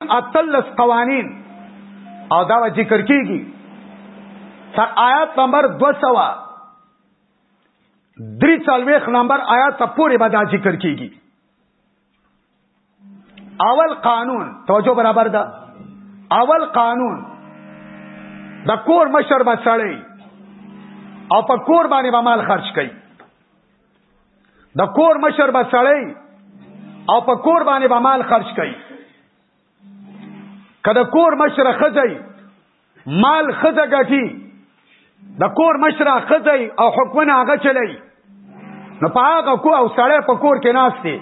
اتلس قوانین او دا ذکر کیږي تر آیات نمبر 200 درې څلويخ نمبر آیات ته پورې به دا ذکر کیږي اول قانون توجه برابر ده اول قانون د کور مشر به سړی او په کور باندې به مال خرج کوي د کور مشر به سړی او په کور باندې به مال خرج کوي که د کور مشره خځی مال خځه ګټي د کور مشره خځی او حکمونه هغه چلی نو په هغه کو او سړی په کور کې ناست دی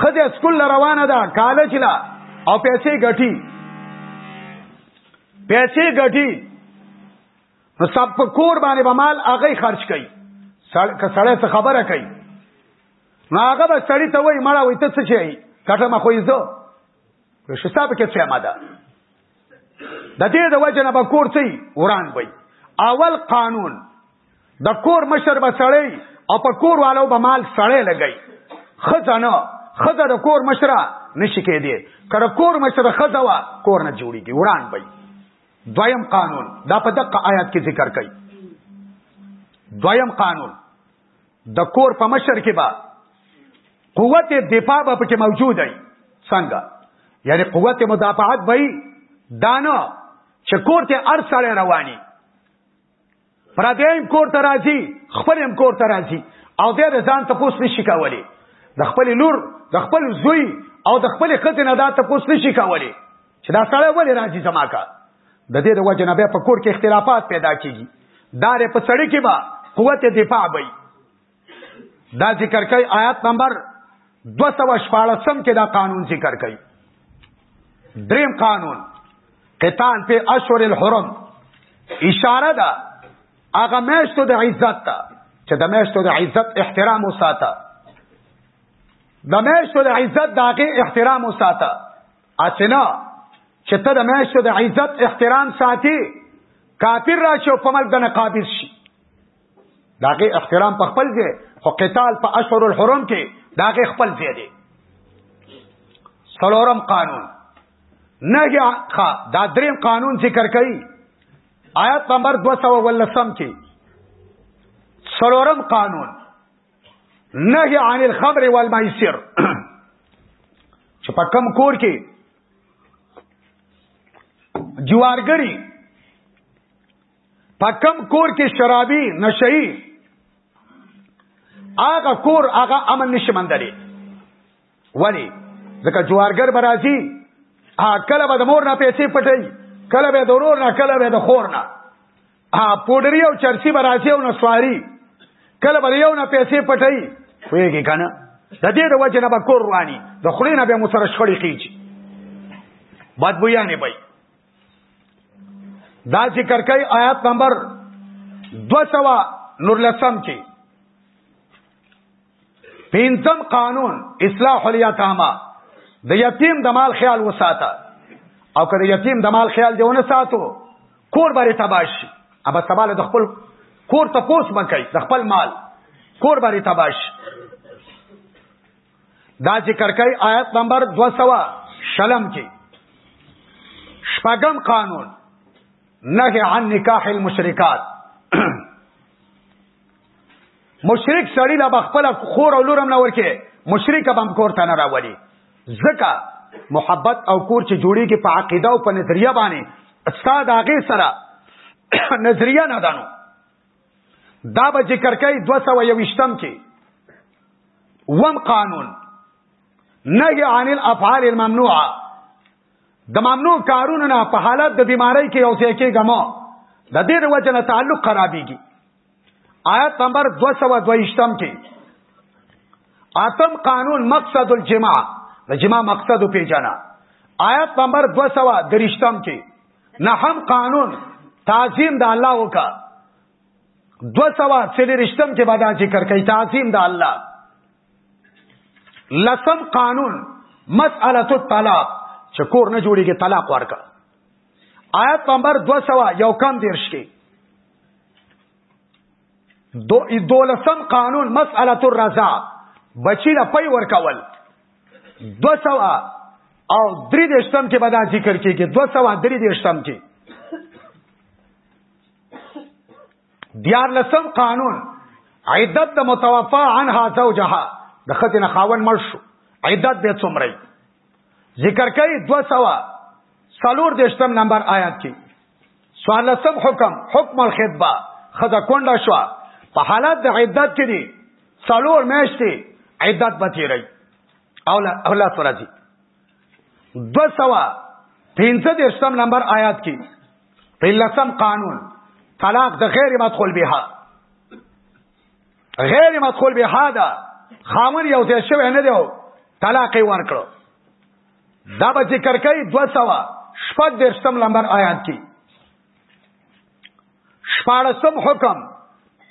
خځه سکول روانه ده کالج لا او پیسې ګټي پیسې ګټي نو سب په کور باندې به مال هغه خرج کوي که سړی څه خبره کوي نو هغه به سړی ته وایي مړه وایي ته څه چی کټه ما خو یې زه نو شستا په کې څه ماده د دې د وجه نه به کور څه وران وي اول قانون د کور مشر به سړی او په کور والو به مال سړی لګي خزانه خزه د کور مشره نشي کېدی کړه کور مشره خزه وا کور نه جوړیږي وران وي دویم قانون دا په دقه آیات کې ذکر کړي دویم قانون د کور په مشر کې با قوت دفاع به پکې موجود وي څنګه یعنی قوت مدافعت به دانه چې کور ته ارسړې رواني پردیم کور ته راځي خپل هم کور ته راځي او د ځان ته پوس نشي کولی د خپل لور د خپل زوی او د خپل خځې نه دا ته پوس نشي کولی چې دا سړی ولې راځي زما کا د دې د وجه نه بیا په کور کې اختلافات پیدا کیږي دا په سړی کې به قوت دفاع وي دا ذکر کوي آیات نمبر 214 کې دا قانون ذکر کوي دریم قانون قتال په اشهر الحرم اشاره ده هغه میشتو د عزت ته چې د میشتو د عزت احترام وساته د میشتو د عزت داغه احترام وساته اسنه چې ته د میشتو د عزت احترام ساتي کافر راشي او په ملک د نقابض شي داغه احترام په خپل ځای خو قتال په اشهر الحرم کې داغه خپل ځای دی څلورم قانون نه یا دا دریم قانون ذکر کړي آیات نمبر 219 کې څلورم قانون نهي عن الخمر والميسر چې په کم کور کې جوارګری په کم کور کې شرابي نشئی هغه کور هغه امن نشي مندلې ولی ځکه جوارګر برازي کله به د مور نه پیسې پټي کله به د ورور نه کله به د خور نه ها پودری او چرسی برازي او نسواری کله به یو نه پیسې پټي خوېږي کنه د دې د وجه نه به کور رواني د خلینو به مو سره شخړې کیږي بد بویانې به دا ذکر کوي آیات نمبر 200 نور لسم کې پینځم قانون اصلاح الیتاما د یتیم د مال خیال وساته او که د یتیم د مال خیال دیونه ساتو کور باندې تباشي ابا سباله د خپل کور ته پوس مکای د خپل مال کور باندې تباشي دا ذکر کوي آیت نمبر 200 شلم کې شپږم قانون نهي عن نکاح المشرکات مشرک سړی لا بخپل خور او لورم نه ورکه مشرک به هم کور ته نه راوړي ځکه محبت او کور چې جوړیږي په عقیده او په نظریه باندې استاد هغه سره نظریه نه دانو دا به ذکر کوي 221م کې وم قانون نهي عن الافعال الممنوعه د ممنوع کارونو نه په حالت د بیماری کې یو ځای کېږي مو د دې د وجه نه تعلق خرابېږي آیت نمبر 222م کې اتم قانون مقصد الجماع د جماع مقصد پیژنه آیت نمبر 223م کې نهم قانون تعظیم د الله وکا دو سوا چلی رشتم کې بعد ذکر کوي تعظیم د الله لسم قانون مسأله الطلاق چې کور نه جوړیږي طلاق ورکا آیت نمبر 200 یو کم دیرش کې دو دولسم قانون مسأله الرضا بچی له پي ور کول 200 او درې دشتم کې به دا ذکر کېږي 200 درې دشتم کې دیار لسم قانون عدت د متوفا عنها زوجها د خځې نه خاون مړ شو عدت به څومره ذکر کوي 200 سلور دشتم نمبر آیات کې سوالسم حکم حکم الخطبه خزه کونډه شو په حالت د عدت کې دي څلور میاشتې عدت به تیری او الله فرضی دو سوا پینځه دیرشم نمبر آیات کې په لسم قانون طلاق د غیر مدخول بها غیر مدخول بها دا خامر یو ځای شوی نه دی طلاق یې ورکړو دا به ذکر کوي دو سوا شپږ درشتم لمبر آیات کې شپاړسم حکم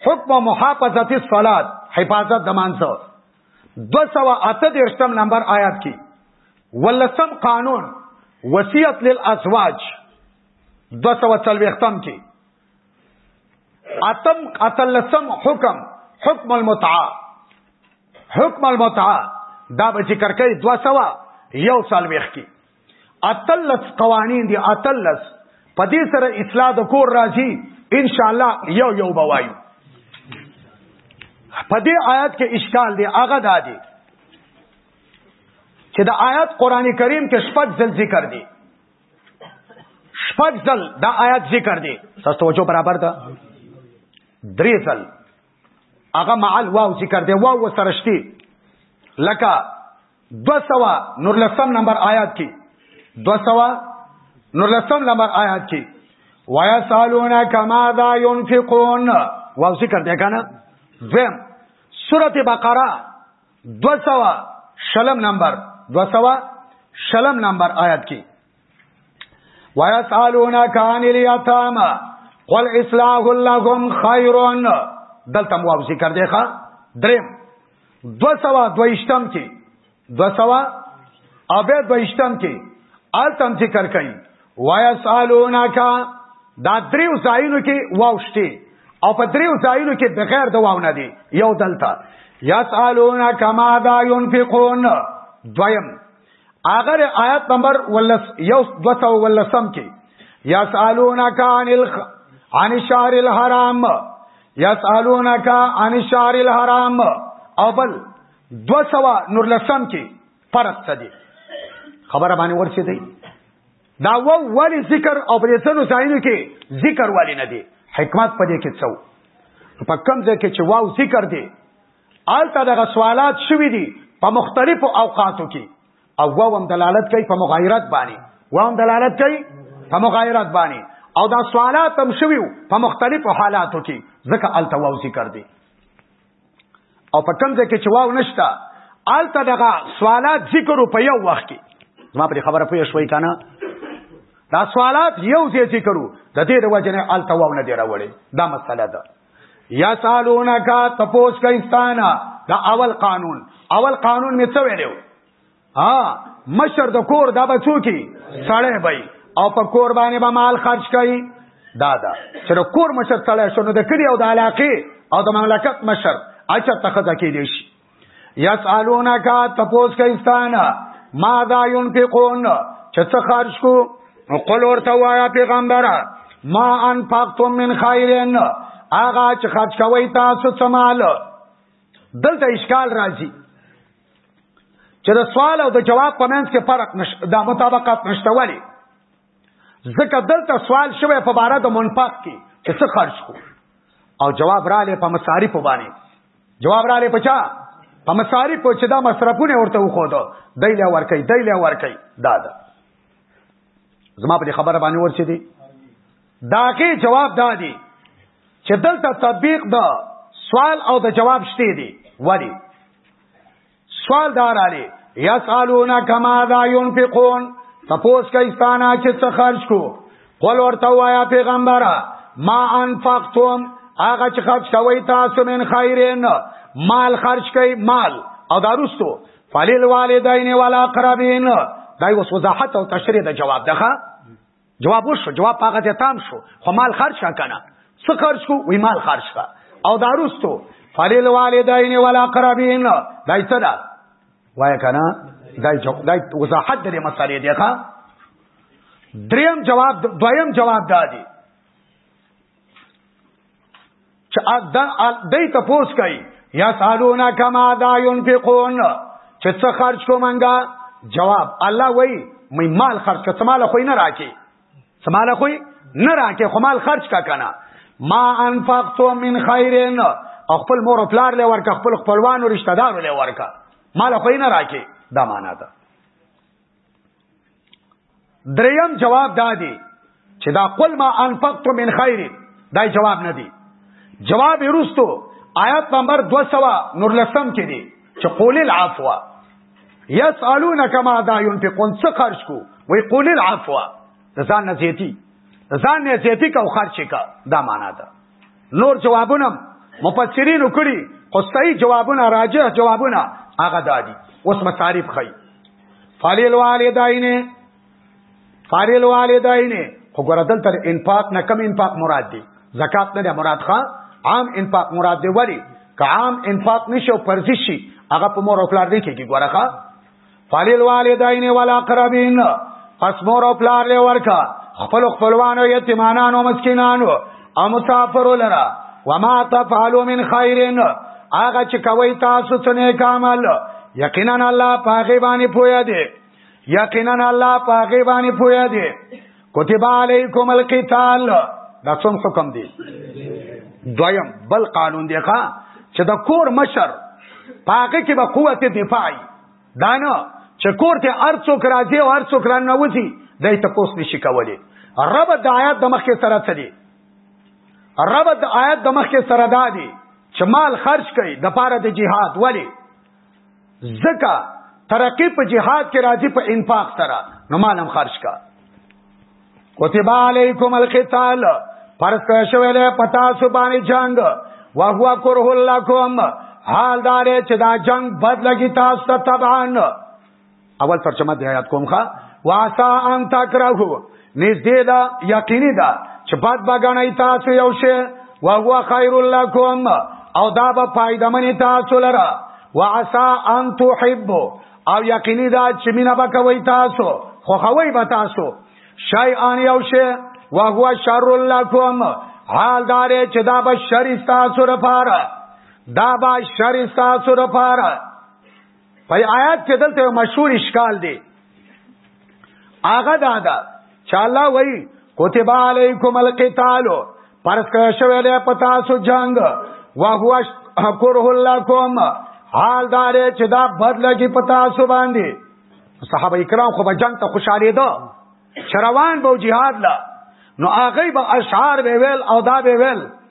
حکم محافظت الصلات حفاظت د مانځو دو سوا اته درشتم لمبر آیات کې ولسم قانون وصیت للازواج دو سوا چلوختم کې اتم اتلسم حکم حکم المتعه حکم المتعه دا به ذکر کوي دوا سوا یو سال ویخ کی اتلس قوانین دی اتلس په دې سره اصلاح د کور راځي ان شاء الله یو یو بوایو په دې آیات کې اشکال دی هغه دا دی چې د آیات قران کریم کې شپږ ځل ذکر دی شپږ ځل دا آیات ذکر دی تاسو توجه برابر ده درې ځل هغه معل واو ذکر دی واو سرشتي لکه دو سوا نور لسم نمبر آیات کی دو سوا نور لسم نمبر آیات کی وَيَسْأَلُونَكَ مَاذَا يُنْفِقُونَ واو ذکر دی کنه دویم سورت بقره دو سوا شلم نمبر دو سوا شلم نمبر آیت کی وَيَسْأَلُونَكَ عَنِ الْيَتَامَى قُلْ إِصْلَاحٌ لَهُمْ خَيْرٌ دلته مو ذکر دی ښا دریم دو سوا دویشتم کې دو سوا او به دویشتم کې آل تم ذکر کوي ويسالونک دا دریو ځایونو کې واو شته او په دریو ځایونو کې بغیر د واو نه دی یو دلته یسالونک ما دا ينفقون دویم اگر آیت نمبر ولس یو دو سو ولسم کی یسالونک عن الخ عن الشهر الحرام یسالونک عن الشهر الحرام او بل دو سو نور لسم کی فرق څه دی خبره باندې ورسې دی دا و ولی ذکر او په دې څلو ځایونو کې ذکر ولی نه دی حکمت په دې کې څو په کم ځای کې چې واو ذکر دی آلته دغه سوالات شوي دي په مختلفو اوقاتو کې او واو هم دلالت کوي په مغایرت باندې واو هم دلالت کوي په مغایرت باندې او دا سوالات هم شوي په مختلفو حالاتو کې ځکه آلته واو ذکر دی او په کوم ځای کې چې واو نشته آلته دغه سوالات ذکر په یو وخت کې ما په خبره پوه شوي کنه دا سوالات یو ځای ذکر د دې د وجنه آلته واو نه دی راوړي دا مسله ده یا سالونا کا تپوس کا استانا دا اول قانون اول قانون می څه ویلو ها مشر د کور دا بچو کی سړی بای او په کور باندې به مال خرج کړي دا دا چې د کور مشر سړی شنو د کلی او د علاقې او د مملکت مشر اچھا تخزه کې دی شي یسالونک تپوس کایستان ما دا ينفقون چې څه خرج کو نو قل ورته وایا پیغمبر ما انفقتم من خیرن اغا چې خرج کوي تاسو څه مال دلته اشکال راځي چې د سوال او د جواب په منځ کې فرق نشته دا مطابقت نشته ولی ځکه دلته سوال شوی په باره د منفق کې چې څه خرج کو او جواب را لې په مصارف باندې جواب را لې پچا په مصارف چې دا مصرفونه ورته وخو دو دایله ورکي دایله ورکي دا دا زما په خبره باندې ورچې دي داګه جواب دادی چې دلته تطبیق د سوال او د جواب شته دی ولی سوال دار علی یسالون کما ذا ينفقون تپوس کایستانه چې څه خرج کو قول ورته وایا پیغمبره ما انفقتم هغه چې خرج کوي تاسو من خیرین مال خرج کوي مال او داروستو فلیل والدین والاقربین دا یو وضاحت او تشریح د جواب ده جواب وشو جواب پاغه ته تام شو خو مال خرج کا کنه څه خرج کو وی مال خرج کا او داروستو فلیل والدین ولا قربین دای څه دا وای کنه دای جو دای وضاحت درې مسالې دی ښا دریم جواب دویم جواب دادی چې دای ته پوس کوي یا سالونا کما دا ينفقون چې څه خرج کومنګا جواب الله وای مې مال خرج کړه مال خو نه راکې سماله خو نه راکې خو مال خرج کا کنه ما انفقتو من خیرن او خپل مور پلار له ورکه خپل خپلوانو رشتہ دارو له ورکه مال خو نه راکې دا معنا ده دریم جواب دا دی چې دا قل ما انفقت من خیر دا جواب نه دی جواب ورستو آیات نمبر 200 نور لسم کې دی چې قول العفو یسالونک ما دا ينفقون څه خرج کو وی قول العفو ځان نزیتی ځان نزیتی کو خرج کا دا معنا ده نور جوابونه مفسرین وکړي خو صحیح جوابونه راجح جوابونه هغه دادي اوس مصارف خي فالیل والدین فالیل والدین خو ګور دلته انفاق نه کم انفاق مراد دی زکات نه مراد ښا عام انفاق مراد دی ولی که عام انفاق نشو پرځي شي هغه په مور او پلار دی کېږي ګور ښا فالیل والدین والاقربین پس مور او پلار له ورکا خپل خپلوانو یتیمانانو مسکینانو او مسافر لرا وما تفعلوا من خير هغه چې کوي تاسو څه نیک عمل یقینا الله پاغه باندې پویا دی یقینا الله پاغه باندې پویا دی کتب علیکم القتال دا څوم حکم دی دویم بل قانون دی ښا چې د کور مشر پاغه کې به قوت دفاعي دانه چې کور ته هر څوک راځي او هر څوک رانه وځي دای ته پوس نشي کولی رب د آیات د مخکې سره څه دی رب د آیات د مخکې سره دا دی چې مال خرج کړي د پاره د جهاد ولی زکه ترقی په جهاد کې راځي په انفاق سره نو مال هم خرج کړه کتب علیکم القتال فرض کړی شوی دی پتا سو باندې جنگ وهو کرهو لکم حال دار چې دا جنگ بد لګی تاسو ته طبعا اول ترجمه دی آیات کوم ښا واسا ان تکرهو نږدې دا یقیني دا چې بد بغنای تاسو یو شی وهو خیر لکم او دا به فائدمن تاسو لره واسا ان تحبو او یقیني دا چې مینا به کوي تاسو خو خوي به تاسو شای ان یو شی وهو شر لکم حال دار چې دا به شر تاسو لپاره دا به شر تاسو لپاره په آیات کې دلته مشهور اشکال دی هغه دا ده چې الله وایي کتب علیکم القتال پرس کړه شوی دی پتا سو جنگ وهو کره لکم حال دار چې دا بد لګي پتا سو باندې صحابه کرام خو به جنگ ته خوشاله ده شروان به جهاد لا نو هغه به اشعار به ویل او دا به ویل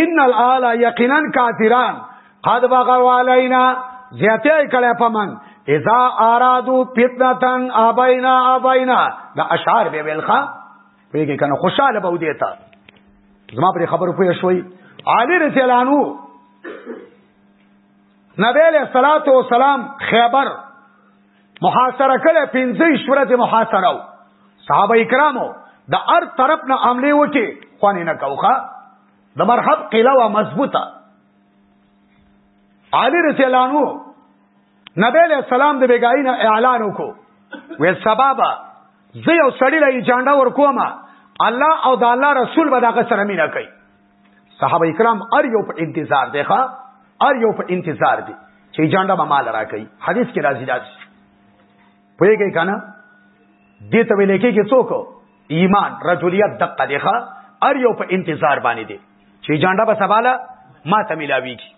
ان الالا یقینا کافران قد بغوا علینا زیاته کړه پمن اذا ارادو فتنتن ابینا ابینا دا اشعار به ویلخه پیګه کنه خوشاله به ودی تا زما پر خبرو پوه شوي علی رسول انو نبی علیہ الصلوۃ والسلام خیبر محاصره کړه 15 شورت محاصره صحابه کرامو د هر طرف نه عملي وکي خواني نه کوخه د مرحب قله وا مضبوطه علی رضی الله عنه نبی له سلام د بیګای نه اعلان وکړو وې سبابا زه یو سړی لای جانډا ور کومه الله او د الله رسول به دغه سره مینا کوي صحابه کرام ار یو په انتظار دی ښا ار یو په انتظار دی چې جانډه به مال راکړي حدیث کې راځي راځي پوهیږئ کنه دې ته ویل کېږي څوک ایمان رجولیت دقه دی ښا ار یو په انتظار باندې دی چې جانډه به سباله ما ته ملاویږي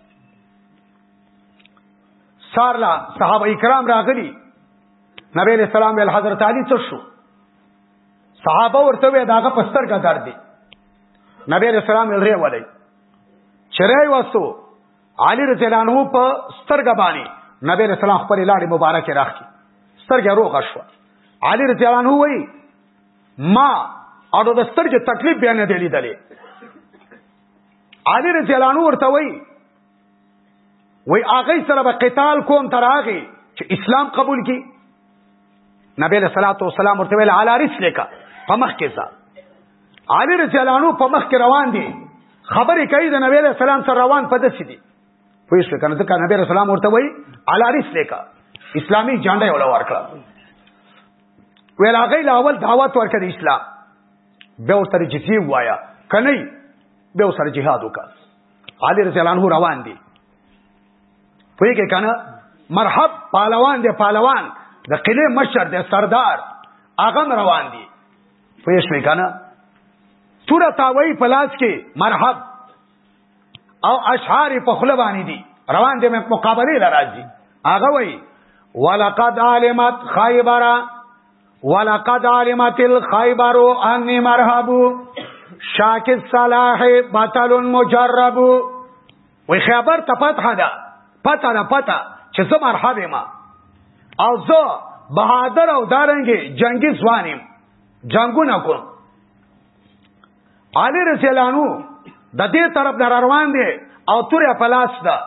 سارلا صحابه کرام راغلي نبی علیہ السلام ویل حضرت علی څه شو صحابه ورته وی داغه پستر کا درد دی نبی علیہ السلام لري ولای چرای واسو علی رضی الله عنه په سترګ باندې نبی علیہ السلام خپل لاړې مبارک راخی سترګ روغ شو علی رضی الله عنه وی ما اړو د سترګ تکلیف بیان دی لیدلې علی رضی الله عنه ورته وی وای هغه سره به قتال کوم تر هغه چې اسلام قبول کی نبی له صلوات و سلام ورته ویل علی رسلک په مخ کې ځه علی رضی الله عنه په مخ کې روان دي خبرې کوي د نبی له سلام سره روان په دسې دي پوه شو کنه ځکه نبی له سلام ورته وای علی رسلک اسلامي جانډه ولا ورکړه ویل هغه له اول دعوت ورکړي اسلام به ورته جزیه وایا کني به ورته جهاد وکړه علي رضی الله عنه روان دي پوهې کې کنه مرحب پهلوان دی پهلوان د قلعه مشر دی سردار اغم روان دی پوه شوې کنه توره تاوی په لاس کې مرحب او اشعار په خله باندې دي روان دي مقابله لراځي هغه وای ولقد علمت خیبر ولقد علمت الخيبر اني مرحب شاك الصلاح بطل مجرب وی خبر ته فتح ده پته ده پته چې زه مرحب ما او زه بهادر او دارنګي جنگي ځوانم جنگونه کوم علي رسولانو د دې طرف در روان دي او تورې پلاس ده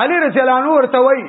علي رسولانو ورته وایي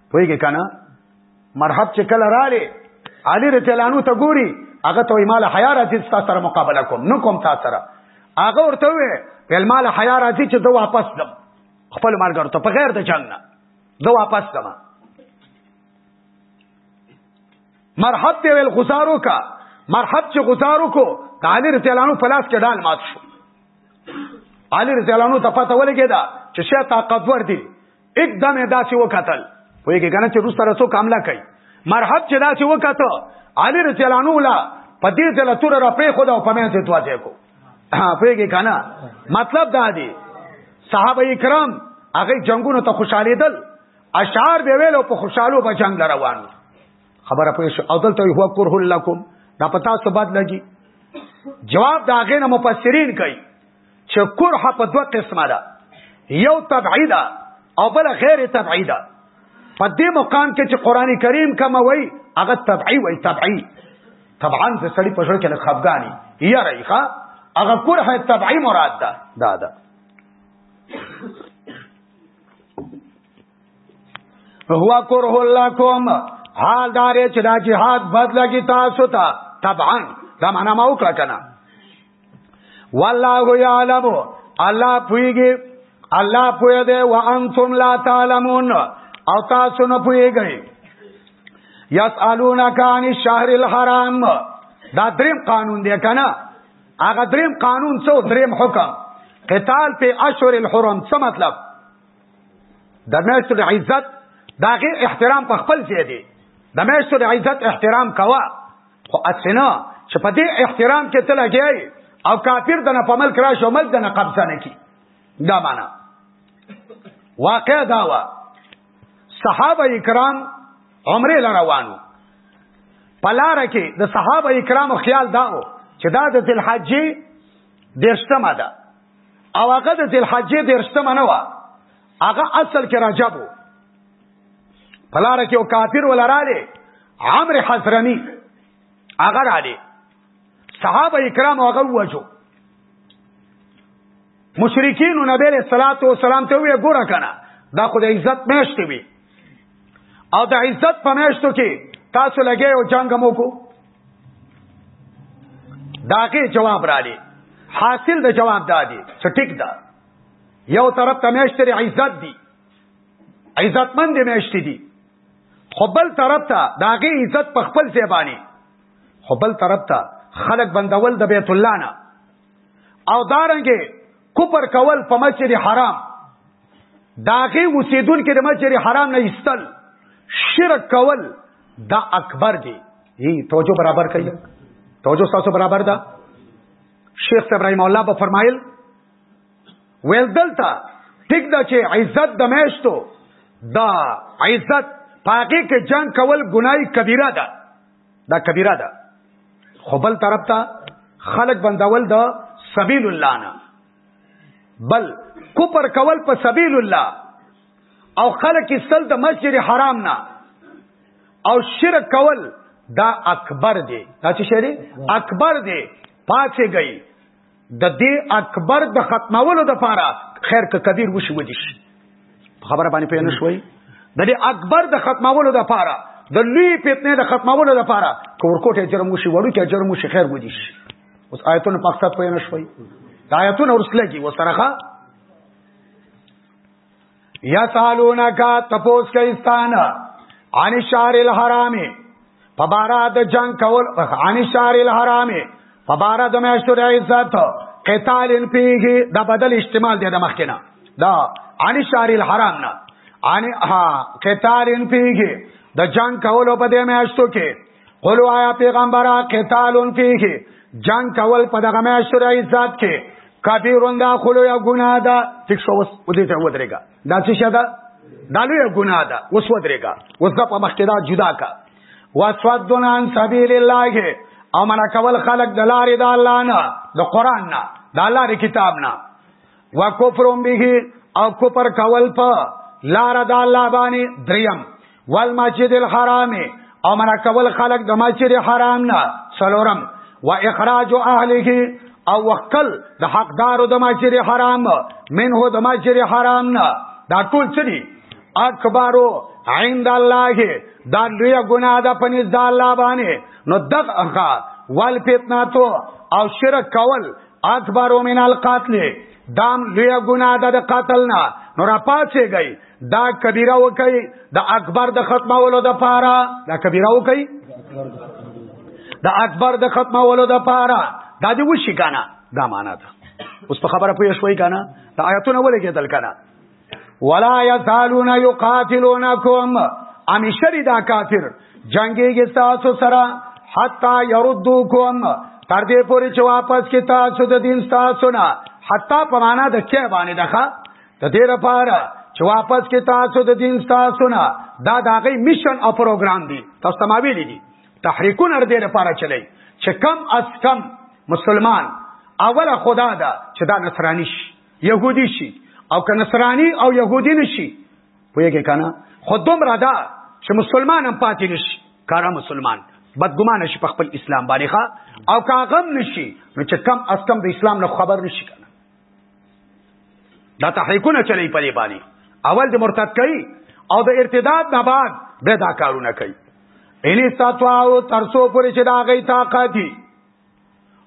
ویګه کنه مرحب چې کله رااله علي رضی الله عنه ته ګوري هغه ته مال حیا راځي تاسو سره مقابله کوم نو کوم تاسو سره هغه ورته وي ول مال حیا راځي چې دوه واپس دم خپل مرګ ته په غیر د جنگ نه دوه واپس دم مرحب ته ویل غزارو کا مرحب چې غزارو کو علي رضی الله عنه پلاس کې ډال مات شو علي رضی الله عنه ته پته ولګی دا چې شه طاقتور دي یک دم داسې وکتل وې کې کنه چې روس سره څو کاملا کوي مرحب چې داسې وکته علي رضی الله عنه لا پدې ځل تور را پرې خدا او پمه ته دوا ځای کو پرې کې کنه مطلب دا دی صحابه کرام هغه جنگونو ته خوشاله دل اشعار به ویل او په خوشاله به جنگ روان خبره پوه شو او دلته هو کرهو لکم دا پتا څه بد لګي جواب دا غینه مفسرین کوي چې کرح په دوه قسمه ده یو طبعی ده او بل غیر طبعی ده په دې مقام کې چې قران کریم کوم وای هغه طبعی وای طبعی طبعا د سړی په ژوند کې له خفګانی یا ریخه هغه کرح طبعی مراد ده دا ده هو کرح لکم حال دارې چې دا جهاد بدلږي تاسو ته طبعا دا معنا ما وکړه کنه والله یعلم الله پویږي الله پوی دی وانتم لا تعلمون او تاسو نه پویږئ یسالونک عن الشهر الحرام دا دریم قانون دی کنه هغه دریم قانون څو دریم حکم قتال په اشهر الحرم څه مطلب د میاشتو د عزت دا غي احترام په خپل ځای دی د میاشتو د عزت احترام کوا خو اسنه چې په دې احترام کې ته لګیای او کافر د نه په ملک را شو ملک د نه قبضه نه کی دا معنا واقع دا وا صحابه کرام عمره لروانو پلار کې د صحابه کرام خیال داو چې دا د ذل حجې درشتمه ده او هغه د ذل حجې درشتمه نه و هغه اصل کې رجب وو پلار کې او کافر ولراله عمرو حضرمي هغه رااله صحابه کرام هغه وجو مشرکین نبی له صلوات و سلام ته وی ګوره کنه دا خو د عزت میشت وی او د عزت په میشتو کې تاسو لګي او جنگ مو کو داګه جواب را لې حاصل د جواب دادی چې ټیک ده یو طرف ته میشتري عزت دی عزتمند میاشتې دي خو بل طرف ته د هغې عزت په خپل ځای باندې خو بل طرف ته خلک بندول د بیت الله نه او دارنګې کوپر کول په مسجد حرام د هغې اوسېدونکي د مسجد حرام نه ایستل شرک کول دا اکبر دی یی توجه برابر کوي توجه تاسو برابر ده شیخ ابراهیم الله به فرمایل ویل دلته ټیک دا چې عزت د میشتو دا عزت پاګه کې جنگ کول ګناي کبیره ده دا کبیره ده خو بل طرف ته خلق بندول د سبیل الله نه بل کوپر کول په سبیل الله او خلق استل د مسجد حرام نه او شرک کول دا اکبر دی دا چې شری اکبر دی پاتې گئی د دې اکبر د ختمولو د پاره خیر که کبیر وشي ودی شي خبره باندې پېنه شوي د دې اکبر د ختمولو د پاره د لوی فتنې د ختمولو د پاره کورکوټه جرم وشي وړو کې جرم وشي خیر ودی شي اوس آیتونه په مقصد پېنه شوي د آیتونه ورسلګي وسرخه یا سالونا کا تپوس کئستان عن شهر الحرام فبارا د جنگ کول عن شهر الحرام فبارا د میاشتو د عزت قتال پیږي د بدل استعمال دی د مخکنه دا عن شهر الحرام نه عن ها قتال پیږي د جنگ کولو په دې میاشتو کې قل وایا پیغمبره قتالون فیه جنگ کول په دغه میاشتو رئیس ذات کې کبیرون دا خلو یا گناه دا تک شو وس او دیتا ودرگا دا چی شا دا دا لو یا گناه دا وس ودرگا وس دا پا مخی دا جدا کا وسودن عن سبیل اللہ او منا کول خلق دلاری دا اللہ نا دا قرآن نا دا اللہ دی کتاب نا وکفرون به او کفر کول په لار د الله باندې دریم والمسجد الحرام او منا کول خلق د مسجد حرام نه سلورم و اخراج اهله او وکل د حقدارو د مسجد حرام منه د مسجد حرام نه دا ټول څه دي اکبارو عند الله دا لوی ګناه ده پنځ د الله باندې نو دغه وال فتنه تو او شرک کول اکبر من القتل دام لوی ګناه ده د قتل نه نو را پاتې گئی دا کبیره وکي د اکبر د ختمولو د پاره دا کبیره وکي د اکبر د ختمولو د پاره دا دی وشي کنه دا معنا ده اوس په خبره پوه شوي کنه د آیاتونه ولګېدل کنه ولا یزالون یقاتلونکم امیشری دا کافر جنگیږي تاسو سره حتا يردوکم تر دې پورې چې واپس کې تاسو د دین تاسو نه حتا په معنا د کې باندې دغه د دې لپاره چې واپس کې تاسو د دین تاسو نه دا دغه میشن او پروګرام دی تاسو سماوي دي تحریکونه دې لپاره چلی چې کم از کم مسلمان اوله خدا دا چې دا نصرانی شي يهودي شي او که نصراني او يهودي نشي پوهیږي کنه خو دومره ده چې مسلمان هم پاتې نشي کارا مسلمان بدګمانه شي په خپل اسلام باندې ښا او کاغم نشي نو چې کم از کم د اسلام نه خبر نشي کنه دا تحریکونه چلی په دې باندې اول د مرتد کوي او د ارتداد نه بعد به دا کارونه کوي ان استطاعو ترسو پوری چې دا غي طاقت دي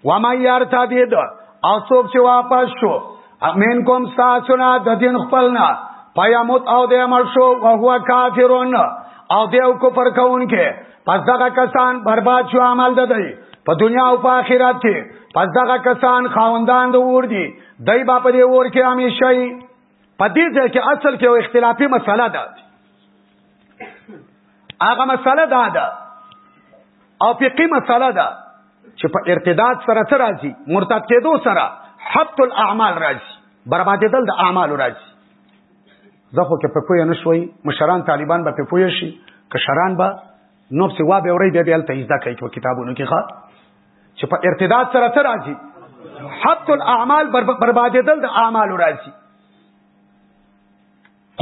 و ما یارتا دید او څوک چې واپس شو امین کوم ساسنا د دین خپلنا پیاموت او د عمل شو او هو کافرون او دیو کو پر کون کې پس دغه کسان برباد شو عمل د دی په دنیا او په آخرت کې پس دغه کسان خاوندان د اور دي دای با په دې اور کې همیشئ په دې ځای کې اصل کې یو اختلافي مسله ده هغه مسله دا ده او فقهي مسله ده چې په ارتداد سره څه راځي مرتد کېدو سره حبط الاعمال راځي بربادېدل د اعمال راځي زه خو کې په پوهه نه شوي مشران طالبان به په پوهه شي کشران به نو څه وا به اوري بیا بیا ته زده کوي په کتابونو کې ښه چې په ارتداد سره څه راځي حبط الاعمال بربادېدل د اعمال راځي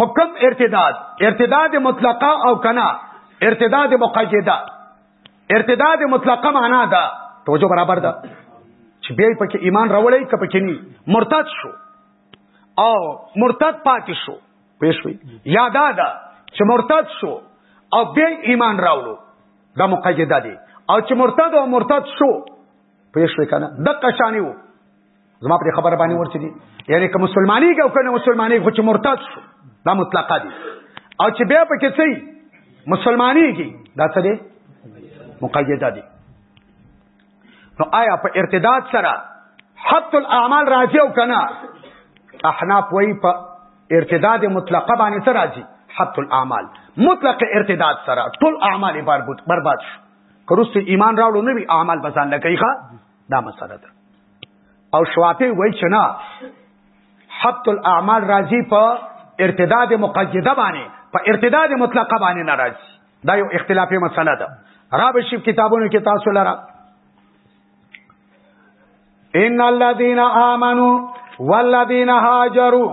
حکم ارتداد ارتداد مطلقه او کنا ارتداد مقیده ارتداد مطلقه معنا ده توجه برابر ده چې بیا پکې ایمان راوړی که پکې نی مرتد شو او مرتد پاتې شو پېښوي یاد ده چې مرتد شو او بیا ایمان راوړو دا مقیده دي او چې مرتد او مرتد شو پېښوي کنه د قشانی وو زما په خبره باندې ورته دي یعنی که مسلمانۍ او کنه مسلمانۍ خو چې مرتد شو دا مطلقه دي او چې بیا په کې سي مسلمانۍ کې دا څه دي مقیده دي نو آیا په ارتداد سره حط الاعمال راځي او کنه احناف وای په ارتداد مطلقه باندې سره راځي حط الاعمال مطلق ارتداد سره ټول اعمال برباد برباد شو کروست ایمان راوړو نه وی اعمال بزان لګی ښا دا مسله ده او شوافی وای چې نه حبط الاعمال راضی په ارتداد مقیده باندې په ارتداد مطلقه باندې ناراض دا یو اختلافي مسله ده را به شیف کتابونو کې تاسو لره ان الذين امنوا والذين هاجروا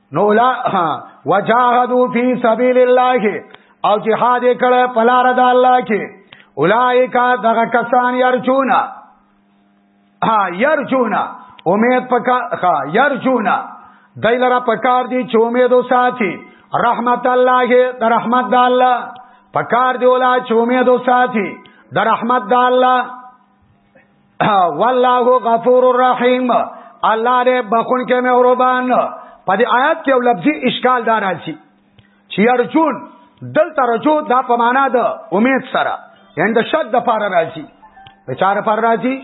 نو لا وجاهدوا فی سبیل الله او جهاد کړه په لار د الله کې اولایک دغه کسان یرجونا ها یرجونا امید پکا ها یرجونا دایلره پکار دی چې امید وساتي رحمت الله د رحمت د الله پکار دی ولا چې امید وساتي د رحمت د الله والله غفور الرحیم الله دې بخون کې مې اوربان په دې آیات کې یو لفظي اشکال دار راځي چې ارجون دلته رجو دا په معنا ده امید سره یعنی د شک د پاره راځي بچاره پر راځي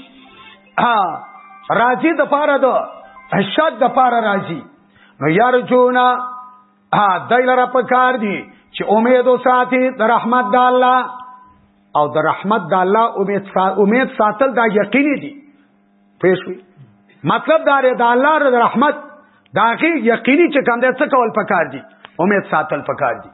ها راځي د پاره ده شک د پاره راځي نو یارجونا ها دای لره په کار دی چې امید وساتي د رحمت د الله او د رحمت د الله امید امید ساتل دا یقیني دي پېښوي مطلب دا دی د الله د رحمت دا غي یقیني چې کوم دې څه کول پکار دي امید ساتل پکار دي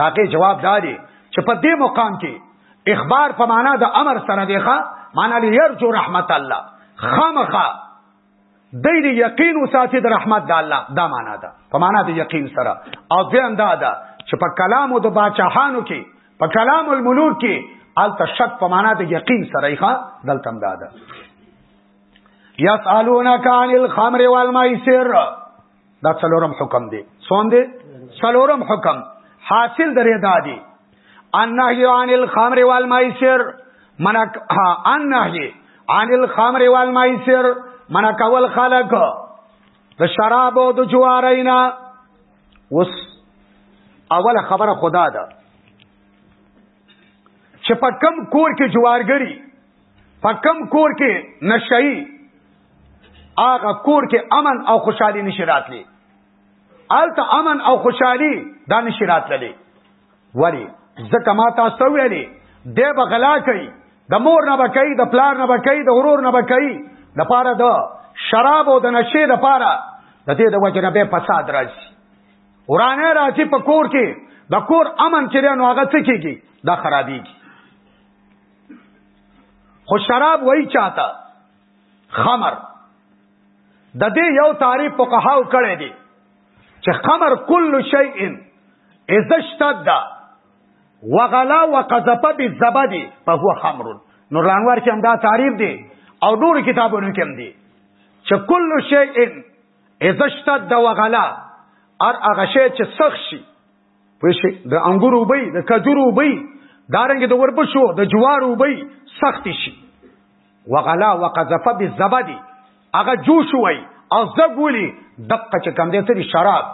دا کې جواب داري چې په دې مقام کې اخبار په معنا د امر سره دی ښا معنا لري يرجو رحمت الله خامخا دی دی یقین وساتي د رحمت د الله دا معنا ده په معنا د یقین سره او دویم دا ده چې په کلام د باچاهانو کې په کلام الملوک کې الته شک په معنا د یقین سره ښه دلته دا ده یسالونک عن الخمر والمیسر دا څلورم حکم دی څون دی څلورم حکم حاصل درې دادی النهی عن الخمر والمیسر منک النهی عن الخمر والمیسر منک والخلق د شراب او د جوارینا وس اوله خبره خدا ده چې په کم کور کې جوارګری پکم کور کې نشئی هغه کور کې امن او خوشحالي نشي راتلی الته امن او خوشحالي دا نشي راتللی ولی ځکه ما تاسو ویلي دی به غلا کوي د مور نه به کوي د پلار نه به کوي د ورور نه به کوي د پاره د شراب او د نشې د پاره د دې د وجه نه به فساد راځي ورانه راځي په کور کې د کور امن چې نو هغه څه کېږي دا خرابېږي خو شراب وای چاته خمر د دې یو تعریف په قهاو کړی دی چې خمر کل شیء اذا اشتد وغلا وقذف بالزبد فهو خمر نور لانوار کې هم دا تعریف دی او نور کتابونو کې هم دی چې کل شیء اذا اشتد وغلا ار هغه شی چې سخت شي پښې د انګورو وبي د کجورو وبي دارنګ د وربشو د جوارو وبي سخت شي وغلا وقذف بالزبد هغه جوش وای او زګولي دقه چې کم دې سری شراب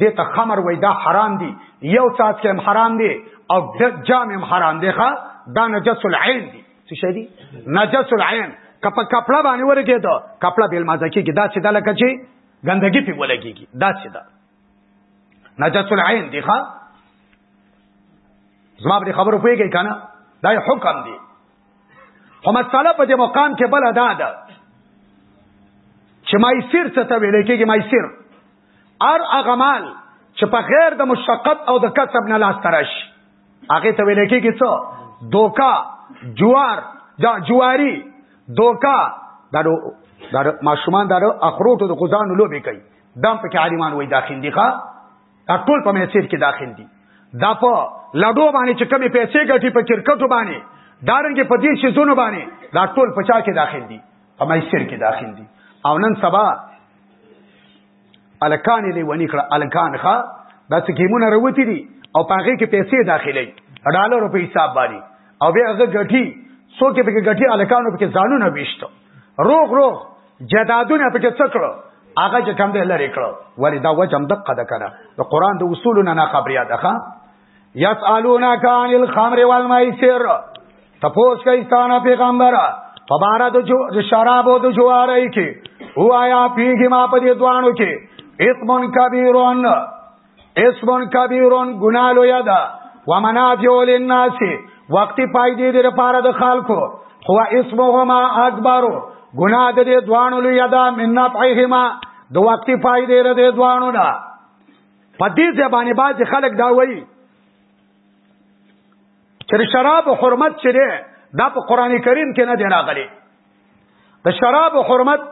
دې ته خمر وای دا حرام دي یو ساعت کې هم حرام دي او د جام هم حرام دي ښا دا نجس العين دي څه شي دي نجس العين کپ کپڑا باندې ورګه دا کپڑا بیل مازه کې دا چې دا لکه چې ګندګي په ولګيږي دا چې دا نجس العين دي ښا زما په خبرو پوهیږئ کنه دا حکم دی خو مساله په دې مقام کې بل ادا ده چې مایسر څه ته ویل کېږي مایسر ار اغمال چې په غیر د مشقت او د کسب نه لاس ترش هغه ته ویل کېږي څه دوکا جوار دا جواری دوکا دا دا ماشومان دا اخروټو د غزانو لوبي کوي دام په کې عالمان وای داخل دي ښا ټول په میسر کې داخل دي دا په لډو باندې چې کمی پیسې ګټي په کرکټو باندې دارنګ په دې شي زونه باندې دا ټول په چا کې داخل دي په میسر کې داخل دي او نن سبا الکان یې ونی کړه الکان ښا دا څه کیمونه وروتی دي او پاغه کې پیسې داخلي ډالر په حساب باندې او بیا هغه ګټي څوک به ګټي الکانو په ځانونه ویشتو روغ روغ جدادونه پکې څه کړو هغه چې کم دی لري کړو ولی دا وجه هم دقه ده کنه د قران د اصولونو نه خبریا ده ښا یسالونک عن الخمر والمیسر تپوس کوي ستانه پیغمبر په بار د جو د شراب او د جواري کې هو آیا پیګه ما په دې دوانو کې اسمن کبیرون اسمون کبیرون گناه لویا ده و منافع للناس وقتی پایدې دې لپاره د خلکو هو اسمهما اکبرو گناه د دې دوانو لوی ده من نفعهما د وقتی پایدې ر دې دوانو نه په دې ځبانه باز خلک دا وایي چې شراب حرمت چره دا په قران کریم کې نه دی راغلی د شراب حرمت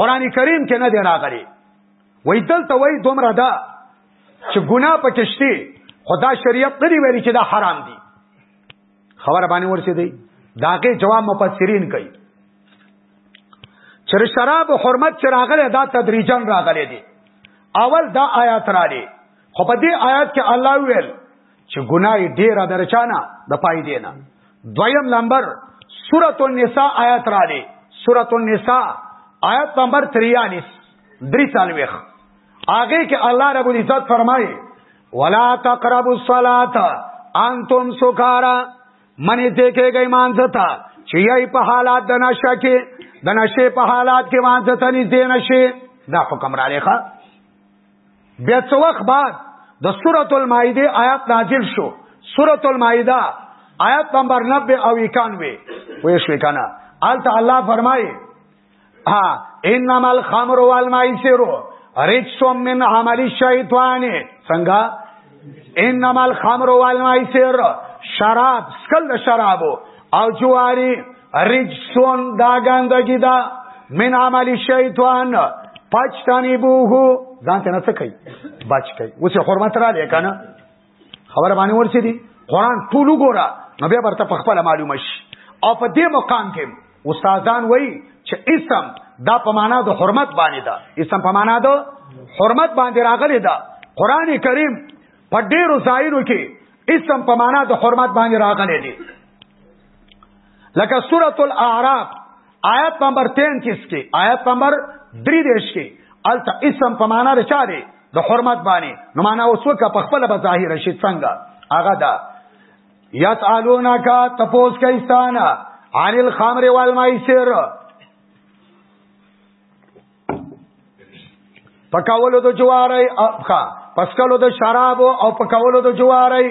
قران کریم کې نه دی راغلی وای دلته وای دومره ده چې ګناه پکې شته خدا شریعت نه دی ویلي چې دا حرام دي خبره باندې ورسې دی داګه جواب مفسرین کوي چې شراب حرمت چې راغله دا تدریجا راغله دي اول دا آیات را دي خو په دې آیات کې الله ویل چې ګناي ډیره درچانه د پای دی نه دویم نمبر سورۃ النساء آیات را دي سورۃ النساء آیت نمبر 43 درې څلويخ هغه کې الله رب العزت فرمایي ولا تقربوا الصلاه انتم سکارا منی ته کې گئی مانځتا چې یې په حالات د نشه کې د نشه په حالات کې مانځتا نه دي نشه دا حکم را لېخه بیا څو وخت بعد د سورۃ المائده آیات نازل شو سورۃ المائده آیات نمبر 90 او 91 وې شو کنه آلته الله فرمایي ها انما الخمر والميسر رجس من عمل الشیطان څنګه انما الخمر والميسر شراب سکل شرابو او جواری رجسون دا گندگی دا من عمل الشیطان پچتانی بوهو ځان ته نه څه کوي بچ کوي اوس حرمت را لې کنه خبر باندې ورسې دي قران ټول وګوره نو بیا ورته په خپل معلومه شي او په دې مقام کې استادان وایي چې اسم دا په معنا د حرمت باندې ده اسم په معنا ده حرمت باندې راغلی ده قران کریم په ډیرو ځایونو کې اسم په معنا د حرمت باندې راغلی دی لکه سورۃ الاعراف آیت نمبر 33 کې آیت نمبر 33 کې الته اسم په معنا رچا دی د حرمت باندې نو معنا اوس وکه په خپل به ظاهر شي څنګه هغه دا یسالونک تپوس کایستان عن الخمر والمیسر پکاولو د جواری او پکاولو د شراب او پکاولو د جواری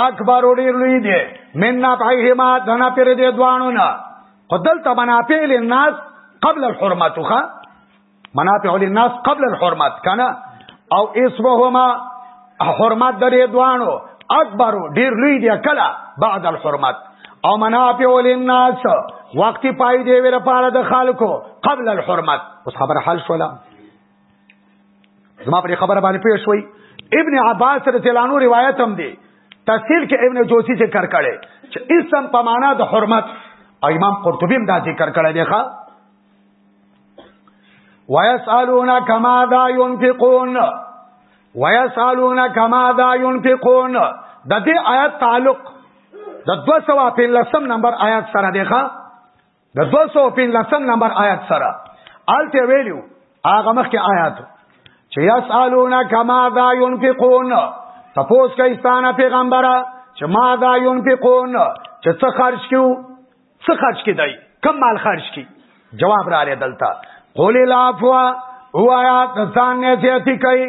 اکبر ډیر لوی دی من نفعهما دنا پر دې دوانو نه خدل ته منافع للناس قبل الحرمت خو منافع للناس قبل الحرمت کنه او اسمهما حرمت درې دوانو اکبر ډیر لوی دی کلا بعد الحرمت او منافع للناس وقتی پای دی ور پاره د خلکو قبل الحرمت اوس خبر حل شولا زما پر خبره باندې پوه شوي ابن عباس رضی الله عنه روایت هم دی تفسیر کې ابن جوزی ذکر کړي چې اسم په معنا د حرمت او امام قرطبی هم دا ذکر کړی دی ښا ويسالون كما ذا ينفقون ويسالون كما ذا ينفقون د دې آیات تعلق د 215 نمبر آیات سره دی ښا د 215 نمبر آیات سره آلته ویلو هغه مخکې آیات چې یسالونا کما دا ينفقون تپوس کوي ستانه پیغمبره چې ما دا ينفقون چې څه خرج کیو څه خرج کی دی کم مال خرج کی جواب را لري دلته قول العفو هو آیات ځان نه زیاتی کوي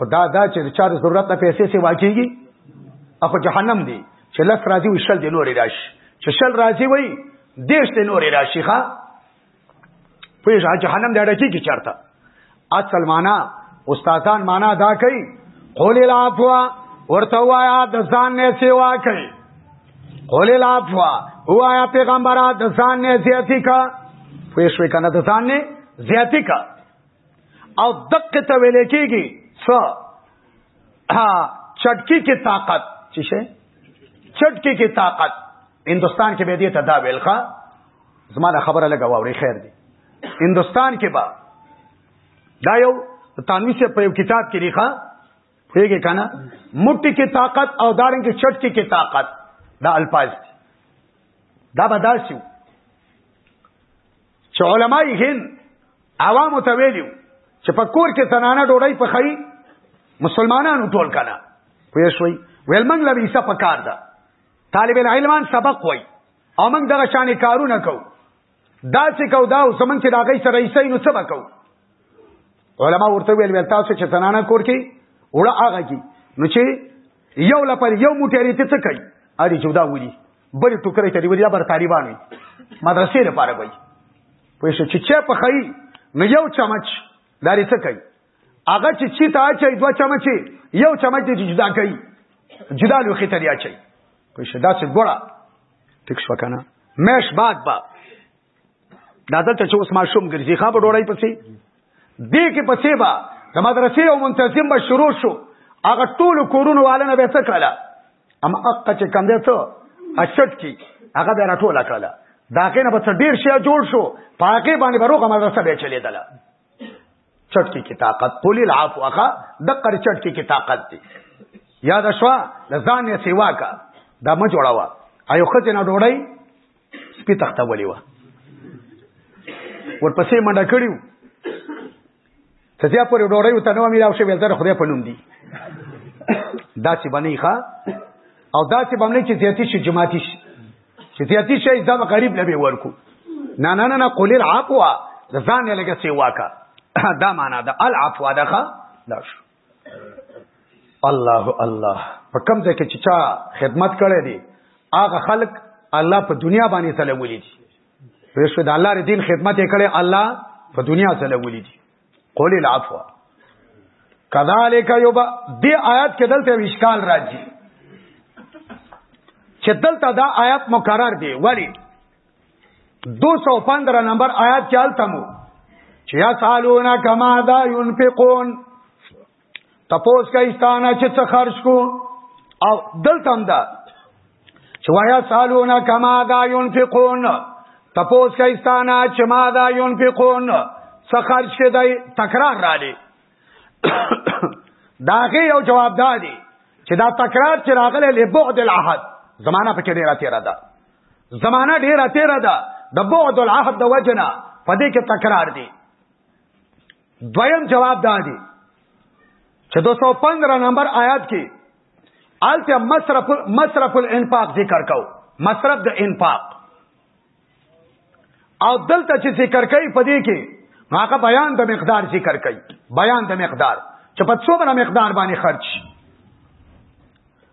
خدا دا چې چا د ضرورت نه پیسې سي واچيږي اخو جهنم دی چې لس راځي او شل دی نور راشي چې شل راځي وای دیش دی نور راشي ښا پوهیږه جهنم دی ډکی کی چرته اصل معنا استادان معنا دا کوي قول العفو ورته وایا د ځان نه سیوا کوي قول العفو وایا پیغمبره د ځان نه زیاتی کا پوښوي کنه د ځان نه زیاتی کا او دقه ته ویل کېږي څه ها چټکی کې طاقت چې شي چټکی کې طاقت هندستان کې به دې ته دا ویل ښه زمانه خبره لګا ووري خیر دی هندستان کې با دا یو تانوی سے په یو کتاب کې لیکا پیږي کنه مټی کې طاقت او دارن کې چټکی کې طاقت دا الفاظ دي دا بداسیو چې علماي هند عوامو ته ویلو چې په کور کې زنانه ډوډۍ پخوي مسلمانانو ټول کنه پوه شوي ویل موږ له عیسی په کار ده طالب العلمان سبق وای او موږ دغه شانې کارونه کوو دا چې کو دا اوس موږ چې دا غي سره عیسی نو سبق کوو علما ورته ویل ویل تاسو چې زنانه کور کې وړه هغه کې نو چې یو لپاره یو موټی ریته څه کوي اړي چې دا ولي بل ټوکرې ته دی ولي دا بر طالبان وي مدرسې لپاره وي پوه شو چې چا په خی نو یو چمچ دا ریته کوي هغه چې چې تا چې دوه چمچ یو چمچ دې جدا کوي جدا لوخي ته دی اچي پوه شو دا څه ګوره ټیک شو کنه مېش بعد با دا دلته چې اوس ماشوم ګرځي خان په ډوړی پسې دې کې پسې با د مدرسې او منتظم به شروع شو هغه ټول کورونو والنه به څه کړل ام اق چې کم دې ته اشټ کی هغه به راټول کړل دا کې نه به ډیر شی جوړ شو پاکه باندې بروغه مدرسه به چلے دله چټکی کی طاقت قول العفو اخا د قر چټکی کی طاقت دی یاد شوا لزان سیوا کا دا ما جوړاوا ایو خځه نه ډوړی سپی تخته ولې وه ورپسې منډه کړی و ته بیا پورې ډوړی وته نو میراو شوی تر خدای په نوم دی دا چې باندې ښا او دا چې باندې چې زیاتی شي جماعتي شي چې زیاتی شي دا غریب لبي ورکو نه نه نه قول العفو ځان یې لګه سی واکا دا معنا ده العفو دغه دا شو الله الله په کوم ځای کې چې چا خدمت کړی دی هغه خلک الله په دنیا باندې سره ولي دي رشوه د الله دین خدمت یې کړي الله په دنیا سره ولي دي قول العفو کذالک یوب دې آیات کې دلته اشکال راځي چې دلته دا آیات مکرر دی ولی 215 نمبر آیات چالتا مو چې یا سالونا کما دا ينفقون تپوس کا استانه چې څه خرج کو او دلته هم دا چې ویا سالونا کما دا ينفقون تپوس کا استانه چې ما دا ينفقون څه خرج کې دای تکرار را لې داغه یو جواب دادی چې دا تکرار چې راغله له بعد العهد زمانہ پکې ډیره تیرا ده زمانہ ډیره تیره ده د بعد العهد د وجنه په دې کې تکرار دی دویم جواب دا دی چې 215 نمبر آیات کې آلته مصرف مصرف الانفاق ذکر کو مصرف د انفاق او دلته چې ذکر کوي په دې کې هغه بیان د مقدار ذکر کوي بیان د مقدار چې په څومره مقدار باندې خرج شي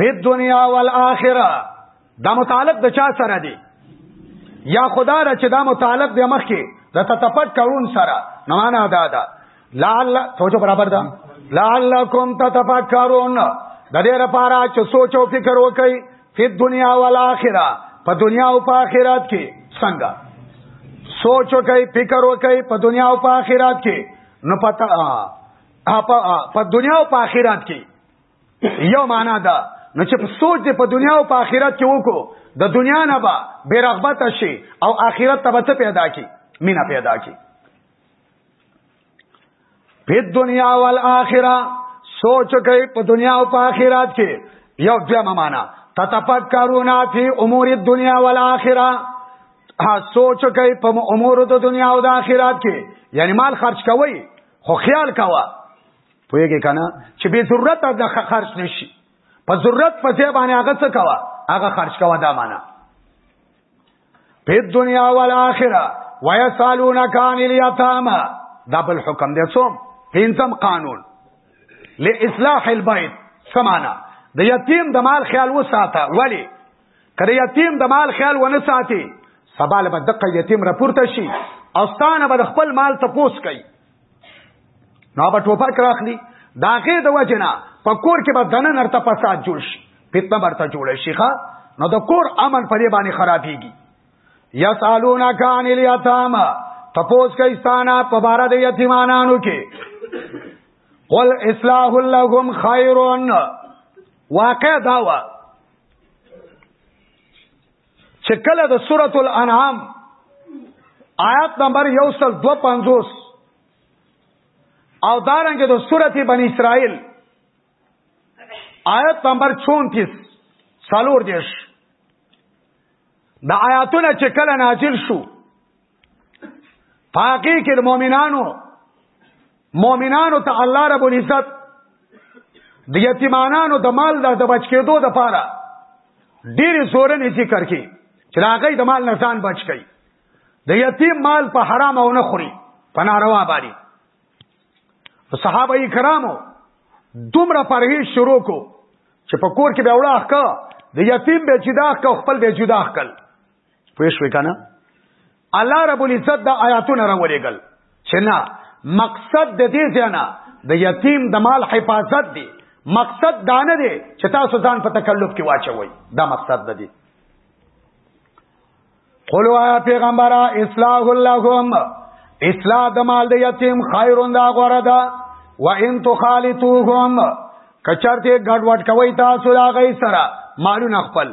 په دنیا او الاخره دا متعلق د چا سره دی یا خدا را چې دا متعلق دی مخ کې د تتپټ کون سره نو معنا دا ده لعل سوچو برابر ده لعلکم تتفکرون د دې لپاره چې سوچ او فکر وکړي په دنیا او آخرت په دنیا او په آخرت کې څنګه سوچ وکړي فکر وکړي په دنیا او په آخرت کې نو پتا په دنیا او په آخرت کې یو معنا ده نو چې په سوچ دې په دنیا او په آخرت کې وکړو د دنیا نه به بے رغبت شي او آخرت ته به څه پیدا کی مینا پیدا کی په دنیا او آخرت سوچ کوي په دنیا او په آخرت کې یو بیا معنا تتفکرون فی امور الدنیا والآخرہ ها سوچ کوي په امور د دنیا او د آخرت کې یعنی مال خرج کوي خو خیال کوه پوهیږي کنه چې به ضرورت د خرج نشي په ضرورت په ځای باندې هغه څه کوا هغه خرج کوا دا معنا په دنیا او آخرت ويسالونك عن اليتامى دا بل حکم دی څوم پنځم قانون لاصلاح البيت سمانا د یتیم د مال خیال وساته ولی کله یتیم د مال خیال ونه ساتي سبا له دقه یتیم راپورته شي او ستانه به خپل مال تپوس کوي نو به ټوپک راخلی دا غې د وجنا په کور کې به دنه نرته فساد جوړ شي فتنه برته جوړ شي ښا نو د کور امن په دې باندې خرابېږي یسالونا کان الیتام تپوس کوي ستانه په بار د یتیمانانو کې قل اصلاح لهم خیرون واقع داوا چې کله د سورۃ الانعام آیات نمبر 152 او دارنګه د سورۃ بنی اسرائیل آیت نمبر 34 سالور دیش د آیاتونه چې کله نازل شو پاکی کې د مؤمنانو مؤمنانو ته الله رب العزت د یتیمانانو د مال د بچ کېدو د پاره ډېر زورنې ذکر کړي چې راغی د مال نه ځان بچ کړي د یتیم مال په حرام او نه خوري په ناروا باندې صحابه کرامو دومره پرهیز شروع کو چې په کور کې به وړاخ کا د یتیم به جدا کا خپل به جدا کړ پوه شوې کنه الله رب العزت دا آیاتونه راولېګل چې نه مقصد د دې ځنه د یتیم د مال حفاظت دی مقصد دا نه دی چې تاسو ځان په تکلف کې واچوي دا مقصد نه دی قولوا یا پیغمبره اصلاح اللهم اصلاح د مال د یتیم خیرون دا غوړه ده و ان تخالطوهم کچرته ګډوډ کوي تاسو دا غي سره مالونه خپل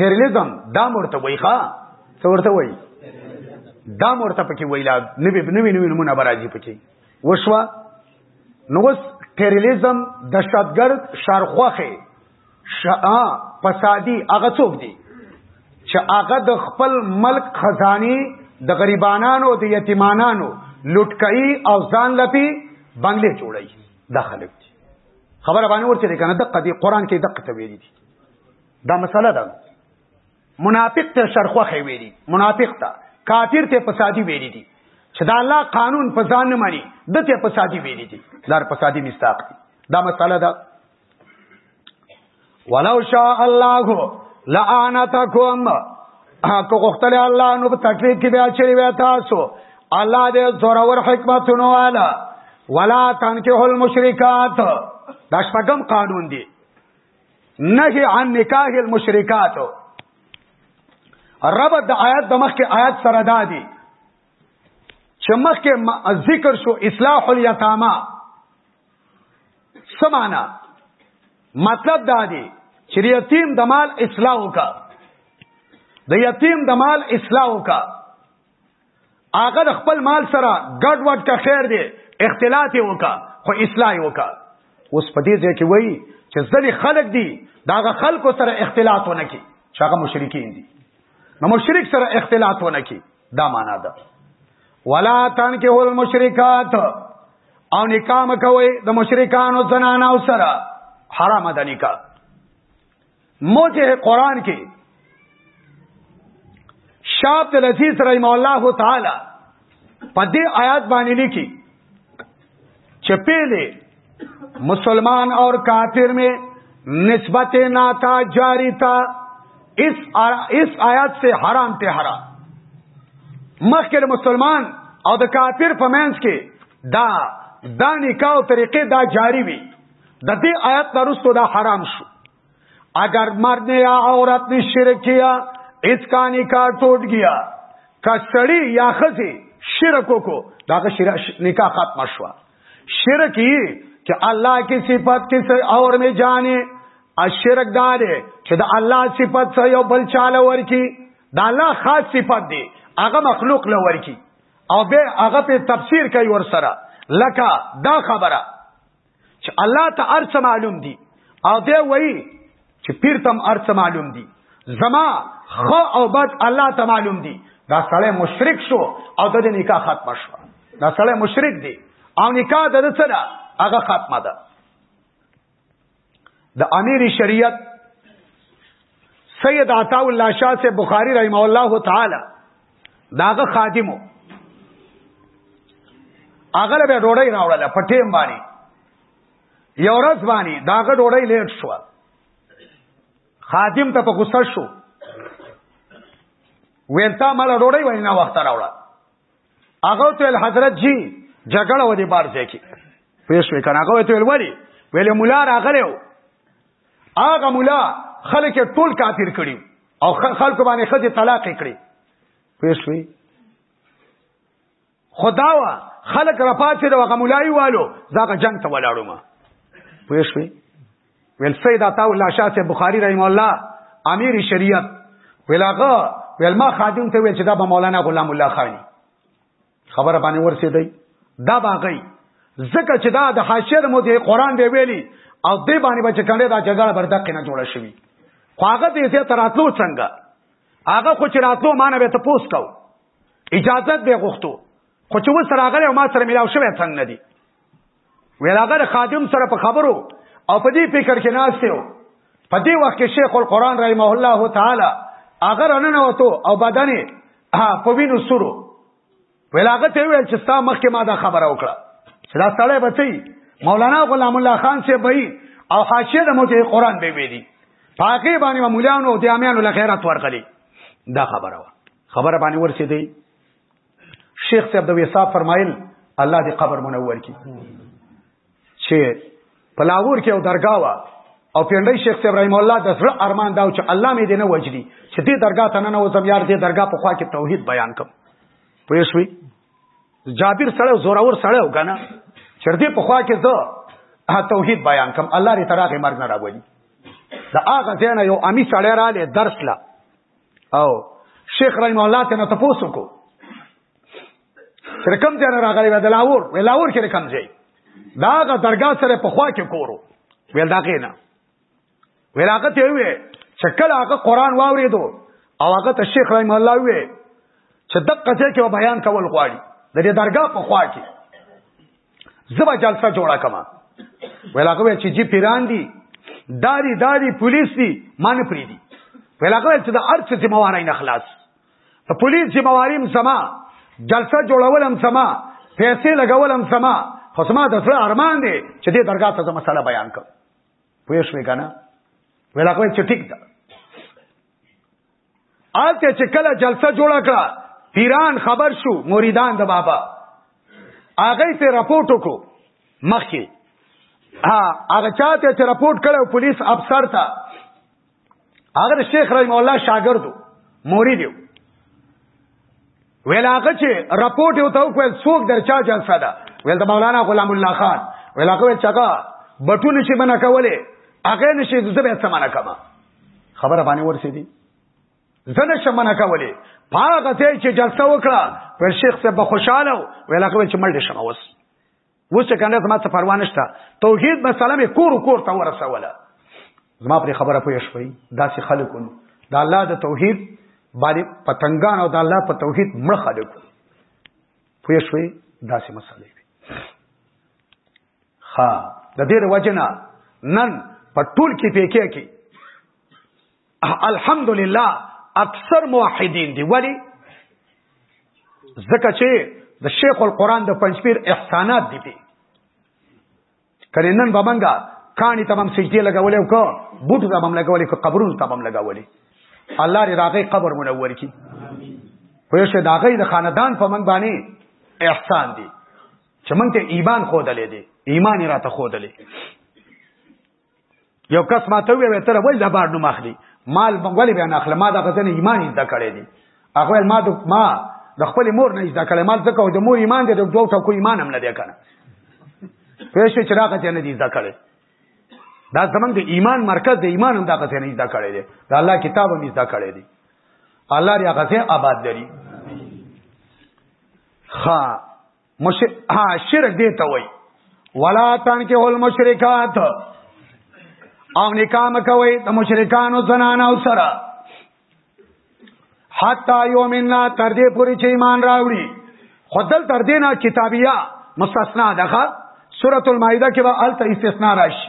تیرلیزم دا مرته وای ښا څه ورته وای دا مرته پکې ویلا نوی نوی نوی نمونه برازي پکې وشوا نو وس تیرلیزم دشتګرد شارخواخه شا فسادي هغه څوک دي چې هغه د خپل ملک خزاني د غریبانانو د یتیمانانو لټکای او ځان لپی بنگلې جوړي داخله دي خبره باندې ورته کنه د قدی قران کې دقه تویل دي دا مسله ده منافق ته شرخوخه ویلي منافق ته کافر ته فسادي ویلي دي چې دا الله قانون په ځان نه مانی د ته فسادي ویلي دي دا فسادي مستاق دي دا مسله ده ولو شاء الله لعنتکم که غختل الله نو په تکلیف کې بیا چری وې تاسو الله دې زورور حکمتونو والا ولا تنکه المشرکات دا شپږم قانون دی نهي عن نکاح المشرکات رب د آیات د مخکې آیات سره دادي چې مخکې ذکر شو اصلاح الیتاما سمانا مطلب دادي چې یتیم د مال اصلاح وکړه د یتیم د مال اصلاح وکړه هغه د خپل مال سره ګډ وډ کا خیر دی اختلاط وکا خو اصلاح وکا اوس په دې ځای کې وایي چې ځلې خلق دي داغه خلکو سره اختلاط ونه کی چې هغه مشرکین دي نو مشرک سره اختلاط ونه کی دا معنا ده ولا تن کې هول مشرکات او نکام کوي د مشرکانو زنانو سره حرام ده نکاح موجه قرآن کې شاب العزیز رحم الله تعالی په دې آیات باندې لیکي چې پیلې مسلمان اور کافر میں نسبت ناتا جاری تھا اس اس آیات سے حرام ته حرام مخکې مسلمان او د کافر په منځ کې دا دا نکاح او طریقې دا جاری وي د دې آیت نرستو دا حرام شو اگر مرد یا عورت نے شرک کیا اس کا نکاح ٹوٹ گیا کسڑی یا خزی شرکو کو دا نکاح ختم شوا شرک یہ کہ اللہ کی صفت کس اور میں جانے اشرک دار ہے کہ دا اللہ صفت سے یو بل چاله ورکی دا اللہ خاص صفت دی هغه مخلوق له ورکی او به هغه په تفسیر کوي ور سره لکه دا خبره چې الله ته ارڅ معلوم دي او دی وایي چې پیر تم ارڅ معلوم دي زما خو او بد الله ته معلوم دي دا سړی مشرک شو او د نکاح ختم شو دا سړی مشرک دی او نکاح د څه ده هغه ختمه ده د امیر شریعت سید عطا الله شاه سے بخاری رحمه الله تعالی داغه خادمو هغه له ډوډۍ راوړل په ټیم باندې یو ورځ باندې داغه ډوډۍ لیټ شو خادم ته په غوسه شو وینتا مال ډوډۍ وای نه وخت راوړه هغه ته حضرت جی جګړه ودی بار ځکه پېښ وکړه هغه ته ویل وری ویل مولا راغلو هغه مولا خلک ټول کافر کړي او خلکو باندې خځه طلاق کړي پېښوي خداوا خلک را پاتې د هغه مولای والو زغه جنگ ته ولاړو ما پېښوي ویل سید عطا الله شاه سے بخاری رحم الله امیر شریعت ویلاغه ویل ما خادم ته ویل چې دا به مولانا غلام الله خانی خبره باندې ورسېدی دا باغی ځکه چې دا د حاشیه د مودې قران به ویلي او دې باندې به چې کنده دا جګړه بردقې نه جوړه شوی خو هغه دې زه تراتلو څنګه هغه خو چې راتلو مانه به ته پوس کو اجازه به غوښتو خو چې وسره هغه ما سره ملاو شوی څنګه دی ویل هغه خادم سره په خبرو او په دې فکر کې ناشته و په دې وخت کې شیخ القرآن رحمه الله تعالی هغه رننه وته او بدن په وینو سورو ویل هغه ته ویل چې ستا مخکې ما دا خبره وکړه چې دا سړی بچي مولانا غلام الله خان سے بئی او حاشیه د موته قرآن به ویلي پاکي باندې مولانو او دیامیانو له خیرات ورغلي دا خبره و خبره باندې ورسېدې شیخ صاحب د ویسا فرمایل الله دې قبر منور کی چې پلاور کې او درگاه وا او پیندای شیخ صاحب رحم الله د زړه ارمان داو چې الله مې دې نه وجلی چې دې درگاه ته نه وزم یار دې درگاه په خوا کې توحید بیان کوم پوه شوي جابر سره زوراور سره وګنه چر دې په خوا کې زه توحید بیان کوم الله دې تراغه مرګ نه راوړي دا هغه ځای نه یو امی سړی رااله درس لا او شیخ رحم الله ته نه تاسو کو تر کوم ځای نه راغلی و د لاهور و لاهور کې کوم ځای دا غ درگاه سره په خوا کې کورو ویل دا کینا ویل هغه ته وی چې کله هغه قران واوریدو او هغه ته شیخ رحم الله وی چې دقه ځای کې بیان کول غواړي د دې درگاه په خوا کې زبا جلسه جوړه کما ویلاغه چې جی پیران دي داری داری پولیس دي مان پری دي ویلاغه چې د ارڅ ذمہ واري نه خلاص ته پولیس ذمہ واریم سما جلسه جوړولم سما پیسې لګولم سما خو سما د سره ارمان دي چې دې درګه ته مسله بیان کړم پوه شو کنه ویلاغه چې ټیک ده آلته چې کله جلسه جوړه کړه پیران خبر شو مریدان د بابا هغه ته رپورټ وکړو مخکې ها هغه چاته چې رپورټ کړو پولیس افسر ته هغه شیخ رحم الله شاګردو مرید یو ویل هغه چې رپورټ یو ته وکول څوک درچا جلسه ده ویل د مولانا غلام الله خان ویل هغه چاګه بټول شي بنا کوله هغه نشي زده به سمانه کما خبره باندې ورسېدي زه نه شم نه کولې پاغه ته چې جلسه وکړه پر شیخ صاحب به خوشاله ویل هغه چې مړ شم اوس اوس چې کنه ما ته پروا نشته توحید مسله مې کور کور ته ورسوله زما پر خبره پوه شوي داسې خلکو د الله د توحید باندې پتنګان او د الله په توحید مړ خلکو پوه شوي داسې مسله ها د دې وجنا نن په ټول کې پېکې کې الحمدلله اکثر موحدین دی ولی ځکه چې د شیخ القرآن د پنځپیر احسانات دي پی کله نن به منګه کانی تمام سجدی لګولې او کو بوټو تمام لګولې کو قبرونو تمام لګولې الله دې راغې قبر منور کی خو یې شه داغې د خاندان په من باندې احسان دي چې مونږ ته ایمان خودلې دي ایمان را ته خودلې یو کس ما ته وی تر ول د بار نو مخلي مال بنګولې بیان اخله ما دا غزنه ایمان زده کړې دي هغه ما د ما د خپل مور نه زده کړې مال ځکه د مور ایمان دې د دوه ټکو ایمان هم نه دی کنه پېښ چې راغه ته نه دي زده کړې دا زمونږ د ایمان مرکز د ایمان هم دا غزه نه زده کړې دي د الله کتاب هم زده کړې دي الله دې غزه آباد لري خا مش ها شرک دی ته وای ولا تان کې ول مشرکات او نکاح مکوي د مشرکانو زنانه او سره حتا یومنا تر دې پوری چې ایمان راوړي خدل تر دې نه کتابیا مستثنا ده سورۃ المائده کې به الته استثناء راشي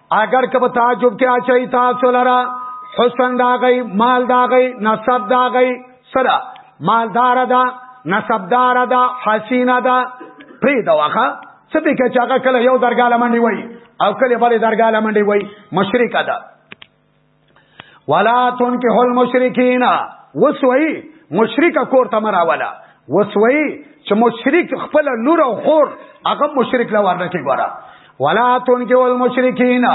اگر که په تعجب کې اچي تاسو لرا حسن دا غي مال دا غي نسب دا غي سره مالدار دا نسبدار دا حسینه دا پری دا واخه څه به کې چې هغه کله یو درګاله منډي وای او کله بلې درګاله منډي وای مشرک ده ولا تنکه المشرکین وسوی مشرک کور ته مراولا وسوی چې مشرک خپل لور او خور هغه مشرک لا ورنه کې ګورا ولا تنکه المشرکین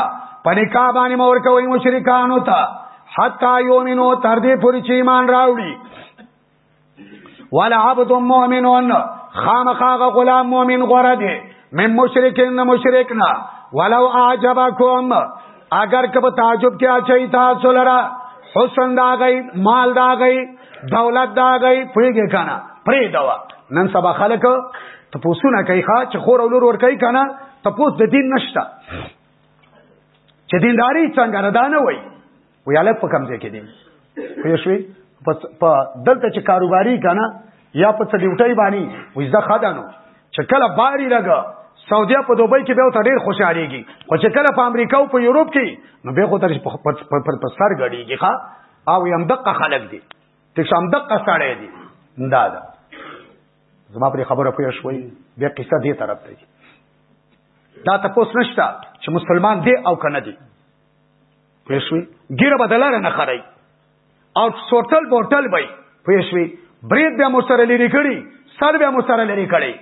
پنیکا باندې مور کوي مشرکانو ته حتا یومنو تر دې پوری چې ایمان راوړي ولا عبد مؤمنون خامخاغه غلام مؤمن غره دی من مشرکین نه مشرکنا ولو اعجبکم اگر کب تعجب کې اچي تاسو لرا حسن دا گئی مال دا گئی دولت دا گئی پریږه کنه پری دوا نن سبا خلک ته پوسونه کوي ښا چې خور اولور ور کوي کنه ته پوس د دین نشتا چې دینداری څنګه ردانه وای ویاله په کم ځای کې دي پوه شوې په دلته چې کاروباري کنه یا په څه ډیوټي باندې وې زه خدانو چې کله باري لګا سعودیا په دوبۍ کې به او ډیر خوشاليږي خو چې کله په امریکا او په یورپ کې نو به خو تر په سر غړيږي ښا او هم دقه خلک دي ته هم دقه سړی دي دا دا زما پر خبره پوه شوي به قصه دې طرف ته دا تاسو نشته چې مسلمان دی او کنه دی پېښوي ګیره بدلاره نه خړای او سوټل بوټل وای پېښوي برید بیا مو سره لري کړی سر بیا مو سره لري کړی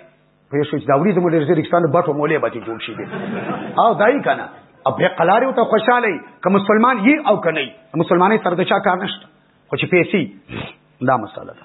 پېښوي دا ورې زموږ ډېر ځریکستان بټو مولې باندې جوړ شي او دای کنه او به قلاري ته خوشاله که مسلمان یي او که نه مسلمانې سره د چا کار نشته خو چې پیسې دا مسله ده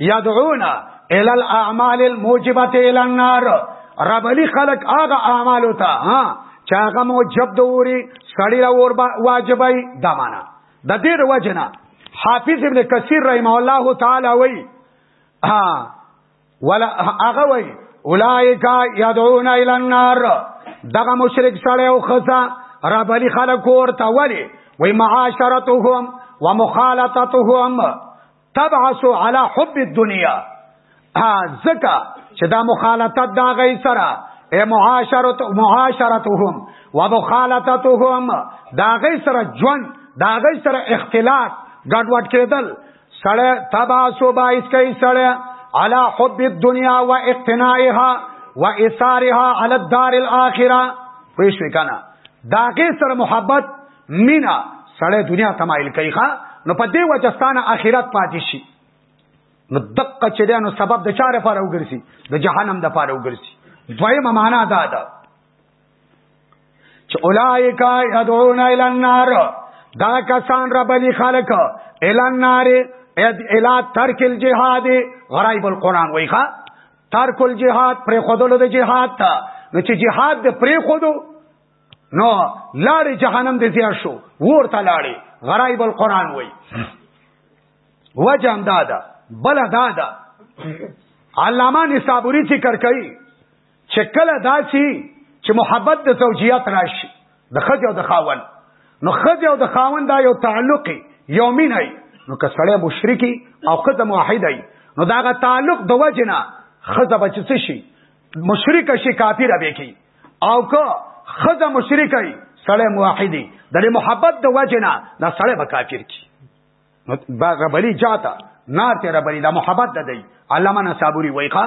یدعون الى الاعمال الموجبه الى النار رب علی خلق هغه اعمال ته ها چې هغه موجب د اوري سړی را اور واجبای دا معنا د دې د وجنه حافظ ابن کثیر رحمه الله تعالی وای ها ولا هغه وای اولائک یدعون الی النار دغه مشرک سړی او خزا رب علی خلق ورته ولی وای معاشرتهم ومخالطتهم تبعث علی حب الدنیا ځکه چې دا مخالطت دا غي سره اے معاشرت معاشرتهم ومخالطتهم دا غي سره ژوند دا غي سره اختلاط ګډوډ کېدل سړی تبا سو باعث کوي سړی علا حب الدنیا و اقتنائها و اثارها علی الدار الاخره پوښښ وکنا داګه سره محبت مینا سړی دنیا تمایل کوي ښا نو په دې وجه ستانه اخرت پاتې شي نو دقه چې ده نو سبب د چاره لپاره وګرځي د جهنم د لپاره وګرځي دویمه معنا دا ده چې اولایک یدعون الی النار دا کسان ربلی خلق الی النار الی ترک الجهاد غرایب القران وایخه ترک الجهاد پر خودلو د جهاد ته نو چې جهاد د پرې خودو نو لاړې جهنم دې زیار شو ورته لاړې غرایب القرآن وای وجه دادا بل دادا علامه نصابوری ذکر کوي چې کله داسي چې محبت د زوجیت راشي د خځه او د خاون نو خځه او د خاون دا یو تعلق یومین هي نو که سړی مشرکی او خځه موحد هي نو داغه تعلق د وجنه خځه بچ شي مشرک شي کافر به کی او که خزه مشرک وي سړی موحدي د محبت د وجنه دا سړی به کافر کی باغ بلی جاتا نار ته ربلی دا محبت د دی علامه نصابوری وایخه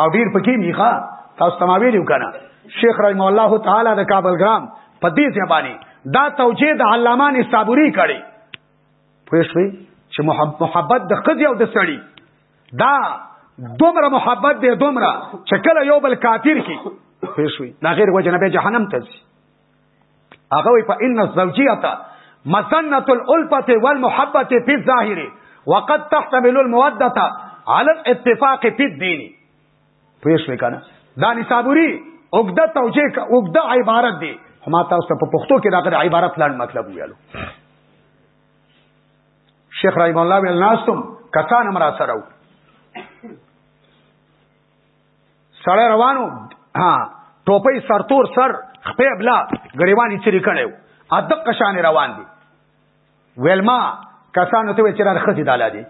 او ډیر پکې میخه تاسو تماویل وکنه شیخ رحم الله تعالی د کابل ګرام په دې ځبانی دا توجیه د علامه نصابوری کړي پوه شئ چې محبت د خځې او د سړي دا دومره محبت دی دومره چې کله یو بل کافر کی پېښوي دا غیر وجه نه به جهنم ته ځي هغه وي په ان الزوجیه مزنه الالفه والمحبه فی الظاهر وقد تحتمل الموده على الاتفاق فی الدین پېښوي کنه دا نصابوري اوګدا توجیه اوګدا عبارت دی ما تاسو ته په پښتو کې دا عبارت لاند مطلب ویلو شیخ رحم الله ویل ناستم کسان هم را سره سړی روانو ها ټوپۍ سرتور سر خپې بلا غریوانی چری کړو ادب کشان روان دي ویلما کسانو ته چې را خزي دالا دي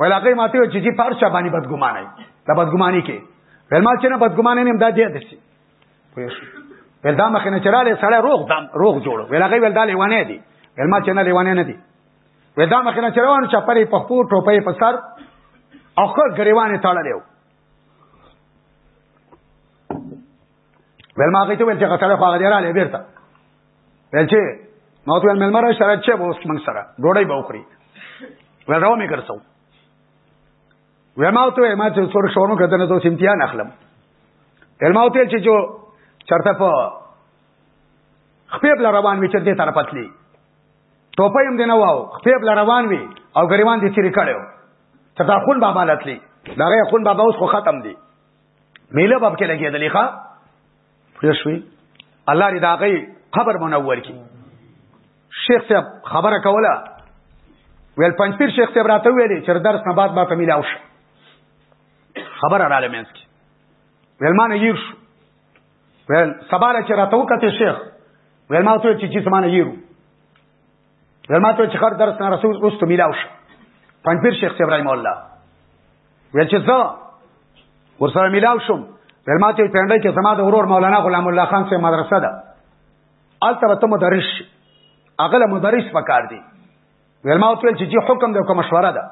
ولاقې ماته چې چې پارشا باندې بدګمانه ده بدګماني کې ویلما چې نه بدګمانه نه امداد دي پوه شو ول دا مخ نه چراله سړی روغ دم روغ جوړ ول هغه ول دا لیوانه دي ول ما چې نه لیوانه نه دي ول دا مخ نه چروان چپرې په خپور ټوپې په سر او خو غریوانه تړلې ول ما هغه ته ول چې غټړه خو هغه دی را لې بیرته ول چې ما ته ول ملمره شرط چې اوس من سره ډوډۍ به وخوري ول راو مې ګرځو وما ته ما چې څور شورو کتنه ته امتحان اخلم علما ته چې جو چرته په خپل روان وي چې دې تر پتلی ټوپه هم دینه واو خپل روان وي او غریوان دې چیرې کړو ته دا خون بابا لتلی دا غي خون بابا اوس خو ختم دي میله باب کې لګېدلې ښا پوه شوي الله دې دا غي قبر منور کی شیخ صاحب خبره کوله ویل پنځپیر شیخ صاحب راته ویلې چې درس نه بعد ما ته ملاو شو خبره را لمنځ کی ویل ما نه ییر شو ویل سبا چې راته وکته شیخ ویل ما ته چې چې سمانه ییرو زما ته چې خر درس نه رسول اوس ته ملاو شو پنځپیر شیخ ابراهیم الله ویل چې زه ورسره ملاو شوم ویل ما ته پنده کې زما د ورور مولانا غلام الله خان سره مدرسه ده الته به ته مدرس شي هغه له مدرس پکار دی ویل ما ته ویل چې جی حکم دی کوم مشوره ده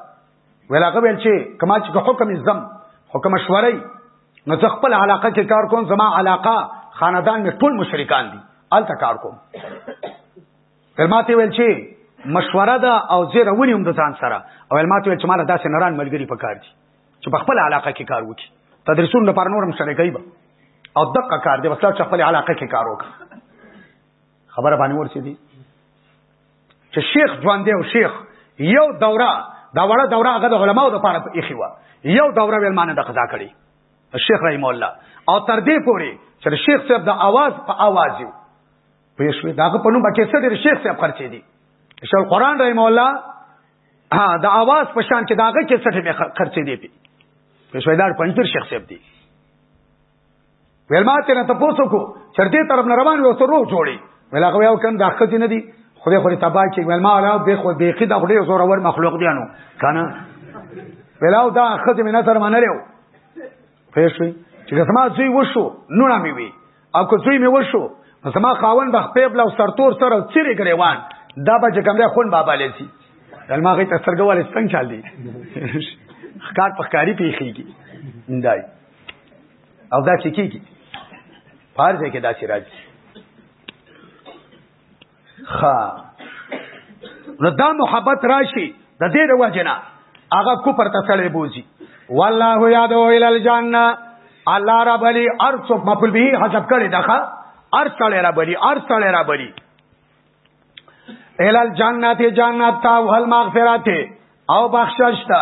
ویل هغه ویل چې کما چې حکم زم حکم مشورې نو زه خپل علاقه کې کار کوم زما علاقه خاندان مې ټول مشرکان دي الته کار کوم الماته ویل چې مشوره ده او زیره ونی هم د ځان سره او الماته ویل چې مال داسې نران ملګری په کار دي چې په خپل علاقه کې کار وکړي تدریسون لپاره نورم شریکای به او دقه کار دی وسله چې خپل علاقه کې کار وکړي خبره باندې ورسې دي چې شیخ ژوند دی او شیخ یو دوره دا وړه دوره هغه د علماو لپاره په اخی و یو دوره ویل معنی د قضا کړي شیخ رحم الله او تر دې پوري چې شیخ صاحب د आवाज په आवाज یو پېښوي داغه په نوم کې څه ډېر شیخ صاحب خرچې دي شیخ القرآن رحم الله ها د اواز په شان کې داغه کې څه ډېر خرچې دي پېښوي دا پنځیر شیخ صاحب دي ویلما ته نه تاسو کو چرته طرف نه روان وي سره جوړي ویل هغه یو کم داخه دي نه دي خدای خو تبا کې ویلما علاو به خو به خې دا خو ډېر زور ور مخلوق دي نو کنه ویلاو دا خځه مې نه تر منلو پوه شوي چې زما زوی وشو نوڼه مې وي او که زوی مې وشو نو زما خاوند به خپې بل او سرتور سره او چیرې ګریوان دا به چې کمره خون بابا لسی دلما غي تسترګو ولې څنګه چل دي خکار په خکاری پیخیږي اندای او دا چې کیږي پارځه کې دا چې راځي خا نو دا محبت راشي د دې د وجنه هغه کو پر تسړې بوزي والله یادو ال الجنه الله رب علی ارث مفعول به حذف کړي دغه ارث له رب علی ارث له رب علی ال الجنه جنت او المغفرت او بخشش ته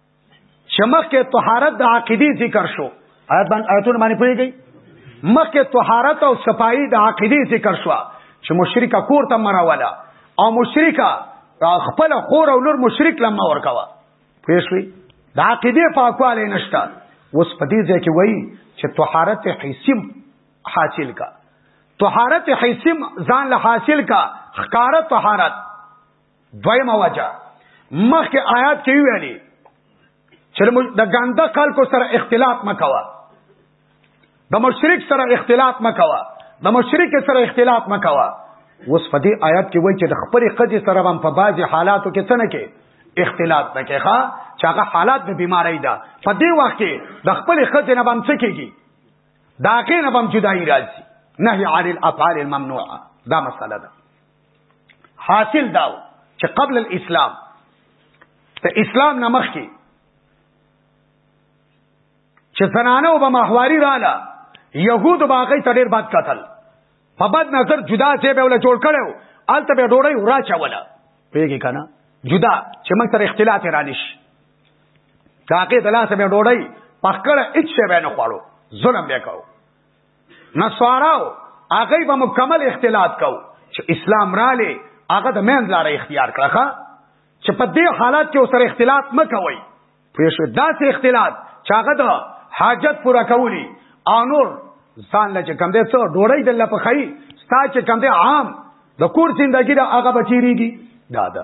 چې مخکې طهارت د عقیدی ذکر شو آیت باندې آیتونه باندې پوهیږي مخکې طهارت او صفائی د عقیدی ذکر شو چې مشرک کور ته مراواله او مشرک خپل خور او لور مشرک لمه ورکوا پېښوي د عقیده پاکواله نشته اوس په دې ځای کې وایي چې طهارت حسیم حاصل کا طهارت حسیم ځان له حاصل کا خکاره طهارت دویمه وجه مخکې آیات کې ویلي چې د ګنده خلکو سره اختلاط مکوه د مشرک سره اختلاط مکوه د مشرک سره اختلاط مکوه اوس په دې آیات کې وایي چې د خپلې ښځې سره هم په بعضې حالاتو کې څه نه کې اختلاط نه کې ښه چې هغه حالات د بیمارۍ ده په دې وخت کې د خپلې ښځې نه به هم څه کېږي د هغې نه به هم جدایي راځي نهي عن الافعال الممنوعه دا مسله ده حاصل داو چې قبل الاسلام د اسلام نمخ کې چې زنانه او به محواری رااله يهود باغې ته ډېر بد قتل په بد نظر جدا چې به ول جوړ کړو الته به ډوړې ورا چوله پیږي کنه جدا چې موږ تر اختلاف را نش کاکه دلاسه به ډوړې پخکړه هیڅ شی به نه خوړو ظلم به کوو نصاراو هغه به مکمل اختلاط کو چې اسلام را لې هغه د مینځ لار اختیار کړه چې په دې حالات کې سره اختلاط مکوي پېښه داسې اختلاط چې هغه د حاجت پورا کولی او نور ځان له چې کم دې څو ډوړې د لپخې ستا چې کم دې عام د کور زندگی دا هغه بچیریږي دا ده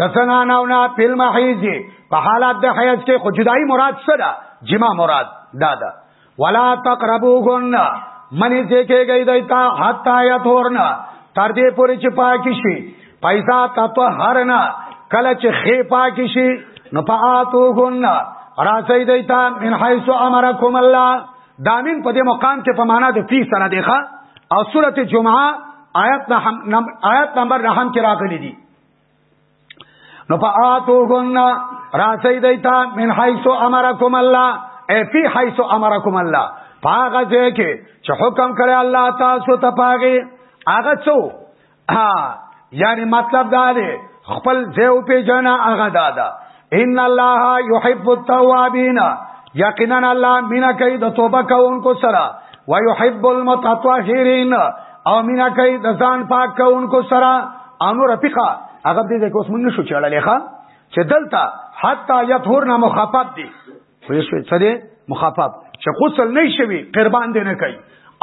د سنانونا په محیز په حالت د حیض کې خو جدای مراد څه ده جما مراد دا ده ولا تقربوهن منی چې کېږي دایتا حتا یا تورنا تر دې پورې چې پاک شي پیسا تطهرنا کله چې خې پاک شي نو پاتوهن راځي دایتا من حيث امركم الله دامن په دې مقام کې په معنا د فی سره دیخه او سورته جمعه آیت نمبر آیت نمبر 9 کې راغلي دي نو په آتو غن راسي دیتا من حيث امركم الله اي في حيث امركم الله پاغه ځای کې چې حکم کړی الله تاسو ته پاغه هغه څو ها یعنی مطلب دا دی خپل ځای په جنا هغه دادا ان الله يحب التوابين یقینا الله مینا کوي د توبه کوونکو سره ويحب المتطهرين او مینا کوي د ځان پاک کوونکو سره انو رفقا هغه دې کوس مونږ شو چړلې ښا چې دلته حتا یطهرنا مخاطب دي خو یې څه دې مخاطب چې غسل نه شوي قربان دې نه کوي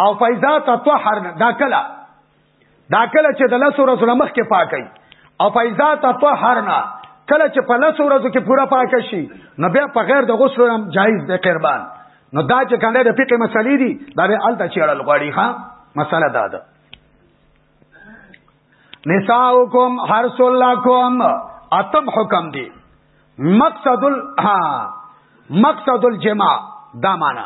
او فایزات طهر دا کلا دا کله چې د لس ورځو نه مخکې پاکي او فایزا تطهرنا کله چې په لس ورځو کې پوره پاک شي نو بیا په غیر د غسل هم جایز دی قربان نو دا چې کنده د فقې مسلې دي دا به الته چیړل غواړي ها مسله دا ده نساؤکم حرس لکم اتم حکم دی مقصد ال ها مقصد الجماع دا معنی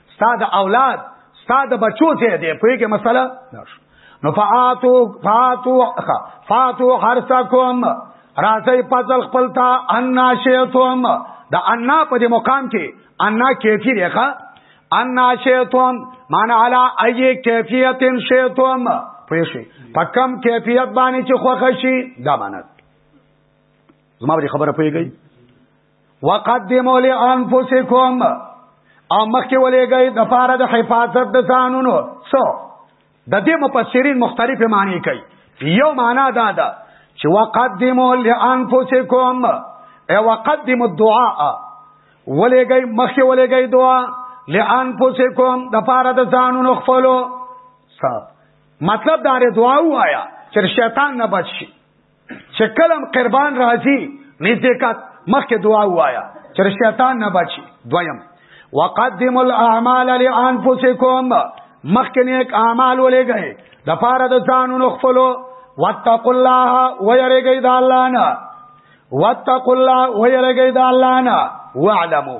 ستا د اولاد ستا د بچو ځای دی پوهېږې مسله دا شو نو فاتو فاتو فاتو حرسکم راځي پزل خپل تا ان شیتم دا ان په دې مقام کې ان کیفی دی ښا ان شیتم معنا علا ای کیفیت شیتم پېښې پکم کیفیت باندې چې خوښ شي دا معنی زما به خبره پوهیږي وقدموا لانفسکم او مخکې ولېږئ د پاره د حفاظت د ځانونو څو د دې مفسرین مختلفه معنی کوي یو معنا دا ده چې وقدموا لانفسکم ای وقدموا الدعاء ولېږئ مخکې ولېږئ دعا لانفسکم د پاره د ځانونو خپلو مطلب دا ری دعا وایا چې شیطان نه بچ شي چې کلم قربان راځي نزدېکات مخکې دعا وایا چې شیطان نه بچي دویم وقدموا الاعمال لانفسکم مخکې نیک اعمال ولېږئ د پاره د ځانونو خپلو واتقوا الله ويرګي د الله نه واتقوا الله ويرګي د الله نه واعلموا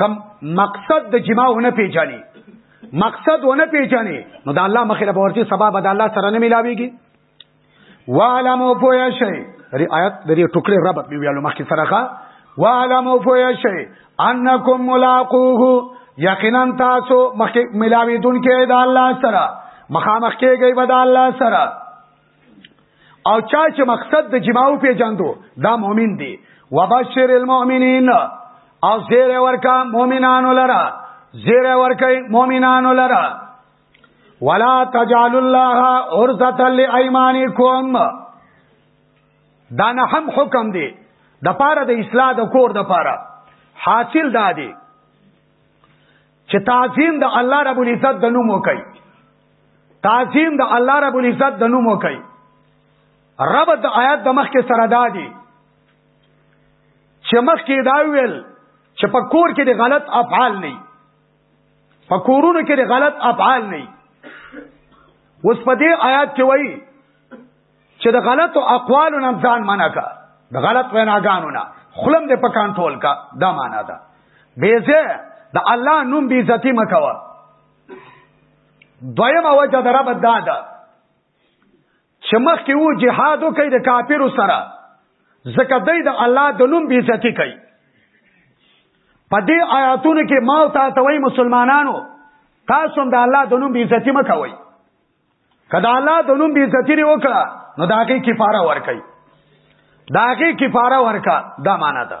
کم مقصد د جماع نه پیژني مقصد ونه پیژني نو د الله مخې له ورته سبب د الله سره نه ملاويږي وعلمو پویا شي ری آیت د دې ټوکړې ربط دی ویلو مخکې سره وعلمو پویا شي انکم ملاقوه یقینا تاسو مخکې ملاوي دن کې د الله سره مخامخ کېږي به د الله سره او چا چې مقصد د جماو پیجاندو دا مؤمن دی وبشر المؤمنین او زیر ورکا مؤمنانو لرا زیر ورکا مؤمنانو لرا ولا تجعل الله عرضه لایمانکم دا نه هم حکم دی د پاره د اصلاح د کور د پاره حاصل دا دی چې تعظیم د الله رب العزت د نوم وکي تعظیم د الله رب العزت د نوم وکي رب د آیات د مخ کې سره دا دی چې مخ کې دا ویل چې په کور کې د غلط افعال نه په کورونو کې غلط افعال نه اوس په دې آیات کې وایي چې د غلط اقوالو نه ځان منع کا د غلط ویناګانو نه خلم دې په کنټرول کا دا معنا ده بیزه د الله نوم بی عزتی مکوا دویمه وجه د رب دا ده چې مخکې وو جهاد وکړي د کافرو سره ځکه دوی د الله د نوم بې عزتي کوي په دې آیاتونو کې ما او تاسو ته وایي مسلمانانو تاسو هم د الله د نوم بې عزتي مه کوئ که د الله د نوم بې عزتي لري وکړه نو د هغې کفاره ورکوي د هغې کفاره ورکړه دا معنا ده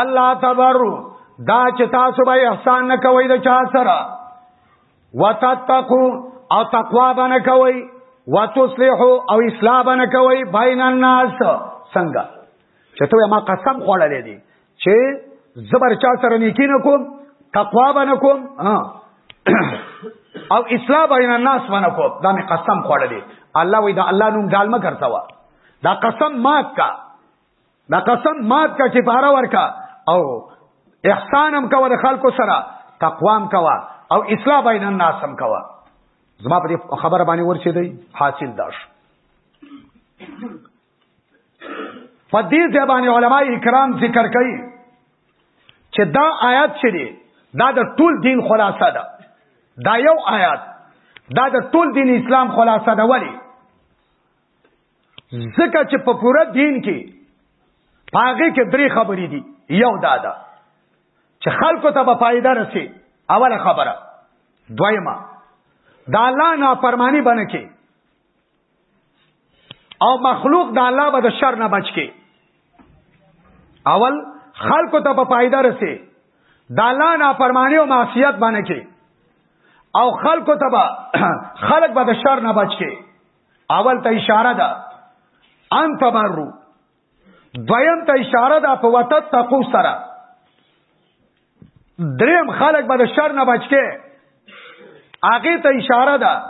الله تبرو دا چې تاسو به احسان نه کوئ د چا سره وتتقو او تقوا به نه کوئ وتصلحو او اصلاح به نه کوئ بین الناس څنګه چې ته ما قسم خوړلې دي چې زبر چا سره نیکی نه کوم تقوا به نه کوم او اصلاح بین الناس به نه کوم دا مې قسم خوړلې الله وی دا الله نوم ګالمه ګرځوا دا قسم مات کا دا قسم مات کا چې پاره ورکا او احسانم کوه د خلکو سره تقوام کوه او اصلاح بین الناس هم کوه زما په دې خبره باندې ورچې دی حاصل داش په دې ځبانې علما کرام ذکر کوي چې دا آیات چې دی دا د ټول دین خلاصه ده دا یو آیات دا د ټول دین اسلام خلاصه ده ولی ځکه چې په پوره دین کې پاغه کې درې خبرې دي یو دا ده چې خلکو ته به فائدہ رسي اوله خبره دویمه دا الله نه پرمانی بنه کې او مخلوق د الله به د شر نه بچ کې اول خلکو ته په فائدہ رسي دا الله نه پرمانی او معصیت بنه کې او خلکو ته به خلک به د شر نه بچ کې اول ته اشاره ده ان تبرو دویم ته اشاره ده په وتت تقو سره دریم خلق به د شر نه بچکه هغه ته اشاره ده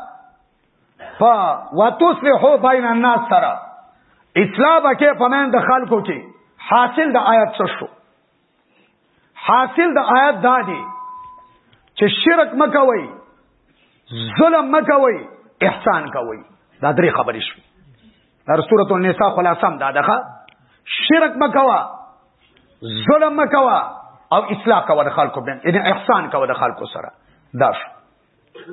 په وتصلحو بین الناس سره اصلاح بکې په من د خلکو کې حاصل د آیت څه شو حاصل د آیات دا دی چې شرک مکوي ظلم مکوي احسان کوي دا درې خبرې شوې در سورۃ النساء خلاصم دا دغه شرک مکوا ظلم مکوا او اصلاح کوا د خلکو بین یعنی احسان کوا د خلکو سره دا شو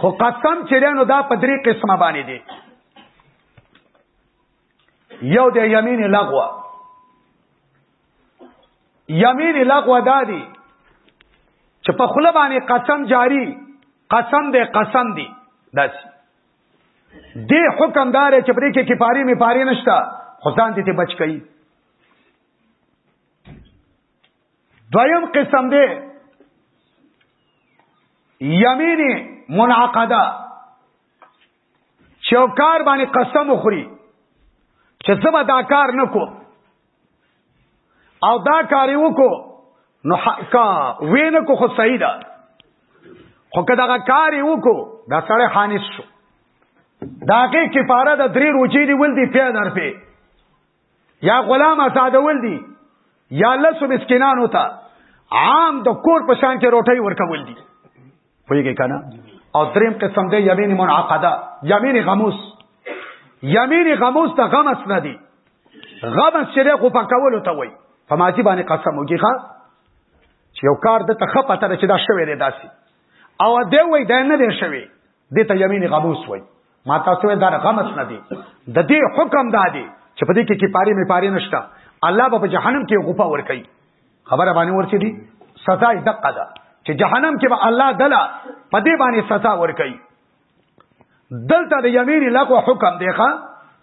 خو قسم چې لنو دا په درې قسمه باندې دي یو د یمین لغوه یمین لغوه دا دي چې په خله باندې قسم جاری قسم دې قسم دي داس دې حکم دار چې پرې کې کفاری می پاری نشتا خدان دې ته بچ کړي دویم قسم دی یمین منعقده چوکار باندې قسم وخوري چې زما دا کار نکو او دا کار یو کو نو حقا وینه کو خو صحیح ده خو که دا کار یو کو دا سړی خانس شو داګه کفاره د درې روجې دی ول دی پیادر په یا غلام آزادول دي یا لسو مسکینانو ته عام د کور په شان کې روټي ورکول دي پوهیږئ کنه او دریم قسم دی یمین منعقده یمین غموس یمین غموس ته غمس نه دی غمس چې له په کولو ته وای په ماضی باندې قسم وږي ښا چې یو کار د تخه پته چې دا شوی دی داسي او دی وای دا نه دی شوی دې ته یمین غموس وای ما تاسو ته دا غمس نه دی د دې حکم دا دی چې په دې کې کفاره می پاره نشته الله به په جهنم کې غوپا ور کوي خبره باندې ورچې دي سزا یې دقه ده چې جهنم کې به الله دلا په دې باندې سزا ور کوي دلته د یمین لغو حکم دی ښا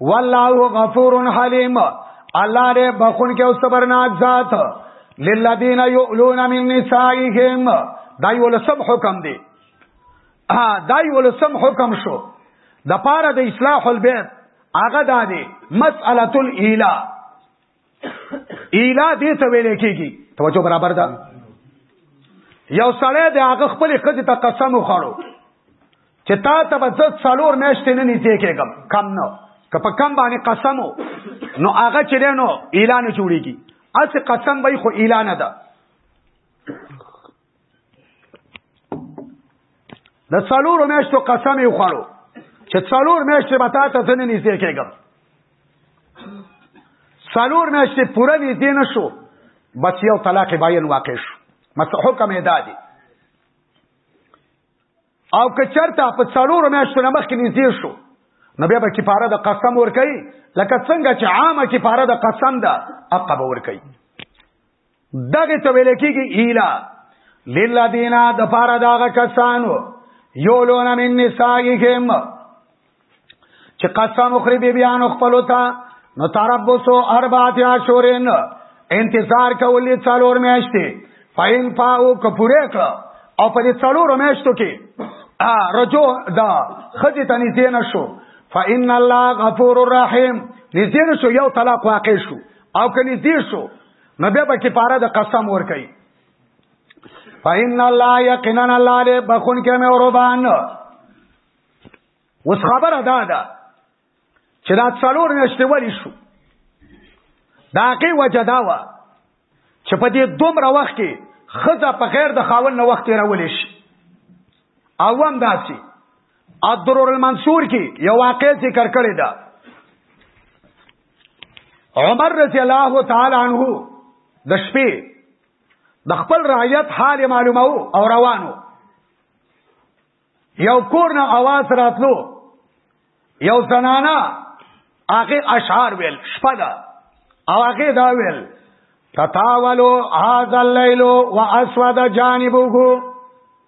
والله غفور حلیم الله دې بخون کې او صبرناک ذات للذین یؤلون من نسائهم دا یو لسم حکم دی دا یو لسم حکم شو د پاره د اصلاح البیت هغه دا دی مسأله الاله ایلا دې ته ویل کېږي توجه برابر ده یو سړی د هغه خپل خځې ته قسم وخړو چې تا ته به زه څلور میاشتې نه نږدې کېږم کم نه که په کم باندې قسم نو هغه چې دی نو اعلان جوړېږي هسې قسم به خو اعلان ده د څلور میاشتو قسم یې خوړو چې څلور میاشتې به تا ته ځنې نږدې کېږم څلور میاشتې پوره نږدې نه شو بس یو طلاق باین واقع شو مس حکم یې دا دی او که چرته په څلور میاشتو نه مخکې نږدې شو نو بیا به کفاره د قسم ورکوي لکه څنګه چې عامه کفاره د قسم ده عقب ورکوي دغه ته ویل کېږي ایلا للذین د پاره داغه کسانو یولون من نسائهم چې قسم خوري بی بیان خپل تا نو تربصو اربعه اشورن انتظار کولې څلور میاشتې فاین پاو کپوره کړ او په دې څلور میاشتو کې ا رجو دا خځه تني زین شو فإن الله غفور رحیم نزین شو یو طلاق واقع شو او کني دې شو نو بیا به کفاره د قسم ور کوي فإن الله یقینا الله دې بخون کې مې اوربان وس خبره دا ده چې دا څلور نشته ولی شو دا کې وجه دا و چې په دې دومره وخت کې خزه په غیر د خاون نو وخت راولې شي اوم داسي الدرر المنصور کې یو واقع ذکر کړی دا عمر رضی الله تعالی عنہ د شپې د خپل رعیت حال معلومو او روانو یو کور نه आवाज راتلو یو زنانا هغه اشعار ویل شپه دا او هغه دا ویل تتاولو هاذ الليل واسود جانبه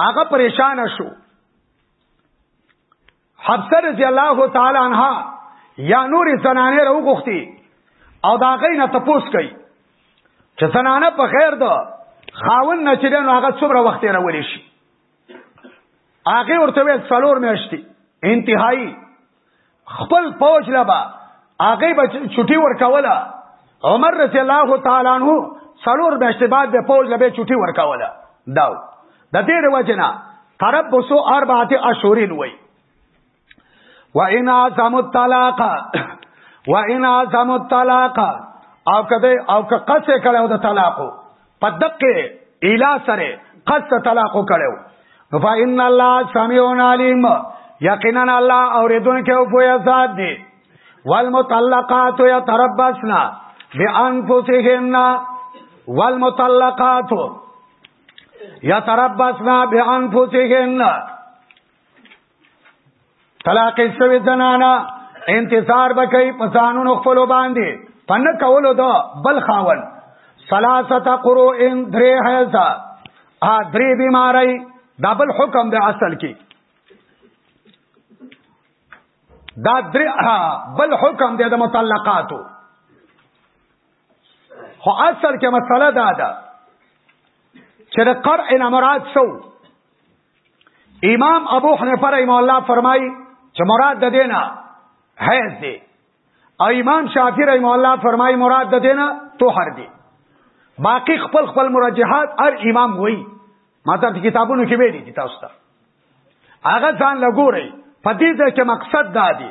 هغه پریشان شو حفصه رضی الله تعالی عنها یا نور زنانه رو غوختی او دا غي نه تپوس کوي چې زنانه په خیر ده خاون نه چې نو هغه څومره وخت نه ولې شي هغه ورته ویل څلور میاشتې انتهایی خپل پوج لبا هغه به چټي ورکوله عمر رضی الله تعالی عنہ څلور میاشتې بعد د پوج لبه چټي ورکوله دا د دې د وجنه تربصو اربعه اشهرین وای و ان اعظم الطلاق و ان اعظم الطلاق او کده او که قصه کړه د طلاق په دقه اله سره قصد طلاق کړو نو فإن الله سميع عليم یقینا الله اوریدونکو او پوهه ذات دی والمطلقات يتربصن بانفسهن والمطلقات يتربصن بانفسهن طلاق سوی زنانا انتظار بکی پسانون خفلو باندی پن کولو دا بل خاون سلاست قرو ان دری حیزا آ دری بیماری دا بل حکم دی اصل کی دا دری بل حکم دی دا مطلقاتو خو اصل کې مسله دا ده چې د قرء نه مراد شو امام ابو حنیفه رحم الله فرمایي چې مراد د دینه حیض دی او امام شافعی رحم الله فرمایي مراد د دینه طهر دی باقی خپل خپل مرجحات هر امام وایي ماته په کتابونو کې ویلي دي تاسو ته هغه ځان لګوري په دې ځای کې مقصد دا دی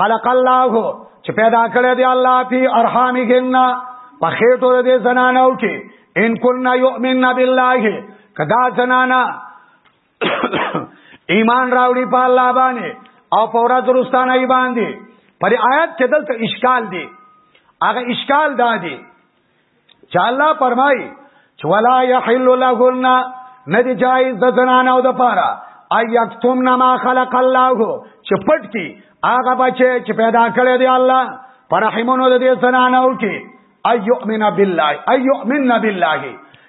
خلق الله چې پیدا کړی دی الله فی ارحامهن په خېټو د زنانو کې ان كنا يؤمن بالله کدا زنانا ایمان راوړي په الله باندې او په ورځ ورستانه یې باندې پر آیات کې دلته اشکال دی هغه اشکال دا دی چې الله فرمایي چې ولا يحل لهن ندی جایز د زنانو د پاره ايکتم ما خلق الله چې پټ کی هغه بچي چې پیدا کړی دی الله پرحمونو د دې زنانو کې ايؤمن بالله ايؤمن بالله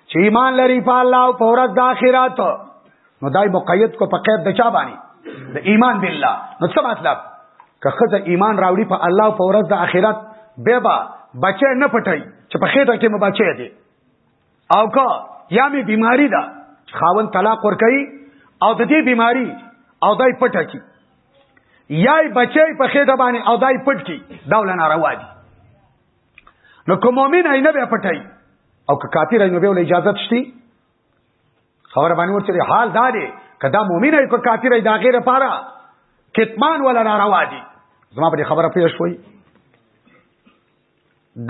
چې ایمان لري په الله او په ورځ د آخرت نو دای مقید کو په قید د چا باندې د ایمان بالله نو څه مطلب که خزه ایمان راوړي په الله او په ورځ د آخرت به با بچی نه پټي چې په خېټه کې مبچی دی او که یا می بیماری ده خاون طلاق ور کوي او د دې بیماری او دای پټه کی یای بچی په خېټه باندې او دای پټ کی دا ول ناروا دي نو کوم مؤمن نه به پټای او که کافر نه به ول اجازه شتي خبر باندې ورته حال دا دی کدا مؤمن ای کو کافر ای دا غیر پاره کتمان ولا ناروا دي زما په خبره پیښ شوي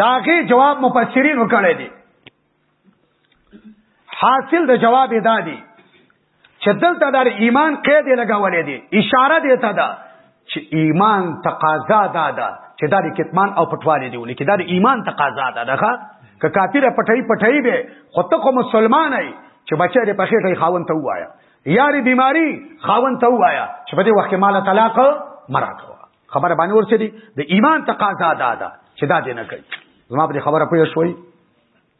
داغه جواب مفسرین وکړی دي حاصل د جواب ادا دي چې دلته د ایمان قید لګولې دي اشاره دی ته ده چې ایمان تقاضا دا ده چې دا د کتمان او پټوالي دی ولکه دا د ایمان تقاضا ده دغه که کافر پټای پټای به خو ته کوم مسلمان یې چې بچی دې پخې ته خاون ته وایا یاري بیماری خاون ته وایا چې په دې وخت کې مال طلاق مراد خبره باندې ورسې دي د ایمان تقاضا ده دا چې دا دې نه کوي زما په خبره پوه شوي